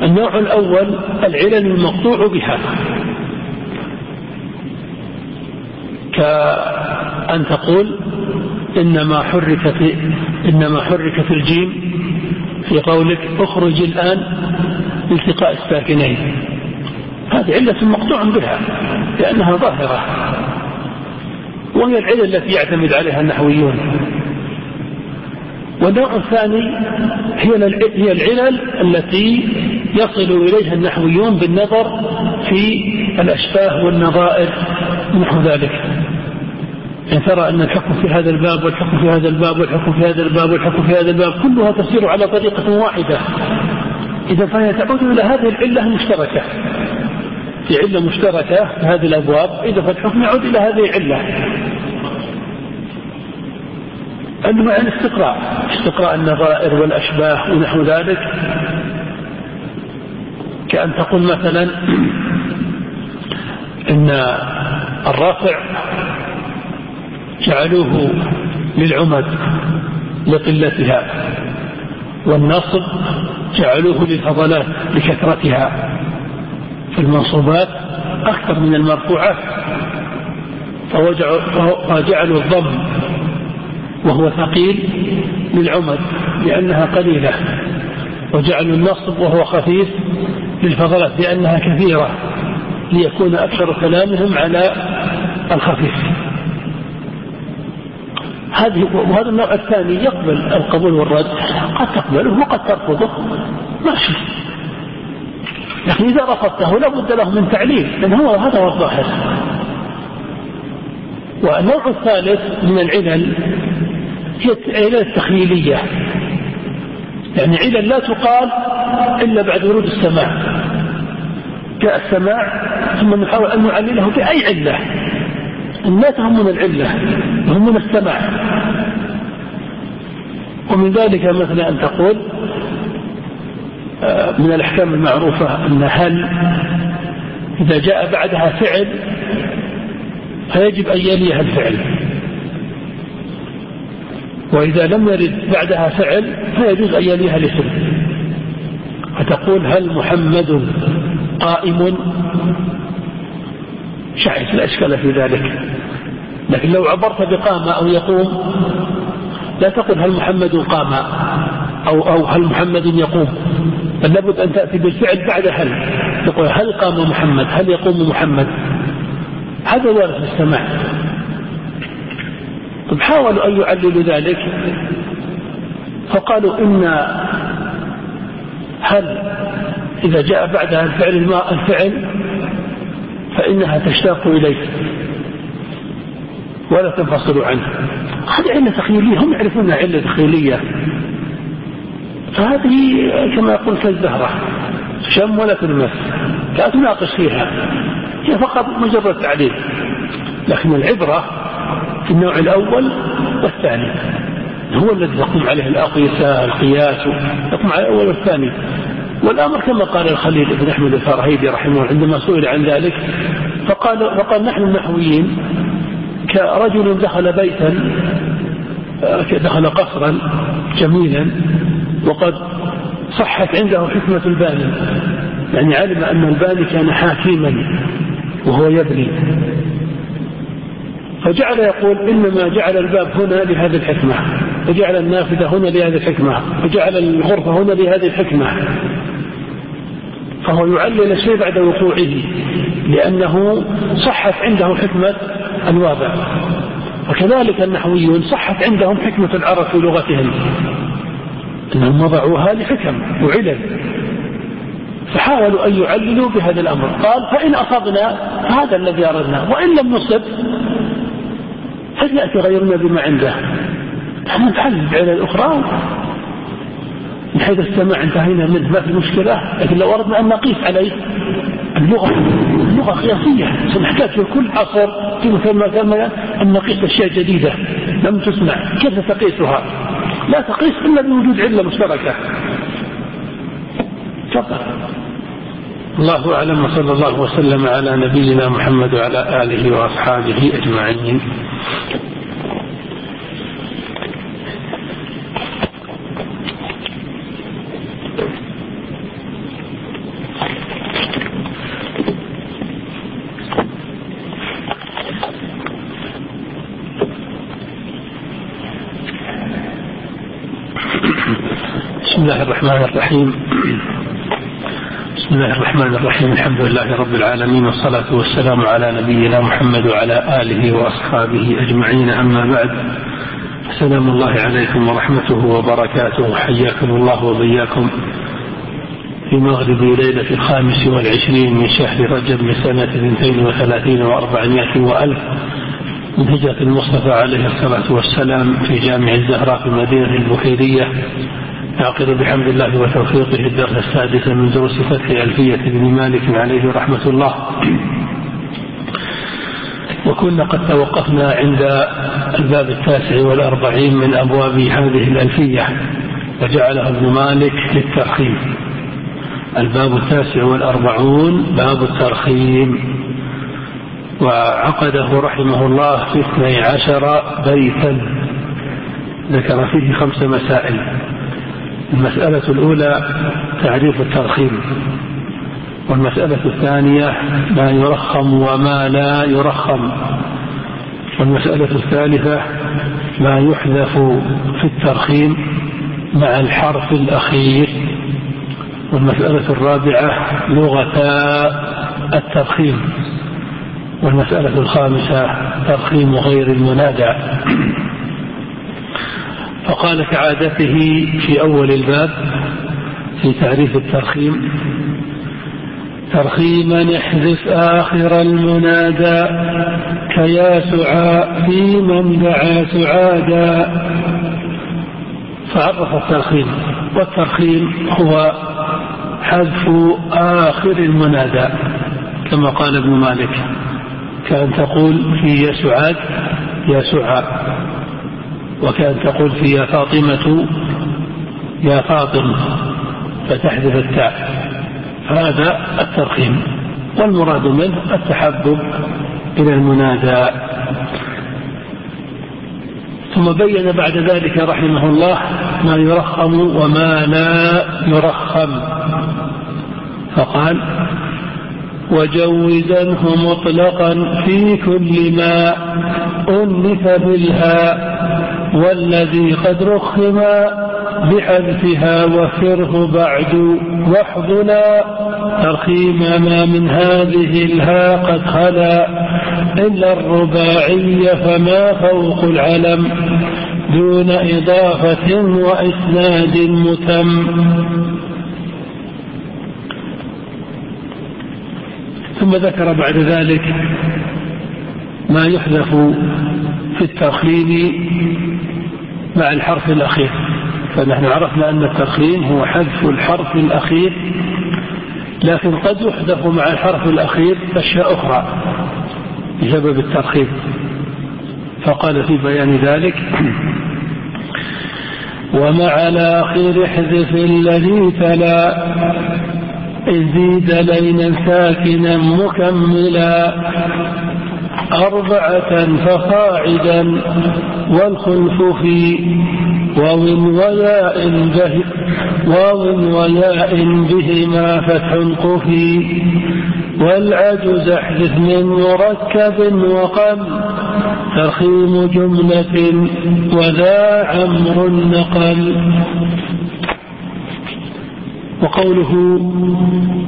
النوع الأول العلل المقطوع بها. كأن تقول إنما حركت إنما حركت الجيم في قولك اخرج الآن التقاء الساكنين. هذه علة مقطوع بها لأنها ظاهرة. وهي العلة التي يعتمد عليها النحويون. والنوع الثاني هي العلل التي يصل إليها النحويون بالنظر في الأشباه والنظائر نحو ذلك. يعني ترى أن الحكم في هذا الباب والحكم في هذا الباب والحكم في هذا الباب والحكم في هذا الباب كلها تسير على طريقة واحدة. إذا فهي تعود إلى هذه العلة المشتركة في علة مشتركة في هذه الأبواب إذا فالحكم يعود إلى هذه العلة. أنواع الاستقراء استقراء النظائر والأشباه ونحو ذلك. كأن تقول مثلا إن الرافع جعلوه للعمد لقلتها والنصب جعلوه للفضلات لكثرتها. في المنصوبات أكثر من المرفوعات فجعلوا الضم وهو ثقيل للعمد لأنها قليلة وجعلوا النصب وهو خفيف للفضلات لأنها كثيرة ليكون أكثر كلامهم على الخفيف. هذه وهذا النوع الثاني يقبل القبول والرد قد تقبله وقد ترفضه ماشي. لكن إذا رفضته لابد له من تعليل لأن هو هذا هو الظاهر. والنوع الثالث من العلل هي العلل التخيلية. يعني علل لا تقال إلا بعد ورود السماع. جاء السماع ثم نحاول أن نعلله بأي علة؟ ما تهمنا العلة يهمنا السماع. ومن ذلك مثلا أن تقول من الأحكام المعروفة أن هل إذا جاء بعدها فعل فيجب أن يليها الفعل. وإذا لم يرد بعدها فعل فيجوز أن يليها الاسم فتقول هل محمد قائم؟ شعث لا إشكال في ذلك. لكن لو عبرت بقام أو يقوم لا تقل هل محمد قام أو, أو هل محمد يقوم. بل لابد أن تأتي بالفعل بعد هل. تقول هل قام محمد؟ هل يقوم محمد؟ هذا وارد السماع طيب حاولوا أن يعللوا ذلك. فقالوا إن هل إذا جاء بعدها الفعل الماء الفعل فإنها تشتاق إليه ولا تنفصل عنه. هذه علة تخيلية. هم يعرفونها علة تخيلية. فهذه كما يقول كالزهرة شم ولا تلمس لا تناقش فيها هي فقط مجرد تعليل. لكن العبرة في النوع الأول والثاني هو الذي تقوم عليه الأقيسة القياس تقوم على الأول والثاني. والأمر كما قال الخليل بن أحمد الفراهيدي رحمه الله عندما سئل عن ذلك فقال فقال نحن النحويين كرجل دخل بيتا دخل قصرا جميلا وقد صحت عنده حكمة الباني. يعني علم أن الباني كان حاكما وهو يبني. فجعل يقول إنما جعل الباب هنا لهذه الحكمة وجعل النافذة هنا لهذه الحكمة وجعل الغرفة هنا لهذه الحكمة. فهو يعلل الشيء بعد وقوعه لأنه صحت عنده حكمة الوابع وكذلك النحويون صحت عندهم حكمة العرب في لغتهم. أنهم وضعوها لحكم وعلل. فحاولوا أن يعللوا بهذا الأمر. قال فإن أصبنا هذا الذي أردنا وإن لم نصب فليأتي غيرنا بما عنده؟ نحن نتحدث بعلل الأخرى من حيث السماع انتهينا منه ما في مشكلة. لكن لو أردنا أن نقيس عليه اللغة اللغة قياسية. سنحتاج في كل عصر في مكان أن نقيس أشياء جديدة. لم تسمع كيف تقيسها؟ لا تقيس إلا بوجود علة مشتركة. فقط الله أعلم وصلى الله وسلم على نبينا محمد وعلى آله وأصحابه أجمعين بسم الله الرحمن الرحيم. بسم الله الرحمن الرحيم. الحمد لله رب العالمين والصلاة والسلام على نبينا محمد وعلى آله وأصحابه أجمعين. أما بعد سلام الله عليكم ورحمته وبركاته. حياكم الله وبياكم في مغرب ليلة الخامس والعشرين من شهر رجب من سنة اثنتين وثلاثين وأربعمائة وألف من هجرة المصطفى عليه الصلاة والسلام في جامع الزهراء في المدينة البحيرية يعقد بحمد الله وتوفيقه الدرس السادس من دروس فتح ألفية بن مالك عليه رحمة الله. وكنا قد توقفنا عند الباب التاسع والأربعين من أبواب هذه الألفية وجعلها ابن مالك للترخيم. الباب التاسع والأربعون باب الترخيم. وعقده رحمه الله في اثني عشر بيتا ذكر فيه خمس مسائل. المسألة الأولى تعريف الترخيم والمسألة الثانية ما يرخم وما لا يرخم والمسألة الثالثة ما يحذف في الترخيم مع الحرف الأخير والمسألة الرابعة لغتا الترخيم والمسألة الخامسة ترخيم غير المنادى. فقال كعادته في أول الباب في تعريف الترخيم ترخيما احذف آخر المنادى كيا سعاء في من دعا سعادا. فعرف الترخيم والترخيم هو حذف آخر المنادى كما قال ابن مالك كأن تقول في يا سعاد يا سعاء وكان تقول في يا فاطمة يا فاطم فتحذف التاء. هذا الترخيم والمراد منه التحبب إلى المنادى. ثم بين بعد ذلك رحمه الله ما يرخم وما لا يرخم. فقال وجوزنه مطلقا في كل ما أنف بالهاء والذي قد رخم بحذفها وفره بعد واحضنا ترخيم ما من هذه الها قد خلا إلا الرباعي فما فوق العلم دون إضافة وإسناد متم. ثم ذكر بعد ذلك ما يحذف في الترخيم مع الحرف الأخير. فنحن عرفنا أن الترخيم هو حذف الحرف الأخير لكن قد يحذف مع الحرف الأخير أشياء أخرى بسبب الترخيم فقال في بيان ذلك ومع الآخر احذف الذي تلا إذ زيد لينا ساكنا مكملا. أربعة فصاعدا والخلف في واو وياء به واو وياء بهما فتح قفي والعجز احدث من مركب وقم ترخيم جملة وذا عمر نقل وقوله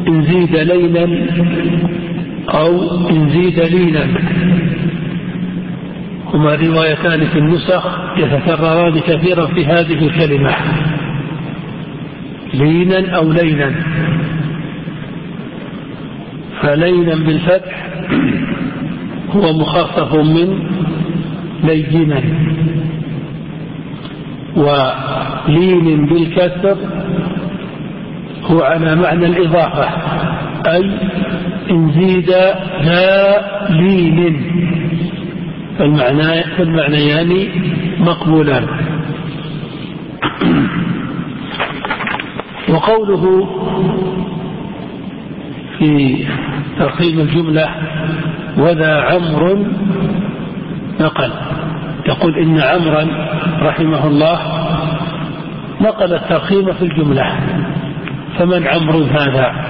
إن زيد ليلا أو إن زيد ليلا. هما روايتان في النسخ يتكرران كثيرا في هذه الكلمة. لينا أو ليلا فليلا بالفتح هو مخفف من لينا. ولين بالكسر هو على معنى الإضافة. أي إن زيد لا لين. فالمعنيان مقبولان. وقوله في ترخيم الجملة وذا عمر نقل. يقول إن عمرا رحمه الله نقل الترخيم في الجملة. فمن عمرو هذا؟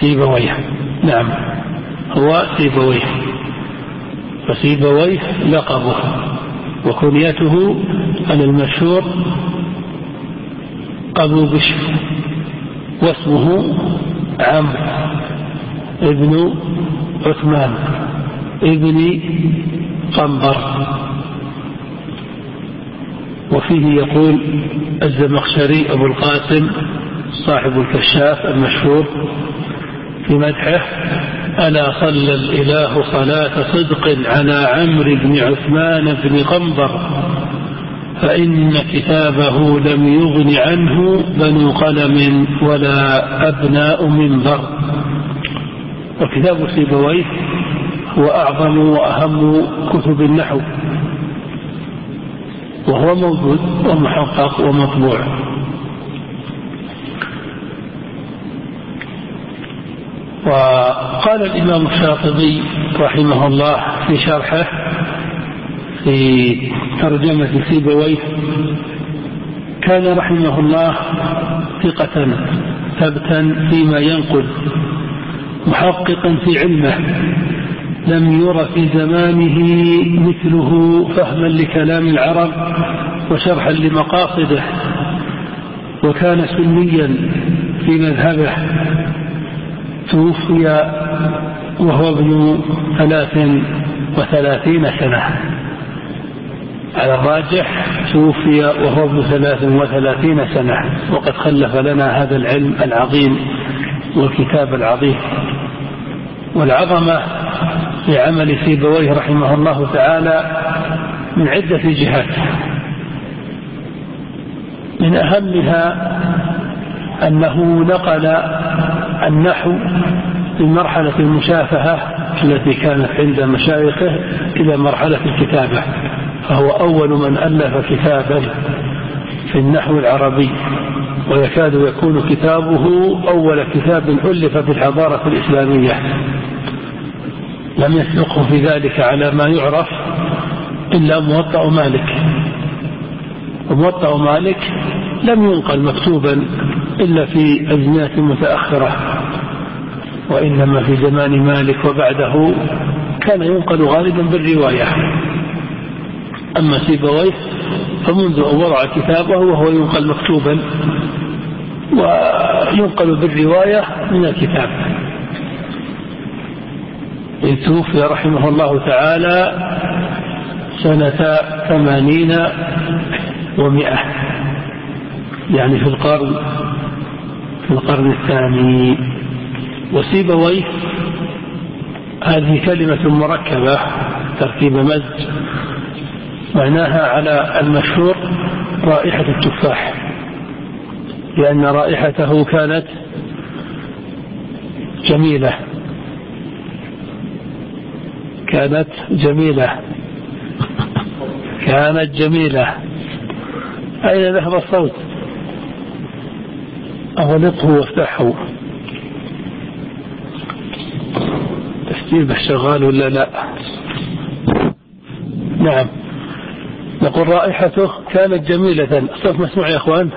سيبويه. نعم. هو سيبويه. فسيبويه لقبه. وكنيته على المشهور أبو بشر واسمه عمرو ابن عثمان ابن قنبر. وفيه يقول الزمخشري أبو القاسم صاحب الكشاف المشهور في مدحه ألا صلى الإله صلاة صدق على عمرو بن عثمان بن قنبر فإن كتابه لم يغن عنه بنو قلم ولا أبناء منبر. وكتاب سيبويه هو أعظم وأهم كتب النحو وهو موجود ومحقق ومطبوع. وقال الإمام الشاطبي رحمه الله في شرحه في ترجمة سيبويه كان رحمه الله ثقة ثبتا فيما ينقل محققا في علمه لم ير في زمانه مثله فهما لكلام العرب وشرحا لمقاصده وكان سنيا في مذهبه. توفي وهو ابن ثلاث وثلاثين سنة. على الراجح توفي وهو ابن ثلاث وثلاثين سنة. وقد خلف لنا هذا العلم العظيم والكتاب العظيم. والعظمة في عمل سيبويه رحمه الله تعالى من عدة جهات. من أهمها أنه نقل النحو من مرحلة المشافهة التي كانت عند مشايخه إلى مرحلة الكتابة فهو أول من ألف كتابا في النحو العربي ويكاد يكون كتابه أول كتاب ألف في الحضارة الإسلامية. لم يسبقه في ذلك على ما يعرف إلا موطأ مالك. وموطأ مالك لم ينقل مكتوبا إلا في أزمنة متأخرة وإنما في زمان مالك وبعده كان ينقل غالبا بالرواية. أما سيبويه فمنذ أن وضع كتابه وهو ينقل مكتوبا وينقل بالرواية من الكتاب. إذ توفي رحمه الله تعالى سنة ثمانين ومئة. يعني في القرن في القرن الثاني. وسيبويه هذه كلمة مركبة تركيب مزج معناها على المشهور رائحة التفاح. لأن رائحته كانت جميلة. كانت جميلة. كانت جميلة. أين ذهب الصوت؟ أغلقه وافتحه. تسجيله شغال ولا لا؟ نعم. نقول رائحته كانت جميلة. الصوت مسموع يا أخوان.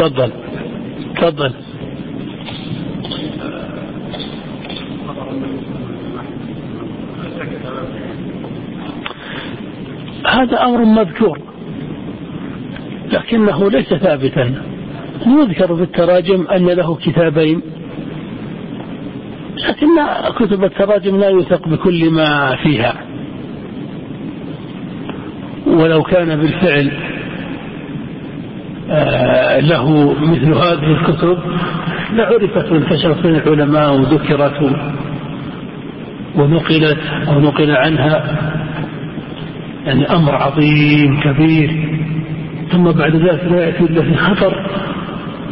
تفضل. تفضل. هذا أمر مذكور لكنه ليس ثابتا. يذكر في التراجم أن له كتابين لكن كتب التراجم لا يوثق بكل ما فيها. ولو كان بالفعل له مثل هذه الكتب. لعرفت وانتشرت بين العلماء وذكرت ونقلت أو نقل عنها. يعني أمر عظيم كبير. ثم بعد ذلك لا يأتي إلا في خطر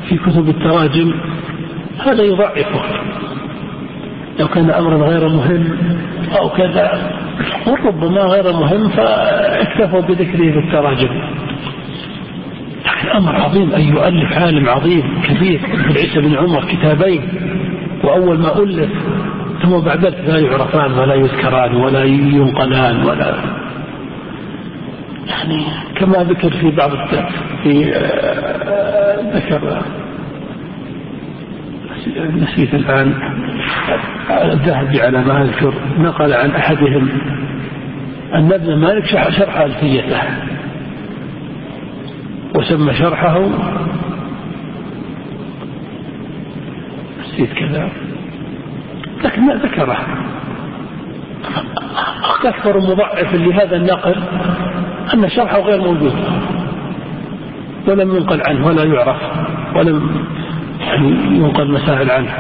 في كتب التراجم. هذا يضعفه. لو كان أمرا غير مهم أو كذا وربما غير مهم فاكتفوا بذكره في التراجم. أمر عظيم أن يؤلف عالم عظيم كبير مثل عيسى بن عمر كتابين وأول ما ألف ثم بعد ذلك لا يعرفان ولا يذكران ولا ينقلان ولا. يعني كما ذكر في بعض في آه، ذكر نسيت الآن الذهبي على ما أذكر نقل عن أحدهم أن ابن مالك شرح ألفيته. وسمى شرحه. نسيت كذا. لكن ما ذكره. أكثر مضعف لهذا النقل أن شرحه غير موجود. ولم ينقل عنه ولا يعرف ولم يعني ينقل مسائل عنه.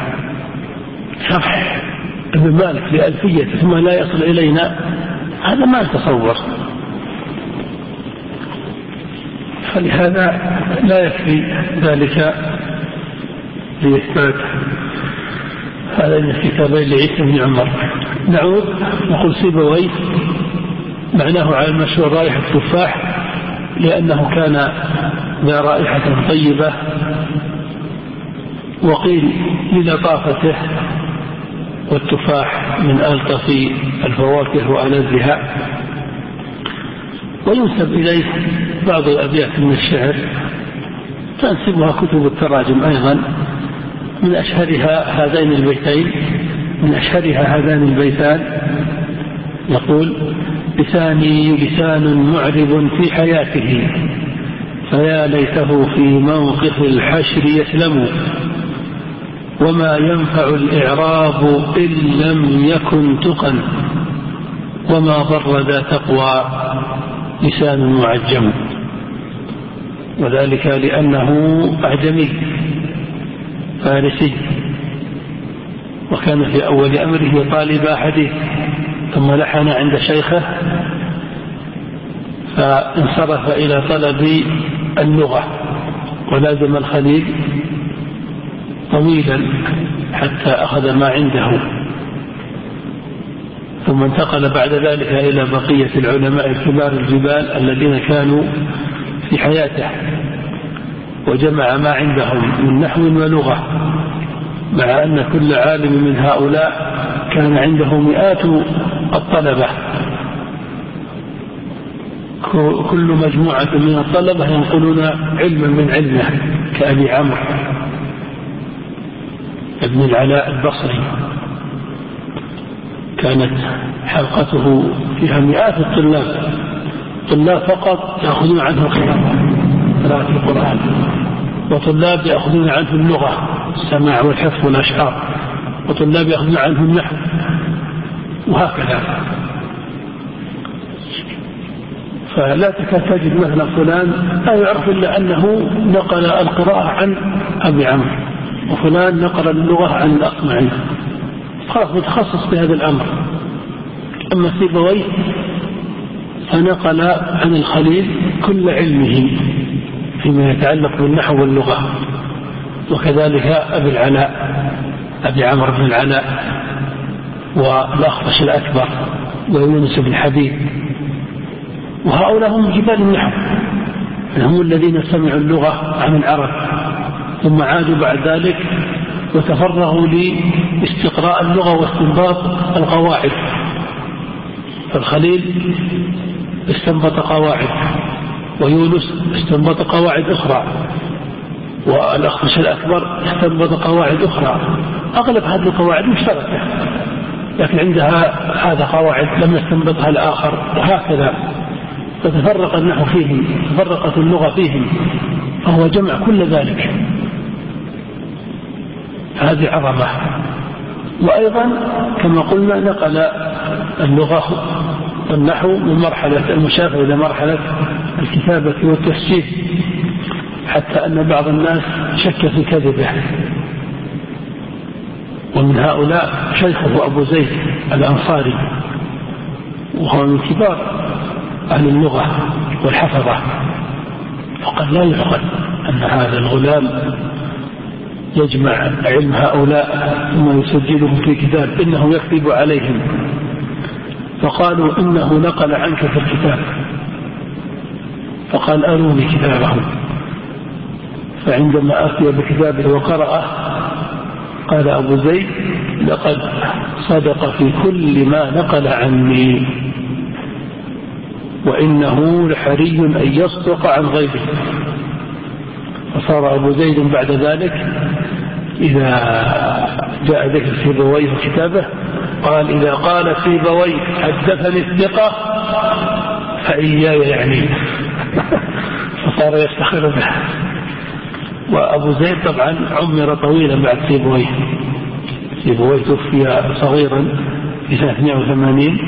شرح ابن مالك لألفية ثم لا يصل إلينا. هذا ما نتصور فلهذا لا يكفي ذلك لإثبات هذين الكتابين لعيسى بن عمر. نعود نقول سيبويه معناه على المشهور رائحة التفاح لأنه كان ذا رائحة طيبة وقيل للطافته والتفاح من ألطف الفواكه وألذها. وينسب إليه بعض الأبيات من الشعر تنسبها كتب التراجم أيضا من أشهرها هذين البيتين من أشهرها هذان البيتان. يقول لساني لسان معرب في حياته فيا ليته في موقف الحشر يسلم وما ينفع الإعراب إن لم يكن تقا وما ضر ذا تقوى. لسان معجم. وذلك لأنه أعجمي فارسي. وكان في أول أمره طالب حديث ثم لحن عند شيخه فانصرف إلى طلب اللغة. ولازم الخليل طويلا حتى أخذ ما عنده. ثم انتقل بعد ذلك إلى بقية العلماء الكبار الجبال الذين كانوا في حياته وجمع ما عندهم من نحو ولغة مع أن كل عالم من هؤلاء كان عنده مئات الطلبة. كل مجموعة من الطلبة ينقلون علما من علمه كأبي عمرو ابن العلاء البصري. كانت حلقته فيها مئات الطلاب. طلاب فقط يأخذون عنه القراءة قراءة القرآن. وطلاب يأخذون عنه اللغة السماع والحفظ والأشعار. وطلاب يأخذون عنه النحو. وهكذا. فلا تكاد تجد مثلا فلان لا يعرف إلا أنه نقل القراءة عن أبي عمرو وفلان نقل اللغة عن الأقمعي. خلاص متخصص في هذا الأمر. أما سيبويه فنقل عن الخليل كل علمه فيما يتعلق بالنحو واللغة وكذلك أبي العلاء أبي عمرو بن العلاء والأخفش الأكبر ويونس بن حبيب وهؤلاء هم جبال النحو. هم الذين سمعوا اللغة عن العرب ثم عادوا بعد ذلك وتفرغوا لاستقراء اللغة واستنباط القواعد. فالخليل استنبط قواعد ويونس استنبط قواعد أخرى والأخفش الأكبر استنبط قواعد أخرى. أغلب هذه القواعد مشتركة لكن عندها هذا قواعد لم يستنبطها الآخر وهكذا. فتفرق النحو فيهم تفرقت اللغة فيهم فهو جمع كل ذلك. هذه عظمة. وأيضا كما قلنا نقل اللغة والنحو من مرحلة المشافة إلى مرحلة الكتابة والتفسير حتى أن بعض الناس شك في كذبه. ومن هؤلاء شيخه أبو زيد الأنصاري وهو من كبار أهل اللغة والحفظة. فقد لا يعقل أن هذا الغلام يجمع علم هؤلاء ثم يسجله في كتاب إنه يكذب عليهم. فقالوا إنه نقل عنك في الكتاب. فقال أروني كتابه فعندما أتي بكتابه وقرأه قال أبو زيد لقد صدق في كل ما نقل عني. وإنه لحري أن يصدق عن غيره. فصار أبو زيد بعد ذلك إذا جاء ذكر سيبويه كتابه قال إذا قال سيبويه حدثني الثقة فإياي يعني. فصار يفتخر به. وأبو زيد طبعا عمر طويلا بعد سيبويه سيبويه توفي صغيرا في سنة 82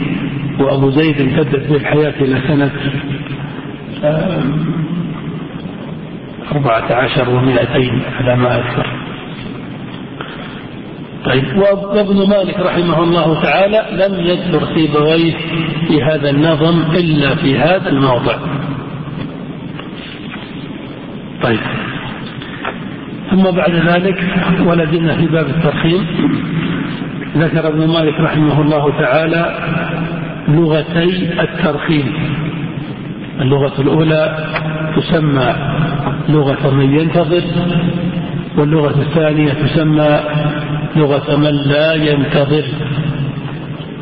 وأبو زيد امتدت به الحياة إلى سنة أربعة عشر ومئتين على ما أذكر. طيب. وابن مالك رحمه الله تعالى لم يذكر سيبويه في هذا النظم إلا في هذا الموضع. طيب. ثم بعد ذلك ولدنا في باب الترخيم ذكر ابن مالك رحمه الله تعالى لغتي الترخيم اللغة الأولى تسمى لغة من ينتظر واللغة الثانية تسمى لغة من لا ينتظر.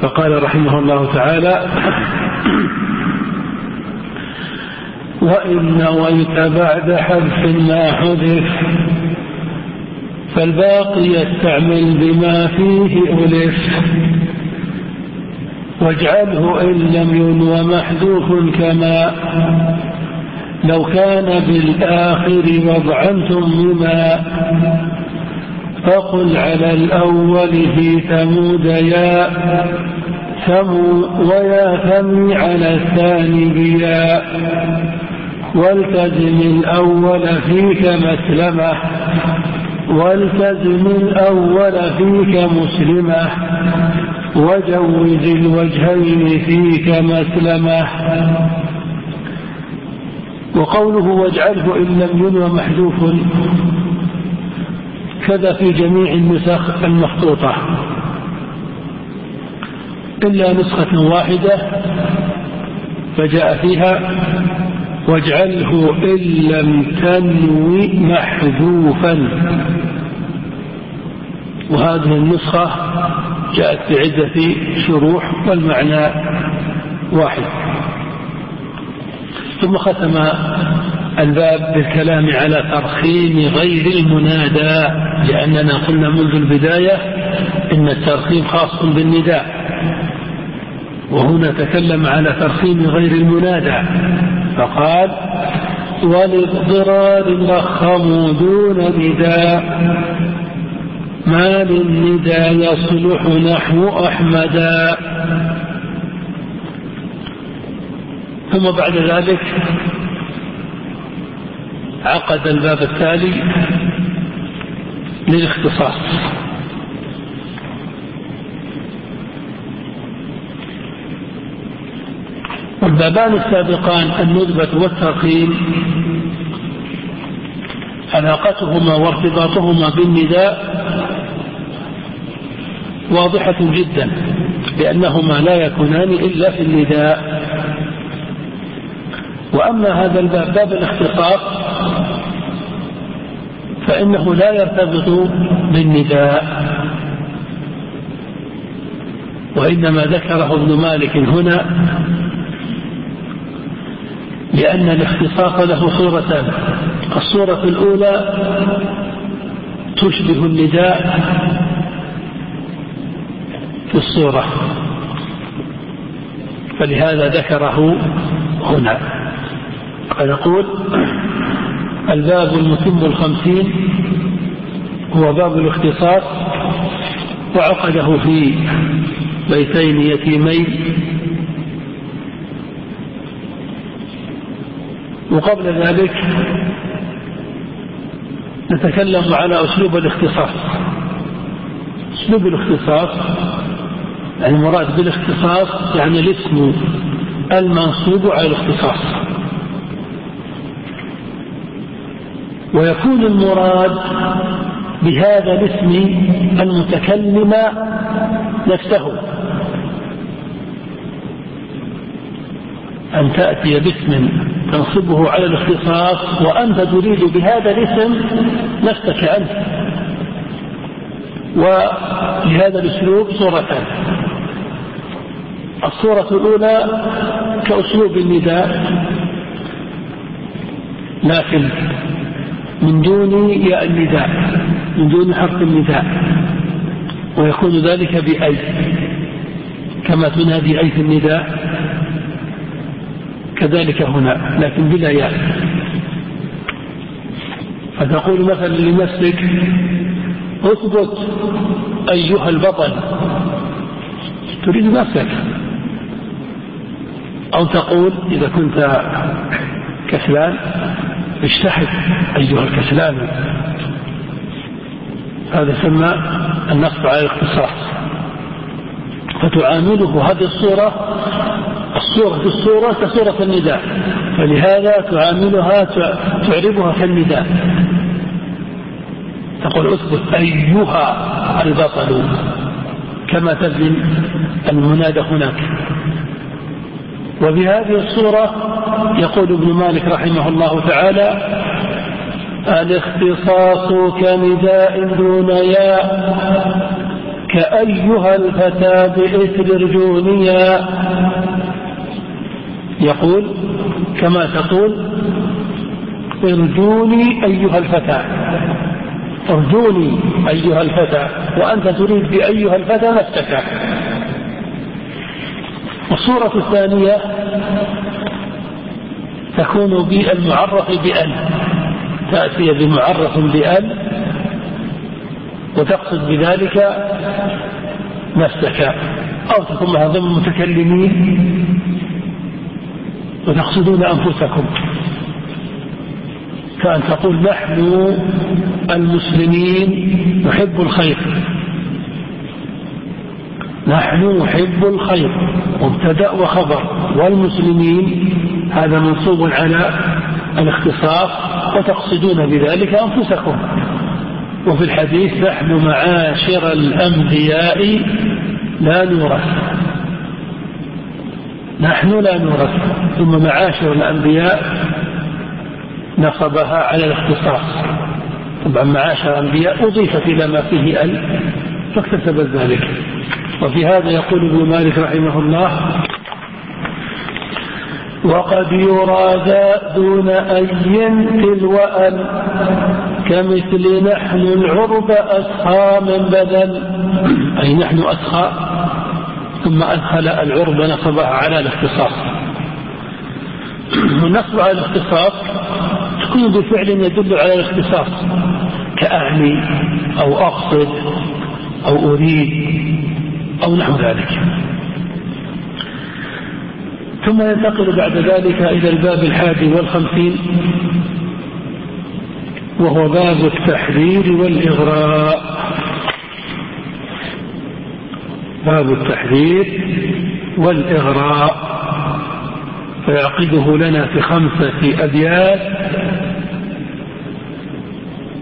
فقال رحمه الله تعالى وإن نويت بعد حذف ما حذف فالباقي يستعمل بما فيه ألف. واجعله إن لم ينو محذوف كما لو كان بالآخر وضعا ثمما فقل على الأول في ثمود يا ثمو ويا ثمي على الثاني بيا والتزم الأول فيك مسلمة والتزم الأول فيك مسلمة وجوز الوجهين فيك مسلمة. وقوله واجعله إن لم ينوى محذوف. كذا في جميع النسخ المخطوطة. إلا نسخة واحدة فجاء فيها واجعله إن لم تنو محذوفا. وهذه النسخة جاءت بعدة شروح والمعنى واحد. ثم ختم الباب بالكلام على ترخيم غير المنادى لأننا قلنا منذ البداية إن الترخيم خاص بالنداء. وهنا تكلم على ترخيم غير المنادى فقال وللضرار رخموا دون نداء. ما للندى يصلح نحو أحمدا ثم بعد ذلك عقد الباب التالي للاختصاص. والبابان السابقان الندبة والترقيم علاقتهما وارتباطهما بالنداء واضحة جدا لأنهما لا يكونان إلا في النداء. وأما هذا الباب باب الاختصاص فإنه لا يرتبط بالنداء. وإنما ذكره ابن مالك هنا لأن الاختصاص له صورتان. الصورة الأولى تشبه النداء في الصورة. فلهذا ذكره هنا. فنقول الباب المتم الخمسين هو باب الاختصاص وعقده في بيتين يتيمين وقبل ذلك نتكلم على أسلوب الاختصاص. أسلوب الاختصاص المراد بالاختصاص يعني الاسم المنصوب على الاختصاص. ويكون المراد بهذا الاسم المتكلم نفسه. أن تأتي باسم تنصبه على الاختصاص وأنت تريد بهذا الاسم نفسك أنت. ولهذا الأسلوب صورتان الصورة الأولى كأسلوب النداء. لكن من دون ياء النداء من دون حرف النداء. ويكون ذلك بأي. كما تنادي أي في النداء. كذلك هنا لكن بلا ياء. فتقول مثلا لنفسك اثبت أيها البطل. تريد نفسك. أو تقول إذا كنت كسلان اجتهد أيها الكسلان. هذا سمى النصب على الاختصاص. فتعامله هذه الصورة الصورة في الصورة كصورة النداء. فلهذا تعاملها تعربها كالنداء. تقول اثبت أيها البطل كما تبني المنادى هناك. وبهذه الصورة يقول ابن مالك رحمه الله تعالى الإختصاص كنداء دون ياء كأيها الفتى بإثر رجونيا يقول كما تقول ارجوني أيها الفتى. ارجوني أيها الفتى. وأنت تريد بأيها الفتى نفسك. الصورة الثانية تكون بالمعرف بأن. تأتي بمعرف بأن وتقصد بذلك نفسك. أو تكون مع ضمن المتكلمين وتقصدون أنفسكم. كأن تقول نحن المسلمين نحب الخير. نحن نحب الخير. مبتدأ وخبر. والمسلمين هذا منصوب على الاختصاص وتقصدون بذلك أنفسكم. وفي الحديث نحن معاشر الأنبياء لا نورث. نحن لا نورث ثم معاشر الأنبياء نصبها على الاختصاص. طبعا معاشر الأنبياء أضيفت إلى ما فيه ال فاكتسبت ذلك. وفي هذا يقول ابن مالك رحمه الله وقد يرى ذا دون أي تلو أن كمثل نحن العرب أسخى من بدل أي نحن أسخى؟ ثم أدخل العرب نصبها على الاختصاص. (clears throat) والنصب على الاختصاص تكون بفعل يدل على الاختصاص كأعني أو أقصد أو أريد أو نحو ذلك. ثم ينتقل بعد ذلك إلى الباب الحادي والخمسين وهو باب التحذير والإغراء. باب التحذير والإغراء فيعقده لنا في خمسة أبيات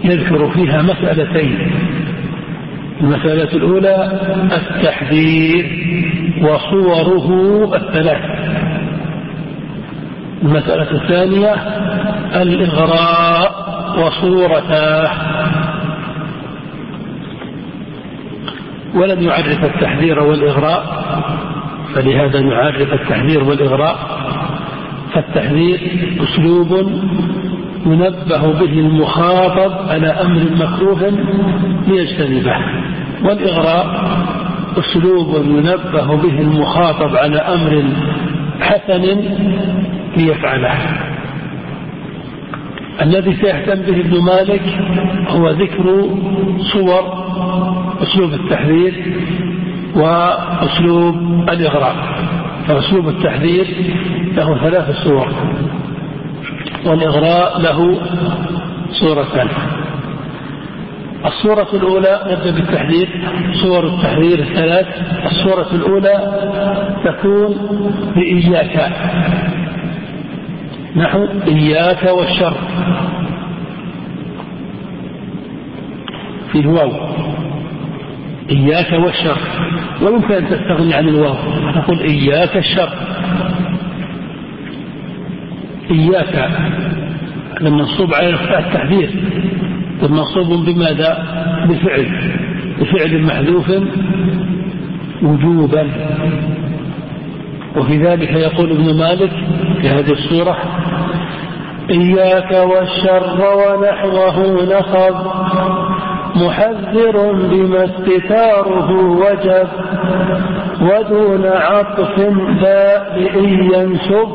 يذكر فيها مسألتين. المسألة الأولى التحذير وصوره الثلاث. المسألة الثانية الإغراء وصورته. ولم يعرف التحذير والإغراء فلهذا نعرف التحذير والإغراء. فالتحذير أسلوب ينبه به المخاطب على أمر مكروه ليجتنبه والإغراء أسلوب ينبه به المخاطب على أمر حسن ليفعله. الذي سيهتم به ابن مالك هو ذكر صور أسلوب التحذير وأسلوب الإغراء فأسلوب التحذير له ثلاث صور والإغراء له صورتان. الصورة الأولى نبدأ بالتحذير صور التحذير الثلاث. الصورة الأولى تكون بإياك. نحو إياك والشر. في الواو. إياك والشر. ويمكن أن تستغني عن الواو. تقول إياك الشر. إياك. المنصوب على التحذير منصوب بماذا؟ بفعل. بفعل محذوف وجوبا. وفي ذلك يقول ابن مالك في هذه السورة إياك والشر ونحوه نخض محذر بما استتاره وجب ودون عطف باء ينسب.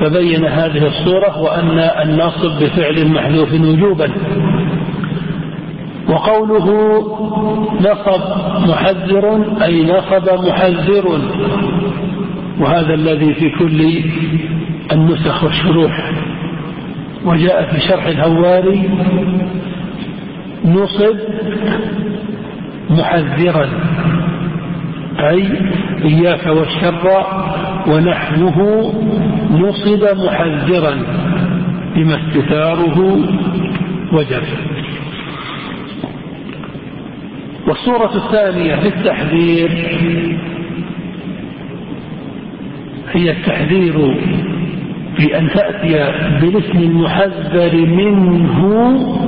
فبين هذه الصورة وأن النصب بفعل محذوف وجوبا. وقوله نصب محذر أي نصب محذر. وهذا الذي في كل النسخ والشروح. وجاء في شرح الهواري نصب محذرا أي إياك والشر ونحوه نصب محذرا بما استثاره وجب. والصورة الثانية في التحذير هي التحذير في أن تأتي بالاسم المحذر منه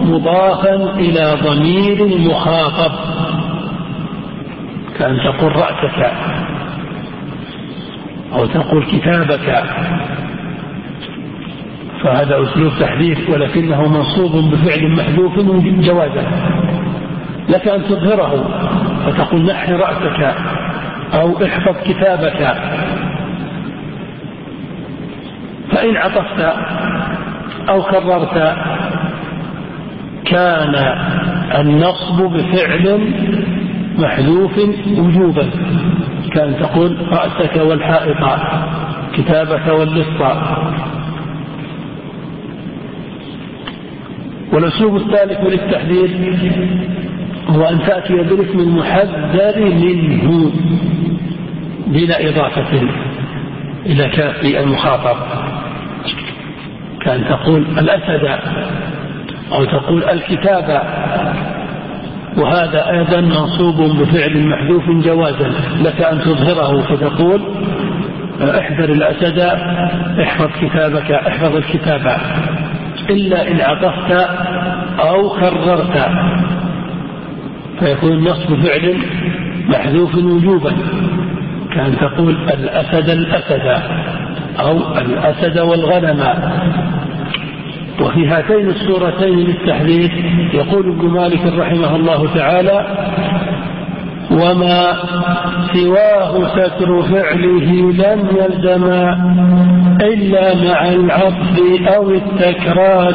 مضافا إلى ضمير المخاطب كأن تقول رأسك أو تقول كتابك. فهذا أسلوب تحذير ولكنه منصوب بفعل محذوف جوازا لك أن تظهره فتقول نحي رأسك أو احفظ كتابك. فإن عطفت أو كررت كان النصب بفعل محذوف وجوبا. كان تقول رأسك والحائط كتابك واللص. والأسلوب الثالث للتحذير هو أن تأتي بالاسم المحذر منه بلا إضافة إلى كاف المخاطب. كان تقول الأسد أو تقول الكتاب. وهذا أيضا منصوب بفعل محذوف جوازا. لك أن تظهره فتقول احذر الأسد احفظ كتابك احفظ الكتاب. إلا إن عطفت أو كررت. فيكون النصب فعل محذوف وجوبا. كان تقول الأسد الأسد. أو الأسد والغنم. وفي هاتين السورتين للتحديث يقول ابن مالك رحمه الله تعالى وما سواه ستر فعله لم يلزم إلا مع العطف أو التكرار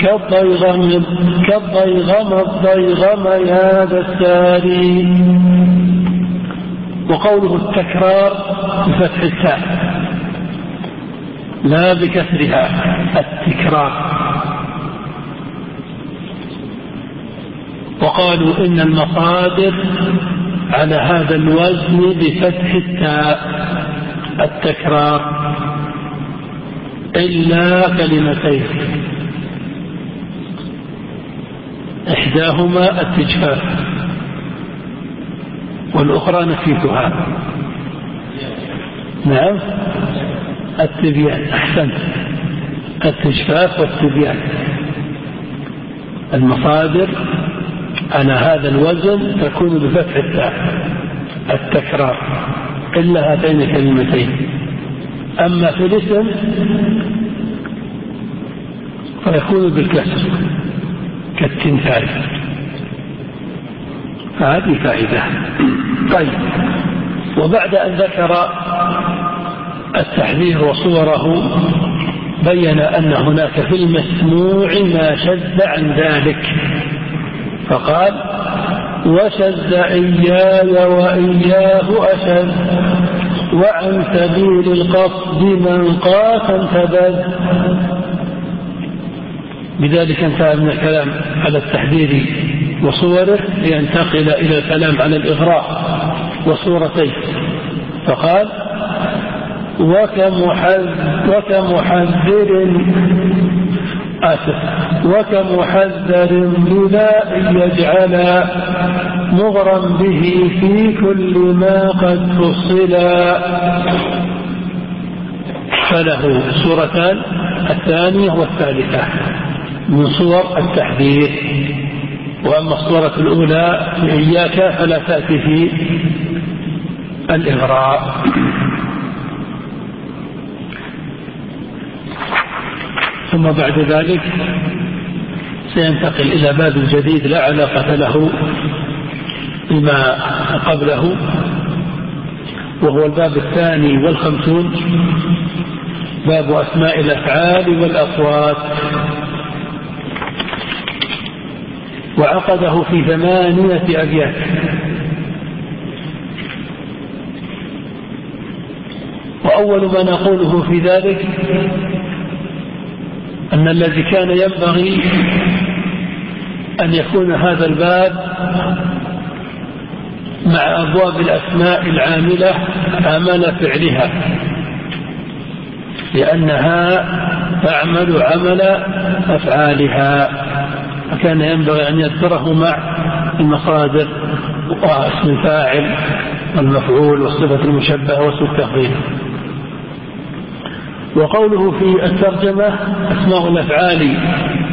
كالضيغم كالضيغم الضيغم يا ذا الساري وقوله التكرار بفتح التاء. لا بكسرها التكرار. وقالوا إن المصادر على هذا الوزن بفتح التاء التكرار. إلا كلمتين. إحداهما التجفاف. والأخرى نسيتها. نعم؟ التبيان. أحسنت. التجفاف والتبيان. المصادر على هذا الوزن تكون بفتح التاء. التكرار. إلا هاتين الكلمتين. أما في الاسم فيكون بالكسر. كالتمثال فهذه فائدة. طيب. وبعد أن ذكر التحذير وصوره بين أن هناك في المسموع ما شذ عن ذلك. فقال وشذ إياي وإياه أشذ وعن سبيل القصد من قاس انتبذ. بذلك انتهى من الكلام على التحذير وصوره لينتقل إلى الكلام على الإغراء وصورتيه. فقال وكمحذر آسف. وكمحذر بلا يجعل مغرا به في كل ما قد فصلا فله سورتان الثانية والثالثة من صور التحذير. وأما الصورة الأولى إياك فلا تأتي في الإغراء. ثم بعد ذلك سينتقل إلى باب جديد لا علاقة له بما قبله وهو الباب الثاني والخمسون باب أسماء الأفعال والأصوات. وعقده في ثمانية أبيات. وأول ما نقوله في ذلك أن الذي كان ينبغي أن يكون هذا الباب مع أبواب الأسماء العاملة عمل فعلها لأنها تعمل عمل أفعالها فكان ينبغي أن يذكره مع المصادر واسم الفاعل والمفعول والصفة المشبهة واسم التفضيل وقوله في الترجمة أسماء الأفعال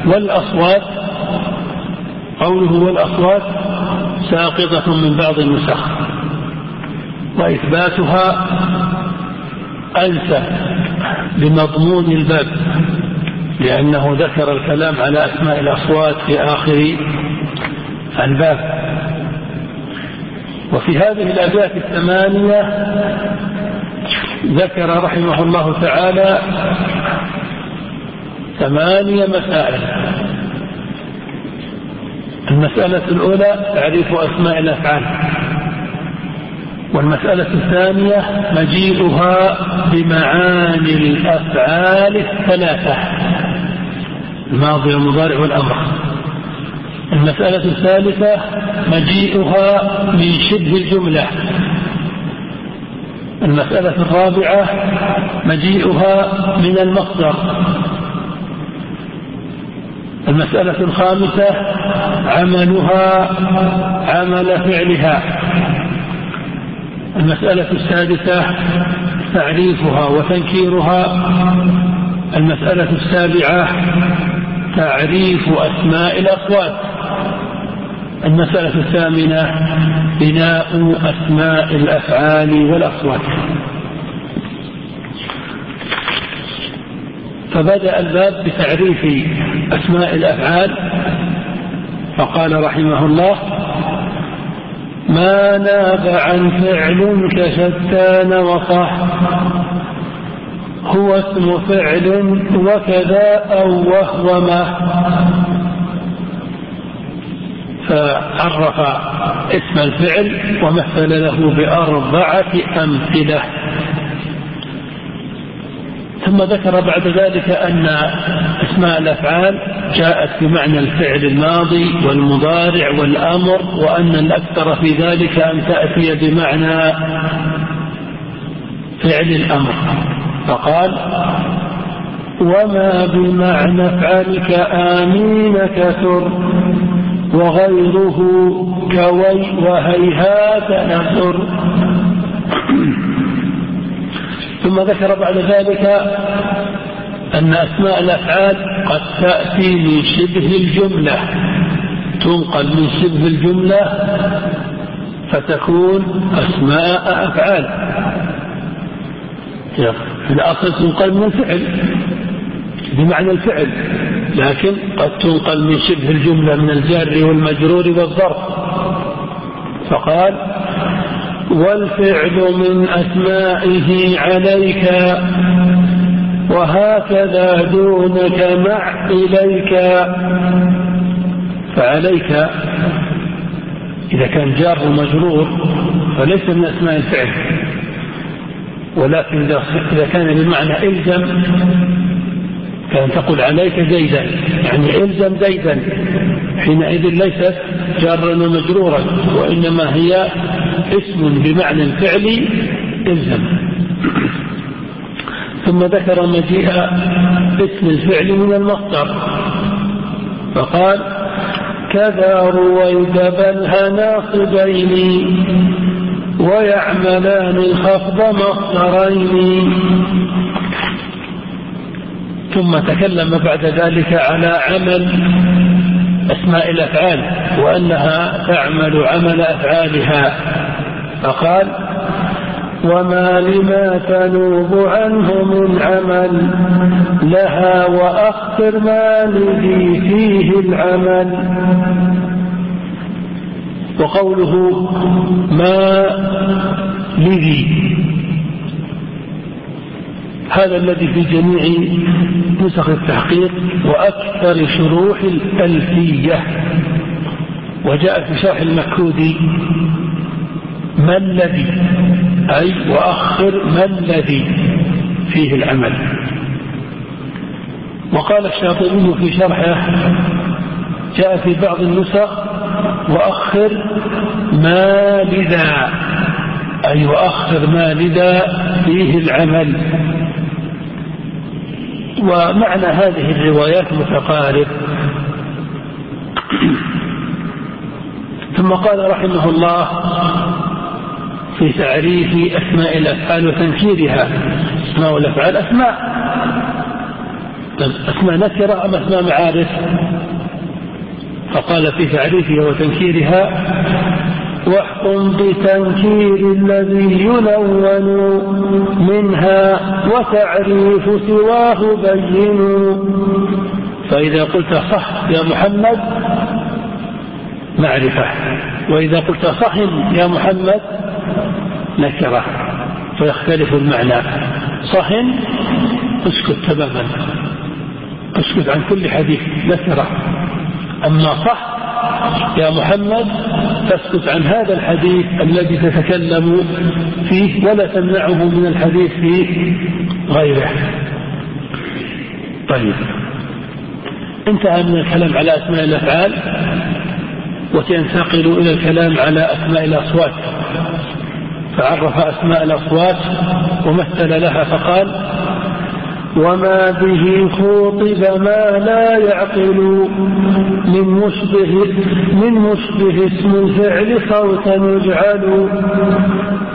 والأصوات قوله والأصوات ساقطة من بعض النسخ وإثباتها أنسى بمضمون الباب لأنه ذكر الكلام على أسماء الأصوات في آخر الباب. وفي هذه الأبيات الثمانية ذكر رحمه الله تعالى ثمانية مسائل. المسألة الأولى تعريف أسماء الأفعال. والمسألة الثانية مجيئها بمعاني الأفعال الثلاثة. الماضي والمضارع والأمر. المسألة الثالثة مجيئها من شبه الجملة. المسألة الرابعة مجيئها من المصدر. المسألة الخامسة عملها عمل فعلها. المسألة السادسة تعريفها وتنكيرها. المسألة السابعة تعريف أسماء الأصوات. المسألة الثامنة بناء أسماء الأفعال والأصوات. فبدأ الباب بتعريف أسماء الأفعال فقال رحمه الله ما ناب عن فعل كشتان وصح هو اسم فعل وكذا أو وهو ما. فعرف اسم الفعل ومثل له بأربعة أمثلة. ثم ذكر بعد ذلك أن أسماء الأفعال جاءت بمعنى الفعل الماضي والمضارع والأمر وأن الأكثر في ذلك أن تأتي بمعنى فعل الأمر. فقال وما بمعنى أفعلك آمين كثر وغيره كوي وهيهات نثر ثم ذكر بعد ذلك أن أسماء الأفعال قد تأتي من شبه الجملة. تنقل من شبه الجملة فتكون أسماء أفعال. في الأصل تنقل من الفعل بمعنى الفعل لكن قد تنقل من شبه الجملة من الجار والمجرور والظرف فقال والفعل من أسمائه عليك وهكذا دونك مع إليك. فعليك إذا كان جار ومجرور فليس من أسماء الفعل. ولكن إذا كان بمعنى إلزم كان تقول عليك زيدا يعني إلزم زيدا. حينئذ ليست جارا ومجرورا وإنما هي اسم بمعنى الفعل إلزم. (clears throat) ثم ذكر مجيء اسم الفعل من المصدر. فقال كذا رويد بل ناصبين ويعملان الخفض مصدرين. ثم تكلم بعد ذلك على عمل أسماء الأفعال وأنها تعمل عمل أفعالها. فقال وما لما تنوب عنه من عمل لها وأخطر ما لذي فيه العمل. وقوله ما لذي. هذا الذي في جميع نسخ التحقيق وأكثر شروح الألفية. وجاء في شرح المكودي ما الذي أي وأخر ما الذي فيه العمل. وقال الشاطبي في شرحه جاء في بعض النسخ وأخر ما لذا أي وأخر ما لذا فيه العمل. ومعنى هذه الروايات متقارب. ثم قال رحمه الله في تعريف أسماء الأفعال وتنكيرها أسماء الأفعال أسماء. أسماء نكرة أم أسماء معارف؟ فقال في تعريفها وتنكيرها واحكم بتنكير الذي يلون منها وتعريف سواه بين. فإذا قلت صح يا محمد معرفة. وإذا قلت صحن يا محمد نكرة. فيختلف المعنى. صحن اسكت تماما. اسكت عن كل حديث نكرة. أما صح يا محمد تسكت عن هذا الحديث الذي تتكلم فيه ولا تمنعه من الحديث في غيره. طيب. انتهى من الكلام على أسماء الأفعال وسينتقل إلى الكلام على أسماء الأصوات. فعرف أسماء الأصوات ومثل لها فقال وما به خوطب ما لا يعقل من مشبه من مشبه اسم الفعل صوتا يجعل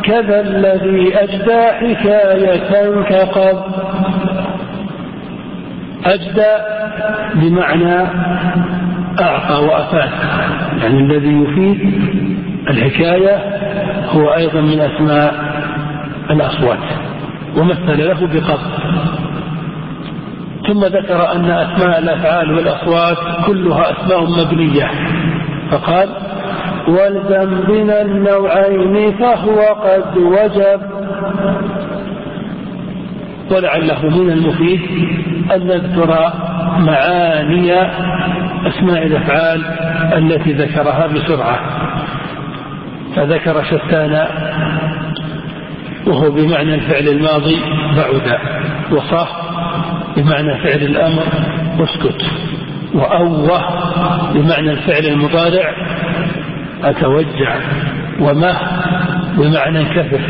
كذا الذي أجدى حكاية كقد أجدى بمعنى أعطى وأفاد. يعني الذي يفيد الحكاية هو أيضا من أسماء الأصوات. ومثل له بقصد. ثم ذكر أن أسماء الأفعال والأصوات كلها أسماء مبنية. فقال والزم بنا النوعين فهو قد وجب. ولعله من المفيد أن نذكر معاني أسماء الأفعال التي ذكرها بسرعة. فذكر شتان وهو بمعنى الفعل الماضي بعد وصح بمعنى فعل الأمر اسكت. وأوه بمعنى الفعل المضارع أتوجع. ومه بمعنى انكفر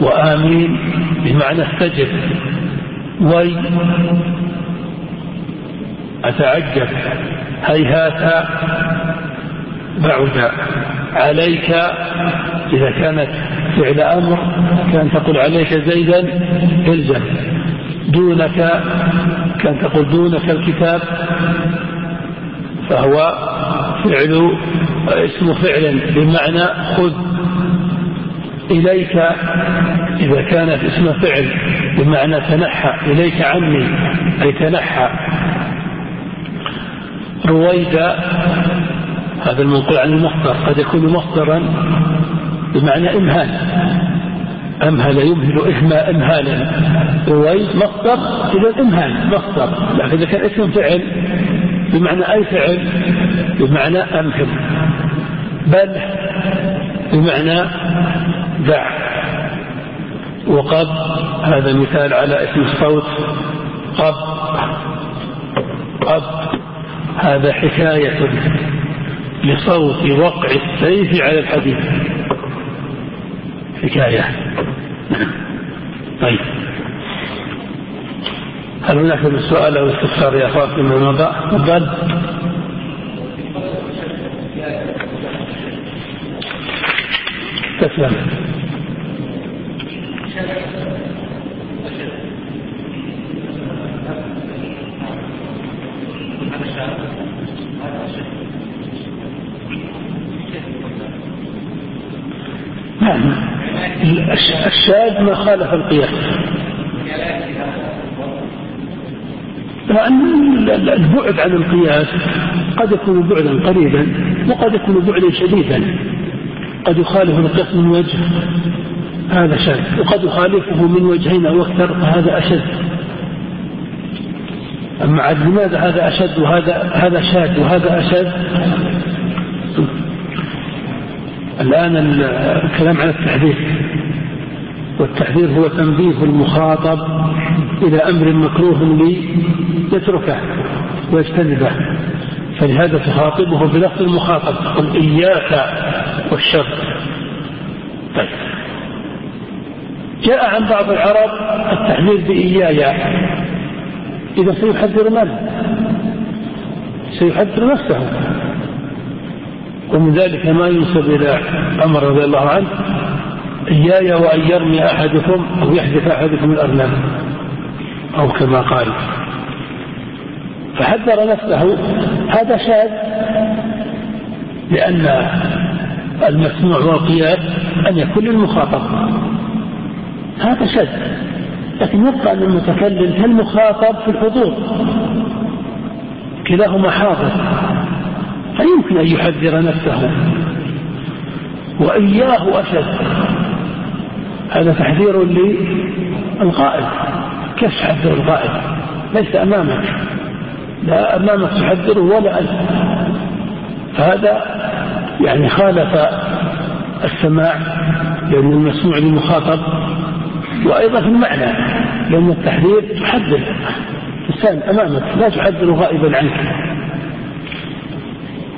وآمين بمعنى استجب. وي أتعجب. هيهات بعد. عليك إذا كانت فعل أمر كان تقول عليك زيدا إلزم. دونك كان تقول دونك الكتاب فهو فعل اسم فعل بمعنى خذ إليك إذا كانت اسم فعل بمعنى تنحى إليك عني أي تنحى. رويدا هذا المنقول عن المصدر قد يكون مصدرا بمعنى إمهال. أمهل يمهل إهما إمهالا رويد مصدر إذا إمهال مصدر. لكن إذا كان اسم فعل بمعنى أي فعل؟ بمعنى أمهل بل بمعنى دع. وقد هذا مثال على اسم الصوت. قب. قب. هذا حكاية لصوت وقع السيف على الحديد حكاية طيب. هل هناك سؤال أو استفسار يا أخوات فيما مضى؟ تفضل. تسلم. نعم. الشاذ ما خالف القياس. لأن البعد عن القياس قد يكون بعدا قريبا وقد يكون بعدا شديدا. قد يخالف القياس من وجه هذا شاذ وقد يخالفه من وجهين أو أكثر فهذا أشد. أما عاد لماذا هذا أشد وهذا هذا شاذ وهذا أشد؟ الآن الكلام على التحذير والتحذير هو تنبيه المخاطب إلى أمر مكروه لي يتركه ويجتنبه. فلهذا تخاطبه بلفظ المخاطب تقول إياك والشر. طيب. جاء عن بعض العرب التحذير بإياي. إذا سيحذر من؟ سيحذر نفسه. ومن ذلك ما ينسب إلى عمر رضي الله عنه إياي وأن يرمي أحدكم أو يحدث أحدكم الأرنب أو كما قال. فحذر نفسه. هذا شاذ لأن المسموع والقياس أن يكون للمخاطب. هذا شاذ. لكن يبقى أن المتكلم كالمخاطب في الحضور. كلاهما حاضر. فيمكن أن يحذر نفسه. وإياه أشد. هذا تحذير للقائد كيف تحذر القائد ليس أمامك. لا أمامك تحذره ولا أنت. فهذا يعني خالف السماع لأن المسموع للمخاطب وأيضا في المعنى لأن التحذير تحذر. إنسان أمامك لا تحذر غائبا عنك.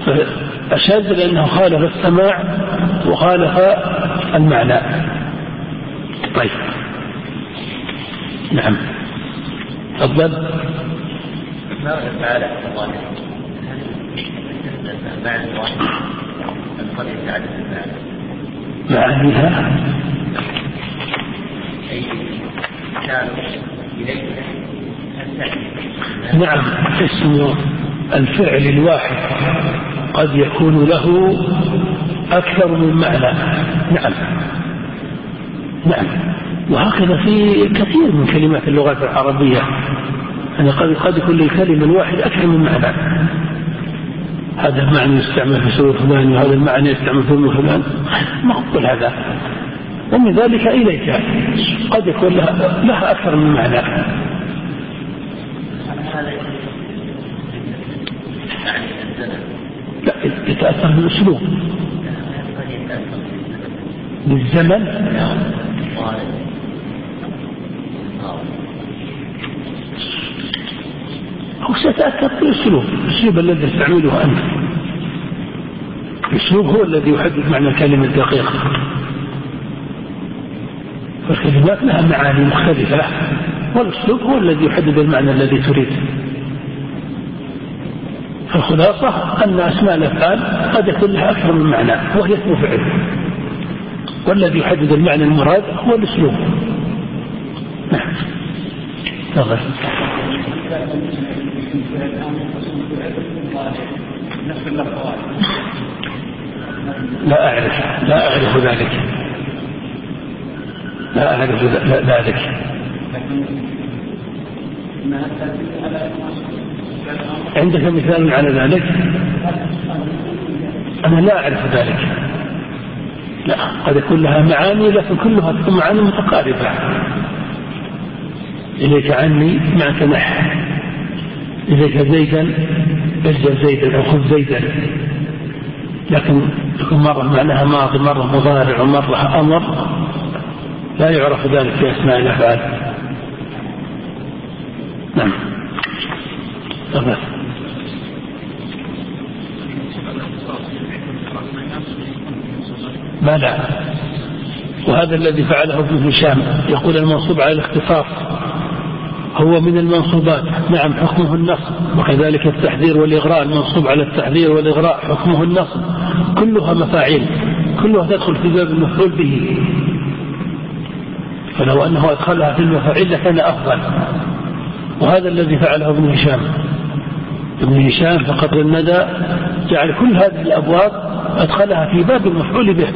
فأشد لأنه خالف السماع وخالف المعنى. طيب. نعم. تفضل. تعالى قد يتعدد معانيها نعم. اسم الفعل الواحد قد يكون له أكثر من معنى. نعم. نعم. وهكذا في كثير من كلمات اللغات العربية. يعني قد قد يكون للكلمة الواحدة أكثر من معنى. هذا المعنى يستعمل في سورة فلان وهذا المعنى يستعمل في فلان. مقبل هذا؟ ومن ذلك إليك. قد يكون لها, لها أكثر من معنى يعني يتأثر بالأسلوب. بالزمن. أو ستأثر بالأسلوب. الأسلوب الذي تستعمله أنت. الأسلوب هو الذي يحدد معنى الكلمة الدقيقة. فالكلمات لها معاني مختلفة. والأسلوب هو الذي يحدد المعنى الذي تريد. فالخلاصة أن أسماء الأفعال قد يكون لها أكثر من معنى وهي اسم فعل. والذي يحدد المعنى المراد هو الأسلوب. نعم. تفضل. لا أعرف لا أعرف ذلك. لا أعرف ذلك. عندك مثال على ذلك؟ أنا لا أعرف ذلك. لا قد يكون لها معاني لكن كلها تكون معاني متقاربة. إليك عني معك نح إليك زيدا ارجل زيدا أو خذ زيدا. لكن تكون مرة معناها ماضي مرة مضارع ومرة أمر. لا يعرف ذلك في أسماء الأفعال. نعم. ما لا وهذا الذي فعله ابن هشام. يقول المنصوب على الاختصاص. هو من المنصوبات. نعم حكمه النصب. وكذلك التحذير والإغراء. المنصوب على التحذير والإغراء. حكمه النصب. كلها مفاعيل. كلها تدخل في باب المفعول به. فلو أنه أدخلها في المفاعيل لكان أفضل. وهذا الذي فعله ابن هشام. ابن هشام في قطر الندى جعل كل هذه الأبواب أدخلها في باب المفعول به.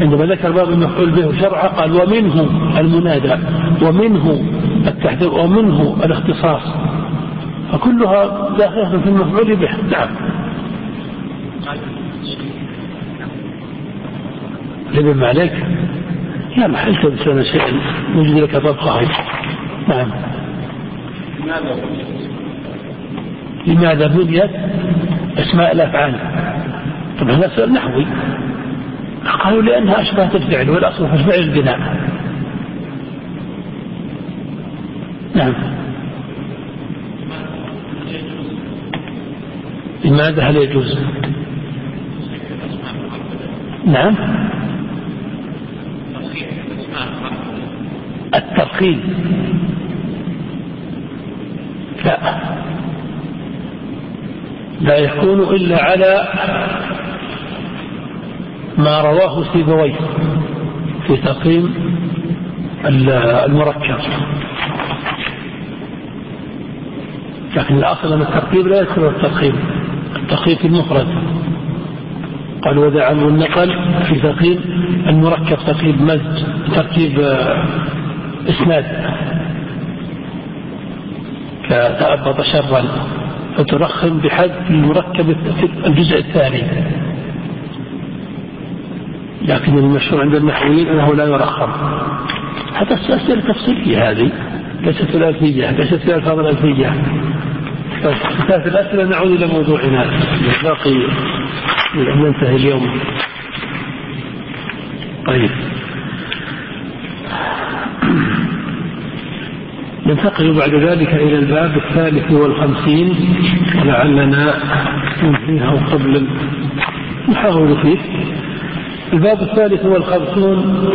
عندما ذكر باب المفعول به وشرعه قال ومنه المنادى ومنه التحذير ومنه الاختصاص فكلها داخلة في المفعول به. نعم. لبن عليك يا محل تبسل شيئا نجد لك طبقة. نعم. لماذا بنيت أسماء الأفعال. طبعا هذا سؤال نحوي. قالوا لأنها أشبهت الفعل والأصل في الفعل البناء. نعم. لماذا هل يجوز؟ نعم. الترخيم لا. يكون إلا على ما رواه سيبويه في تقييم المركب. لكن الأصل أن التركيب لا يدخل الترخيم الترخيم في المفرد. قال وذا عنه النقل في تقييم المركب تركيب مزج تركيب آه، إسناد. كتأبط شرا فترخم بحذف المركب الجزء الثاني. لكن المشهور عند النحويين أنه لا يرخم. حتى الأسئلة التفصيلية هذه ليست الألفية ليست في الألفاظ الألفية. كتاب الأسئلة نعود إلى موضوعنا. باقي ننتهي اليوم. طيب. ننتقل بعد ذلك إلى الباب الثالث والخمسين ولعلنا ننهيه قبل نحاول فيه. الباب الثالث والخمسون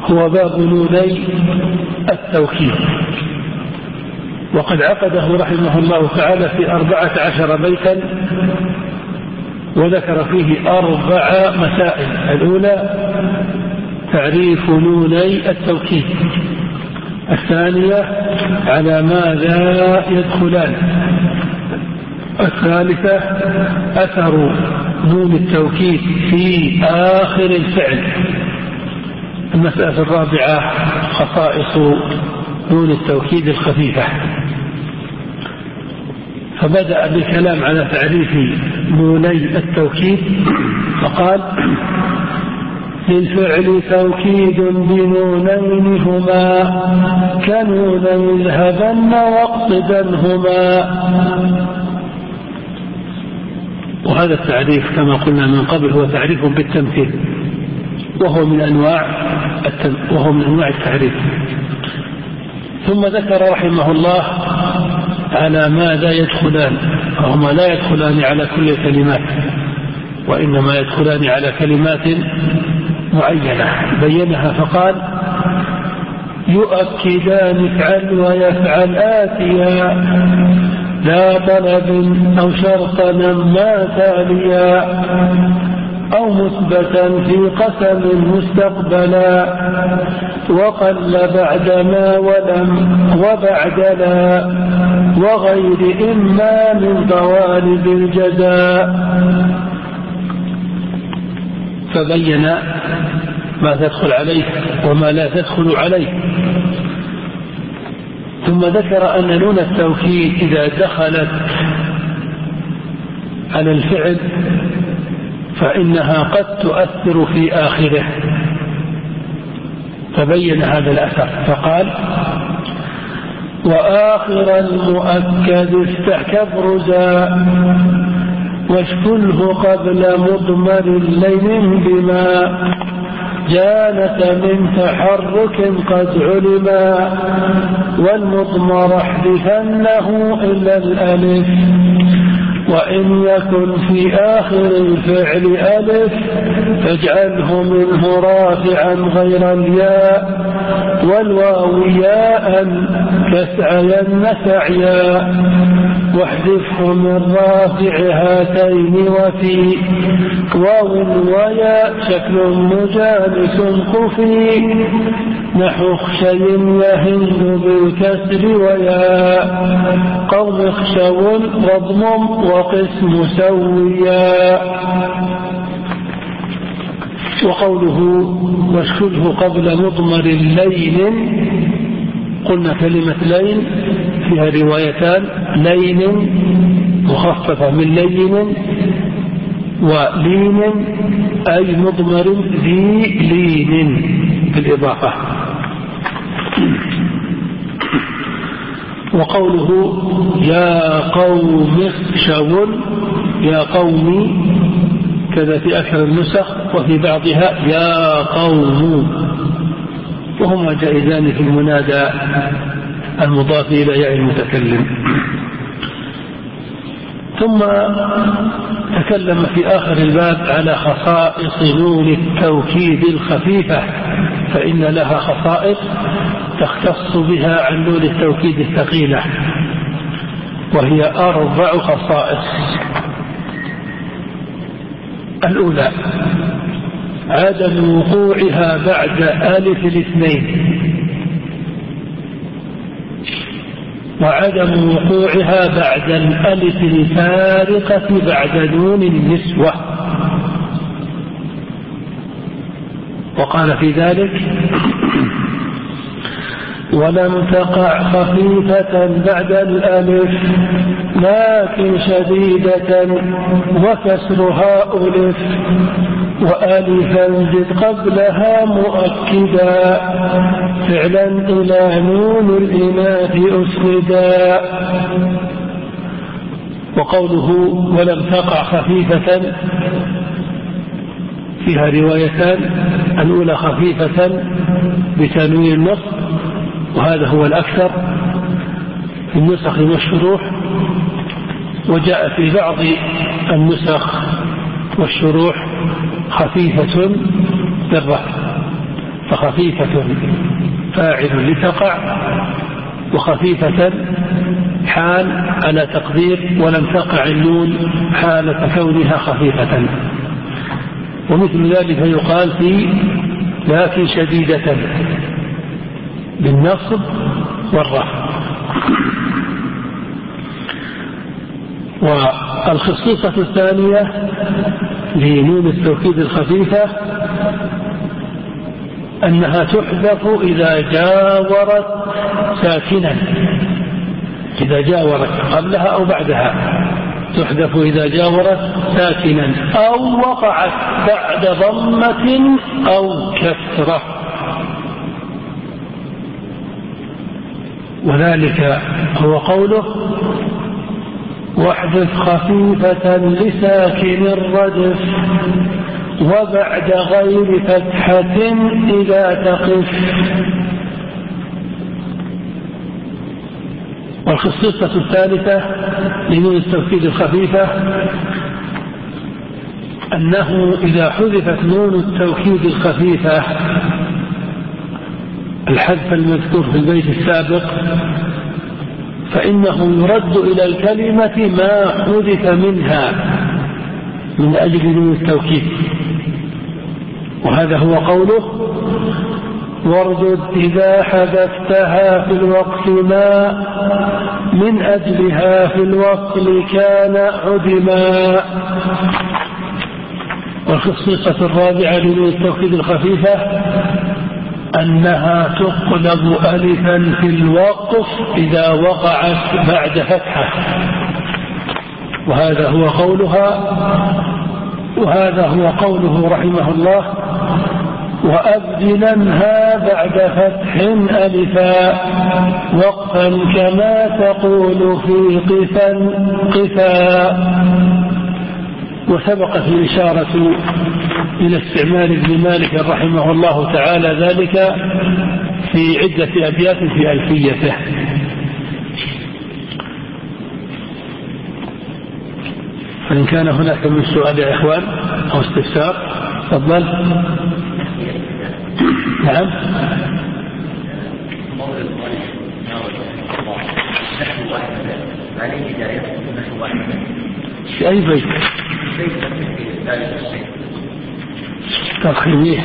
هو باب نوني التوكيد. وقد عقده رحمه الله تعالى في أربعة عشر بيتا وذكر فيه أربع مسائل. الأولى تعريف نوني التوكيد. الثانية على ماذا يدخلان؟ الثالثة أثر نون التوكيد في آخر الفعل. المسألة الرابعة خصائص نون التوكيد الخفيفة. فبدأ بالكلام على تعريف نوني التوكيد فقال للفعل توكيد بنونين هما كنون اذهبن واقصدنهما. وهذا التعريف كما قلنا من قبل هو تعريف بالتمثيل وهو من أنواع وهو من أنواع التعريف. ثم ذكر رحمه الله على ماذا يدخلان وهما لا يدخلان على كل الكلمات وإنما يدخلان على كلمات معينة بينها فقال يؤكدان افعل ويفعل آتيا لا طلب أو شرطا ما تاليا أو مثبتا في قسم مستقبلا وقل بعدما ولم وبعد لا وغير إما من طوالب الجزاء فبين ما تدخل عليه وما لا تدخل عليه. ثم ذكر أن نون التوكيد إذا دخلت على الفعل فإنها قد تؤثر في آخره. فبين هذا الأثر فقال وآخر المؤكد استحكب رزا واشكله قبل مضمر الليل بما جانت من تحرك قد علما والمضمر احذفنه إلا الألف. وإن يكن في آخر الفعل ألف فاجعله منه رافعا غير الياء والواو ياء كسعين سعيا واحذفه من رافع هاتين وفي. واو وياء شكل مجالس قفي نحو خشي يهند بالكسر وياء. قوم اخشو واضمم وقسم سويا. وقوله واشكله قبل مضمر لين قلنا كلمة لين فيها روايتان لين مخففة من لين ولين أي مضمر ذي لين بالإضافة. وقوله يا قوم اخشوا يا قومي كذا في أكثر النسخ وفي بعضها يا قوم. وهما جائزان في المنادى المضاف إلى ياء المتكلم. ثم تكلم في آخر الباب على خصائص نون التوكيد الخفيفة فإن لها خصائص تختص بها عن نون التوكيد الثقيلة وهي أربع خصائص. الأولى عدم وقوعها بعد ألف الاثنين. وعدم وقوعها بعد الألف الفارقة بعد نون النسوة. وقال في ذلك ولم تقع خفيفة بعد الألف لكن شديدة وكسرها ألف وألفا زد قبلها مؤكدا. فعلا إلى نون الإناث أسردا وقوله ولم تقع خفيفة فيها روايتان الأولى خفيفة بتنوين النصب وهذا هو الأكثر في النسخ والشروح وجاء في بعض النسخ والشروح خفيفة بالرفع فخفيفة فاعل لتقع وخفيفة حال على تقدير ولم تقع النون حالة كونها خفيفة. ومثل ذلك يقال في لكن شديدة. بالنصب والرفع. والخصيصة الثانية لنون التوكيد الخفيفة أنها تحذف إذا جاورت ساكنا. إذا جاورت قبلها أو بعدها. تحذف إذا جاورت ساكنا. أو وقعت بعد ضمة أو كسرة. وذلك هو قوله واحذف خفيفة لساكن الردف وبعد غير فتحة إذا تقف. والخصيصة الثالثة لنون التوكيد الخفيفة أنه إذا حذفت نون التوكيد الخفيفة الحذف المذكور في البيت السابق فإنه يرد إلى الكلمة ما حذف منها من أجل نون التوكيد. وهذا هو قوله واردد إذا حذفتها في الوقت ما من أجلها في الوصل كان عدما. والخصيصة الرابعة لنون التوكيد الخفيفة أنها تقلب ألفا في الوقف إذا وقعت بعد فتحة. وهذا هو قولها وهذا هو قوله رحمه الله وأبدلنها بعد فتح ألفا وقفا كما تقول في قفا قفا. وسبقت الإشارة إلى استعمال ابن مالك رحمه الله تعالى ذلك في عدة أبيات في ألفيته. فإن كان هناك من سؤال يا إخوان أو استفسار تفضل. نعم. في أي بيت ترخيميه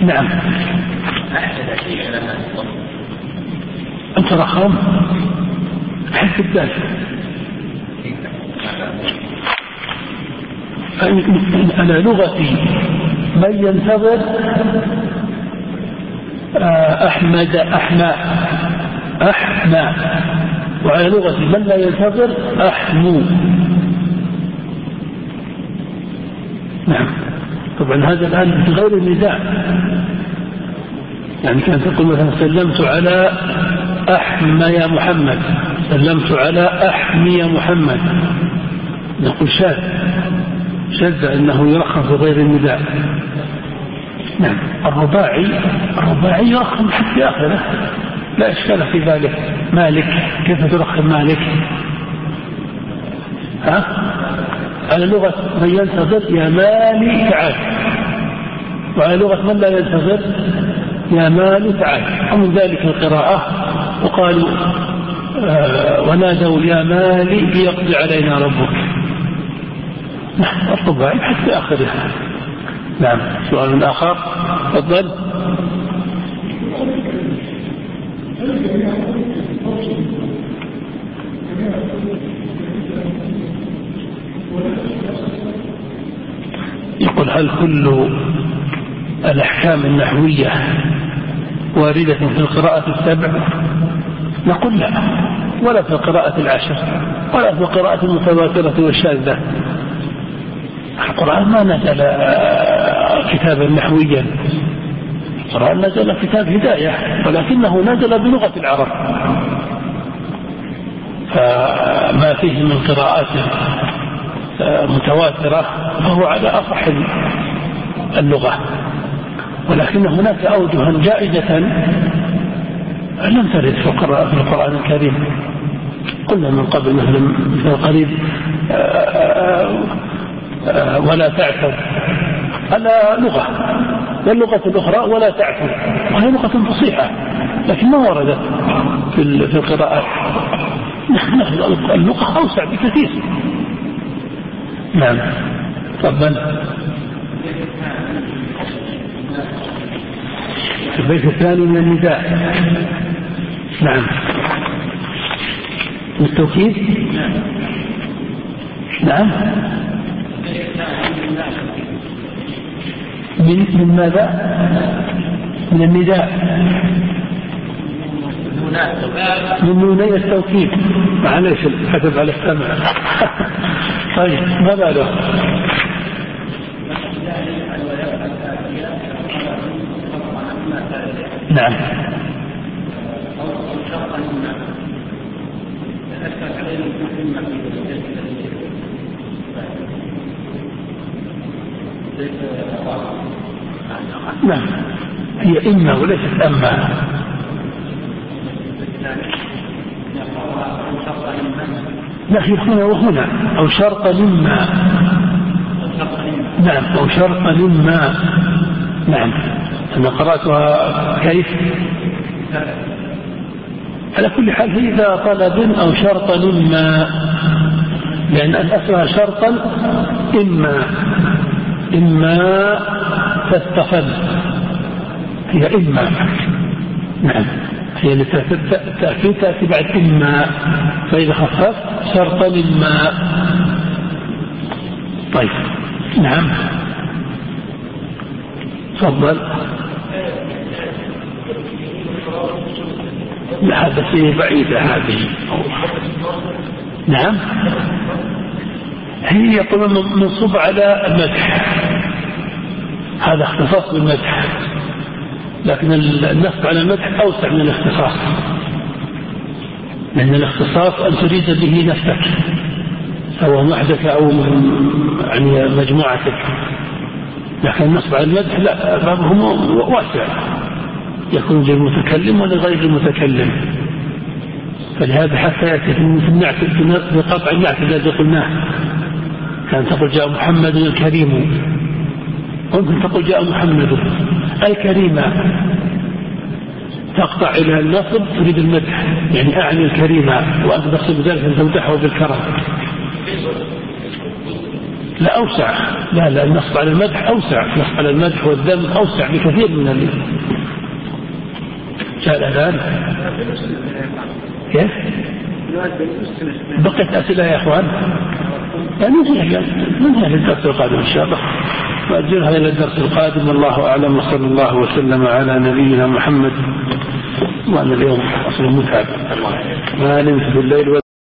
نعم. أنت رخام حيث الدال أنا لغتي من ينتظر آه، أحمد أحمى أحمى وعلى لغة من لا ينتظر أحمو. نعم. طبعا هذا الآن بغير النداء. يعني كانت تقول مثلا سلمت على أحمى يا محمد. سلمت على أحمي يا محمد. نقول شاذ. شذ أنه يرخم في غير النداء. نعم. الرباعي الرباعي يرخم حتى آخرة. لا إشكال في ذلك. مالك كيف ترخم مالك؟ ها؟ على لغة من ينتظر يا مالي تعال. وعلى لغة من لا ينتظر يا مالي تعال. ومن ذلك القراءة وقالوا آه ونادوا يا مالي ليقضي علينا ربك. نعم الطباعي حتى آخرها. نعم سؤال آخر تفضل. يقول هل كل الأحكام النحوية واردة في القراءة السبع؟ نقول لا ولا في القراءة العشر ولا في القراءة المتواترة والشاذة. القرآن ما نزل كتابا نحويا. القرآن نزل كتاب هداية ولكنه نزل بلغة العرب. فما فيه من قراءات متواترة فهو على أصح اللغة. ولكن هناك أوجها جائزة لم ترد في القرآن الكريم. قلنا من قبل مثل قريب ولا تعثر. على لغة. واللغة الأخرى ولا تعثر وهي لغة فصيحة لكن ما وردت في في القراءات؟ نحن اللغة أوسع بكثير. نعم. تفضل. البيت الثاني من النداء. نعم. والتوكيد؟ نعم. من من ماذا؟ من النداء. من نوني التوكيد. معلش كتب على السمع. (laughs) طيب ما باله؟ نعم. نعم. هي إما وليست أما. لا هي هنا وهنا. أو شرط مما نعم أو شرط مما نعم. أنا قرأتها كيف؟ على كل حال هي إذا طلب أو شرط مما لأن أسمها شرطا إما. إما تستقل هي إما. نعم. هي التأكيد تأتي بعد إما. فإذا خففت شرطا إما. طيب. نعم. تفضل. لا فيه بعيدة هذه. نعم. هي يقولون منصوب على المدح. هذا اختصاص بالمدح. لكن النصب على المدح أوسع من الاختصاص. لأن الاختصاص أن تريد به نفسك. سواء وحدك أو يعني مجموعتك. لكن النصب على المدح لا بابه واسع. يكون للمتكلم ولغير المتكلم فلهذا حتى يأتي في النعت بقطع النعت الذي قلناه كان تقول جاء محمد الكريم. ممكن تقول جاء محمد الكريمة تقطع إلى النصب تريد المدح يعني أعني الكريمة وأنت تقصد بذلك أن تمدحه بالكرم. لا أوسع. لا لا النصب على المدح أوسع. النصب على المدح والذم أوسع بكثير من اللي جاء الأذان. كيف؟ بقيت أسئلة يا أخوان؟ يعني ننهي الدرس القادم إن شاء الله. وأجلها إلى الدرس القادم. والله أعلم. وصلى الله وسلم على نبينا محمد. وأنا اليوم أصلا متعب. ما نمت بالليل